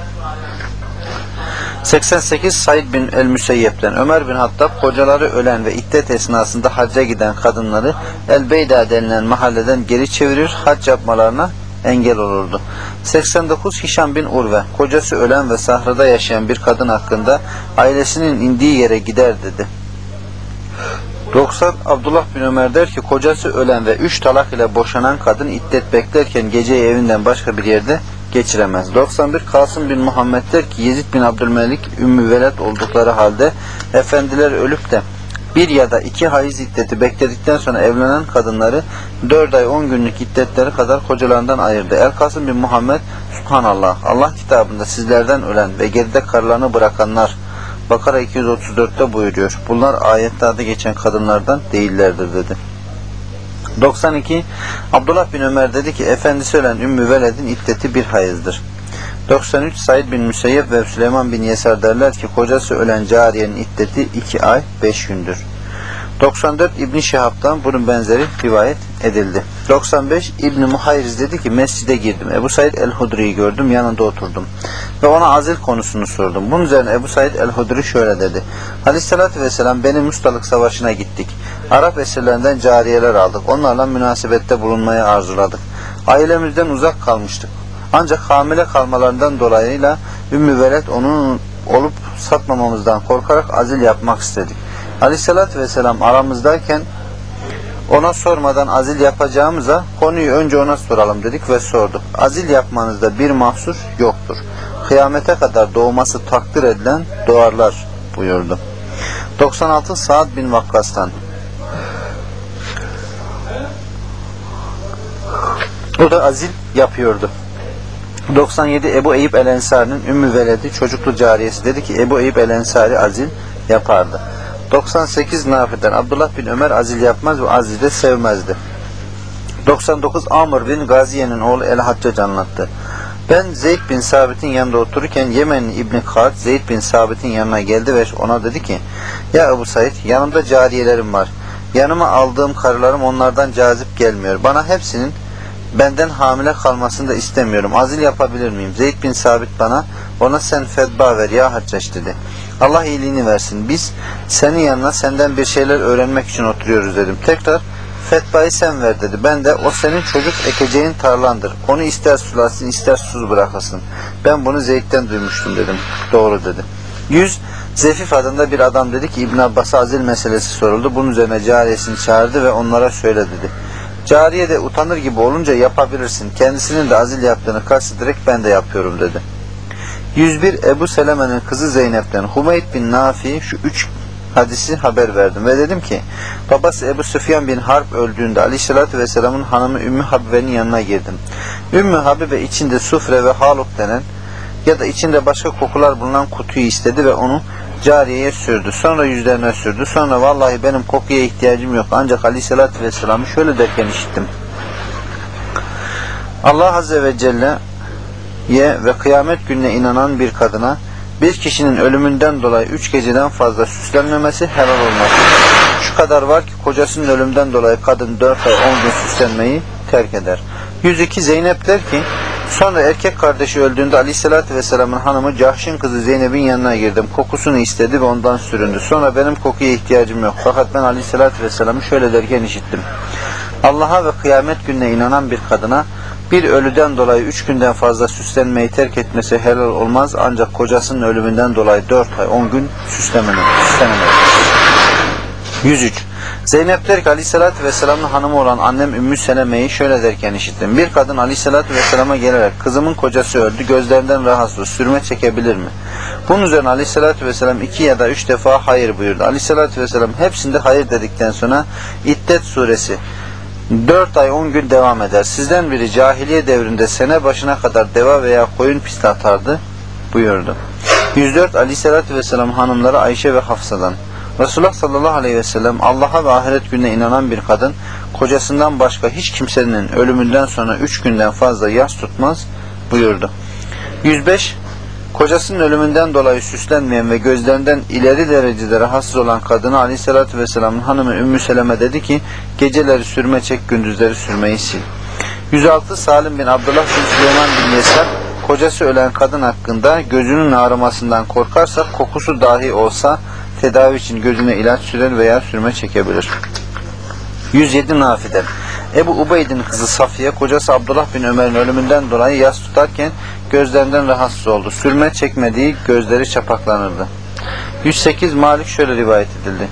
88 Said bin el-Müseyyep'ten Ömer bin Hattab kocaları ölen ve iddet esnasında hacca giden kadınları El-Beyda denilen mahalleden geri çevirir, hac yapmalarına engel olurdu. 89 Hişam bin Urve kocası ölen ve sahrada yaşayan bir kadın hakkında ailesinin indiği yere gider dedi. 90 Abdullah bin Ömer der ki kocası ölen ve 3 talak ile boşanan kadın iddet beklerken geceyi evinden başka bir yerde geçiremez. 91 Kasım bin Muhammed der ki Yezid bin Abdülmelik Ümmü Veled oldukları halde efendiler ölüp de bir ya da iki hayız iddeti bekledikten sonra evlenen kadınları 4 ay 10 günlük iddetleri kadar kocalarından ayırdı. El Kasım bin Muhammed Subhanallah Allah kitabında sizlerden ölen ve geride karılarını bırakanlar Bakara 234'te buyuruyor. Bunlar ayetlerde geçen kadınlardan değillerdir dedi. 92 Abdullah bin Ömer dedi ki efendisi ölen Ümmü Veled'in iddeti bir hayızdır. 93 Said bin Müseyyep ve Süleyman bin Yesar derler ki kocası ölen cariyenin iddeti 2 ay 5 gündür. 94 İbn Şihab'dan bunun benzeri rivayet edildi. 95 İbn Muhayriz dedi ki mescide girdim. Ebu Said el-Hudri'yi gördüm yanında oturdum. Ve ona azil konusunu sordum. Bunun üzerine Ebu Said el-Hudri şöyle dedi. Aleyhissalatü vesselam benim Mustalık Savaşı'na gittik. Arap esirlerinden cariyeler aldık. Onlarla münasebette bulunmayı arzuladık. Ailemizden uzak kalmıştık. Ancak hamile kalmalarından dolayıyla Ümmü Veled onun olup satmamamızdan korkarak azil yapmak istedik. Aleyhissalatü vesselam aramızdayken Ona sormadan azil yapacağımıza konuyu önce ona soralım dedik ve sorduk. Azil yapmanızda bir mahsur yoktur. Kıyamete kadar doğması takdir edilen doğarlar buyurdu. 96 Saad bin Vakkas'tan O da azil yapıyordu. 97 Ebu Eyüp El Ensari'nin Ümmü Veledi çocuklu cariyesi dedi ki Ebu Eyüp El Ensari azil yapardı. 98 Nafi'den Abdullah bin Ömer azil yapmaz ve azil de sevmezdi. 99 Amr bin Gaziye'nin oğlu El Haccac anlattı. Ben Zeyd bin Sabit'in yanında otururken Yemenli İbni Kart Zeyd bin Sabit'in yanına geldi ve ona dedi ki Ya Ebu Said yanımda cariyelerim var. Yanıma aldığım karılarım onlardan cazip gelmiyor. Bana hepsinin benden hamile kalmasını da istemiyorum. Azil yapabilir miyim? Zeyd bin Sabit bana ona sen fedba ver ya Haccaç dedi. Allah iyiliğini versin. Biz senin yanına senden bir şeyler öğrenmek için oturuyoruz dedim. Tekrar fetbayı sen ver dedi. Ben de o senin çocuk ekeceğin tarlandır. Onu ister sulasın ister susuz bırakasın. Ben bunu Zeyd'den duymuştum dedim. Doğru dedi. 100 Zefif adında bir adam dedi ki İbn Abbas'a azil meselesi soruldu. Bunun üzerine cariyesini çağırdı ve onlara şöyle dedi. Cariye de utanır gibi olunca yapabilirsin. Kendisinin de azil yaptığını kastederek ben de yapıyorum dedi. 101 Ebu Seleme'nin kızı Zeynep'ten Humeyd bin Nafi şu üç hadisi haber verdim ve dedim ki babası Ebu Süfyan bin Harp öldüğünde Aleyhisselatü Vesselam'ın hanımı Ümmü Habibe'nin yanına girdim. Ümmü Habibe içinde sufre ve haluk denen ya da içinde başka kokular bulunan kutuyu istedi ve onu cariyeye sürdü. Sonra yüzlerine sürdü. Sonra vallahi benim kokuya ihtiyacım yok. Ancak Aleyhisselatü Vesselam'ı şöyle derken işittim. Allah Azze ve Celle ye ve kıyamet gününe inanan bir kadına bir kişinin ölümünden dolayı üç geceden fazla süslenmemesi helal olmaz. Şu kadar var ki kocasının ölümden dolayı kadın dört ay on gün süslenmeyi terk eder. 102 Zeynep der ki Sonra erkek kardeşi öldüğünde Aleyhisselatü Vesselam'ın hanımı Cahş'ın kızı Zeynep'in yanına girdim. Kokusunu istedi ve ondan süründü. Sonra benim kokuya ihtiyacım yok. Fakat ben Aleyhisselatü Vesselam'ı şöyle derken işittim. Allah'a ve kıyamet gününe inanan bir kadına bir ölüden dolayı üç günden fazla süslenmeyi terk etmesi helal olmaz ancak kocasının ölümünden dolayı dört ay on gün süslemeli. 103. Zeynep der ki Aleyhisselatü Vesselam'ın hanımı olan annem Ümmü Seleme'yi şöyle derken işittim. Bir kadın Aleyhisselatü Vesselam'a gelerek kızımın kocası öldü gözlerinden rahatsız sürme çekebilir mi? Bunun üzerine Aleyhisselatü Vesselam iki ya da üç defa hayır buyurdu. Aleyhisselatü Vesselam hepsinde hayır dedikten sonra İddet suresi 4 ay 10 gün devam eder. Sizden biri cahiliye devrinde sene başına kadar deva veya koyun pisli atardı buyurdu. 104 Aleyhisselatü Vesselam hanımları Ayşe ve Hafsa'dan. Resulullah sallallahu aleyhi ve sellem Allah'a ve ahiret gününe inanan bir kadın kocasından başka hiç kimsenin ölümünden sonra 3 günden fazla yas tutmaz buyurdu. 105 Kocasının ölümünden dolayı süslenmeyen ve gözlerinden ileri derecede rahatsız olan kadına aleyhissalatü vesselamın hanımı Ümmü Seleme dedi ki geceleri sürme çek gündüzleri sürmeyi sil. 106 Salim bin Abdullah bin Süleyman bin Yesar kocası ölen kadın hakkında gözünün ağrımasından korkarsa kokusu dahi olsa tedavi için gözüne ilaç sürer veya sürme çekebilir. 107 Nafi'den Ebu Ubeyd'in kızı Safiye kocası Abdullah bin Ömer'in ölümünden dolayı yas tutarken gözlerinden rahatsız oldu. Sürme çekmediği gözleri çapaklanırdı. 108 Malik şöyle rivayet edildi.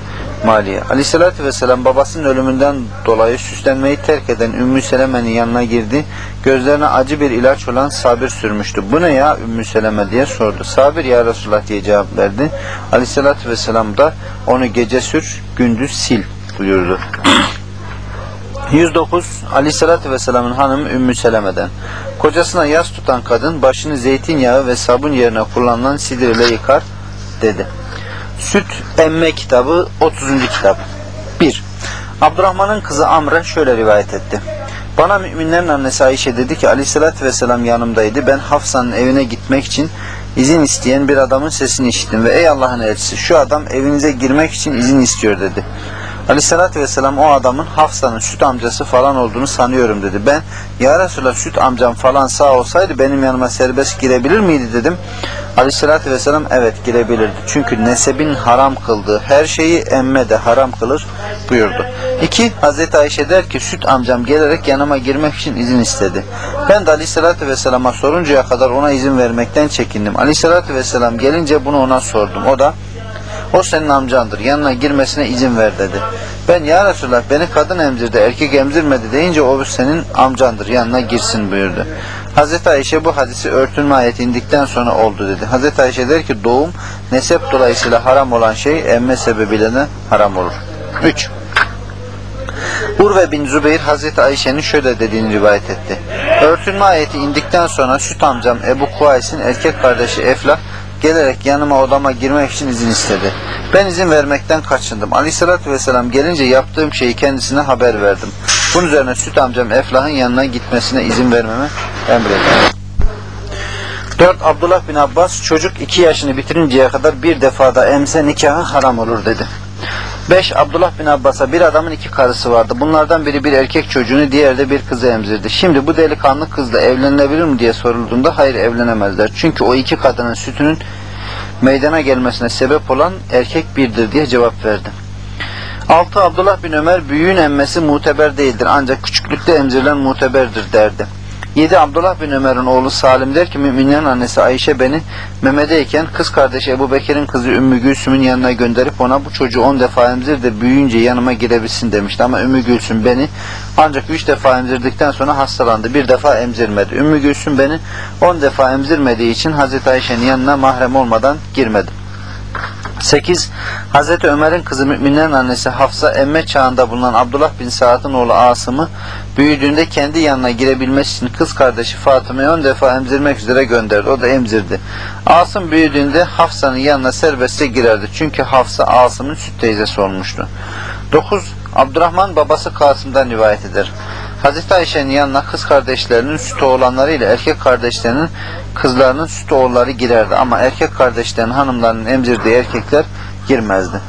Maliye. Aleyhissalatü vesselam babasının ölümünden dolayı süslenmeyi terk eden Ümmü Seleme'nin yanına girdi. Gözlerine acı bir ilaç olan sabir sürmüştü. Bu ne ya Ümmü Seleme diye sordu. Sabir ya Resulullah diye cevap verdi. Aleyhissalatü vesselam da onu gece sür, gündüz sil buyurdu. 109 Aleyhisselatü Vesselam'ın hanımı Ümmü Seleme'den. Kocasına yas tutan kadın başını zeytinyağı ve sabun yerine kullanılan sidir ile yıkar dedi. Süt emme kitabı 30. kitap. 1. Abdurrahman'ın kızı Amre şöyle rivayet etti. Bana müminlerin annesi Ayşe dedi ki Aleyhisselatü Vesselam yanımdaydı. Ben Hafsa'nın evine gitmek için izin isteyen bir adamın sesini işittim ve ey Allah'ın elçisi şu adam evinize girmek için izin istiyor dedi. Aleyhissalatü vesselam o adamın Hafsa'nın süt amcası falan olduğunu sanıyorum dedi. Ben ya Resulallah süt amcam falan sağ olsaydı benim yanıma serbest girebilir miydi dedim. Aleyhissalatü vesselam evet girebilirdi. Çünkü nesebin haram kıldığı her şeyi emme de haram kılır buyurdu. 2. Hazreti Ayşe der ki süt amcam gelerek yanıma girmek için izin istedi. Ben de Aleyhissalatü vesselama soruncaya kadar ona izin vermekten çekindim. Aleyhissalatü vesselam gelince bunu ona sordum. O da o senin amcandır. Yanına girmesine izin ver dedi. Ben ya Resulallah beni kadın emzirdi erkek emzirmedi deyince o senin amcandır yanına girsin buyurdu. Hazreti Ayşe bu hadisi örtünme ayeti indikten sonra oldu dedi. Hazreti Ayşe der ki doğum nesep dolayısıyla haram olan şey emme sebebiyle de haram olur. 3. Urve bin Zübeyir Hazreti Ayşe'nin şöyle dediğini rivayet etti. Örtünme ayeti indikten sonra süt amcam Ebu Kuvays'in erkek kardeşi Eflah gelerek yanıma odama girmek için izin istedi. Ben izin vermekten kaçındım. Aleyhissalatü vesselam gelince yaptığım şeyi kendisine haber verdim. Bunun üzerine süt amcam Eflah'ın yanına gitmesine izin vermemi emretti. 4. Abdullah bin Abbas çocuk 2 yaşını bitirinceye kadar bir defada emse nikahı haram olur dedi. 5. Abdullah bin Abbas'a bir adamın iki karısı vardı. Bunlardan biri bir erkek çocuğunu, diğeri de bir kızı emzirdi. Şimdi bu delikanlı kızla evlenilebilir mi diye sorulduğunda hayır evlenemezler. Çünkü o iki kadının sütünün meydana gelmesine sebep olan erkek birdir diye cevap verdi. 6. Abdullah bin Ömer büyüğün emmesi muteber değildir ancak küçüklükte emzirilen muteberdir derdi. 7. Abdullah bin Ömer'in oğlu Salim der ki müminlerin annesi Ayşe beni memedeyken kız kardeşi Ebu Bekir'in kızı Ümmü Gülsüm'ün yanına gönderip ona bu çocuğu 10 defa emzir de büyüyünce yanıma girebilsin demişti. Ama Ümmü Gülsüm beni ancak 3 defa emzirdikten sonra hastalandı. Bir defa emzirmedi. Ümmü Gülsüm beni 10 defa emzirmediği için Hazreti Ayşe'nin yanına mahrem olmadan girmedim. 8. Hazreti Ömer'in kızı müminlerin annesi Hafsa emme çağında bulunan Abdullah bin Saad'ın oğlu Asım'ı büyüdüğünde kendi yanına girebilmesi için kız kardeşi Fatıma'yı 10 defa emzirmek üzere gönderdi. O da emzirdi. Asım büyüdüğünde Hafsa'nın yanına serbestçe girerdi. Çünkü Hafsa Asım'ın süt teyzesi olmuştu. 9. Abdurrahman babası Kasım'dan rivayet eder. Hazreti Ayşe'nin yanına kız kardeşlerinin süt oğlanları ile erkek kardeşlerinin kızlarının süt oğulları girerdi ama erkek kardeşlerin hanımlarının emzirdiği erkekler girmezdi.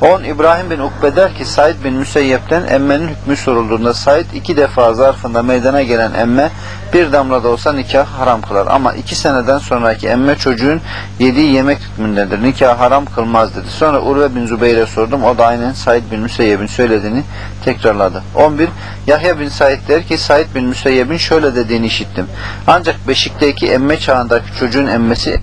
10. İbrahim bin Ukbe der ki Said bin Müseyyep'ten emmenin hükmü sorulduğunda Said iki defa zarfında meydana gelen emme bir damla da olsa nikah haram kılar. Ama iki seneden sonraki emme çocuğun yediği yemek hükmündedir. Nikah haram kılmaz dedi. Sonra Urve bin Zübeyir'e sordum. O da aynen Said bin Müseyyep'in söylediğini tekrarladı. 11. Yahya bin Said der ki Said bin Müseyyep'in şöyle dediğini işittim. Ancak beşikteki emme çağındaki çocuğun emmesi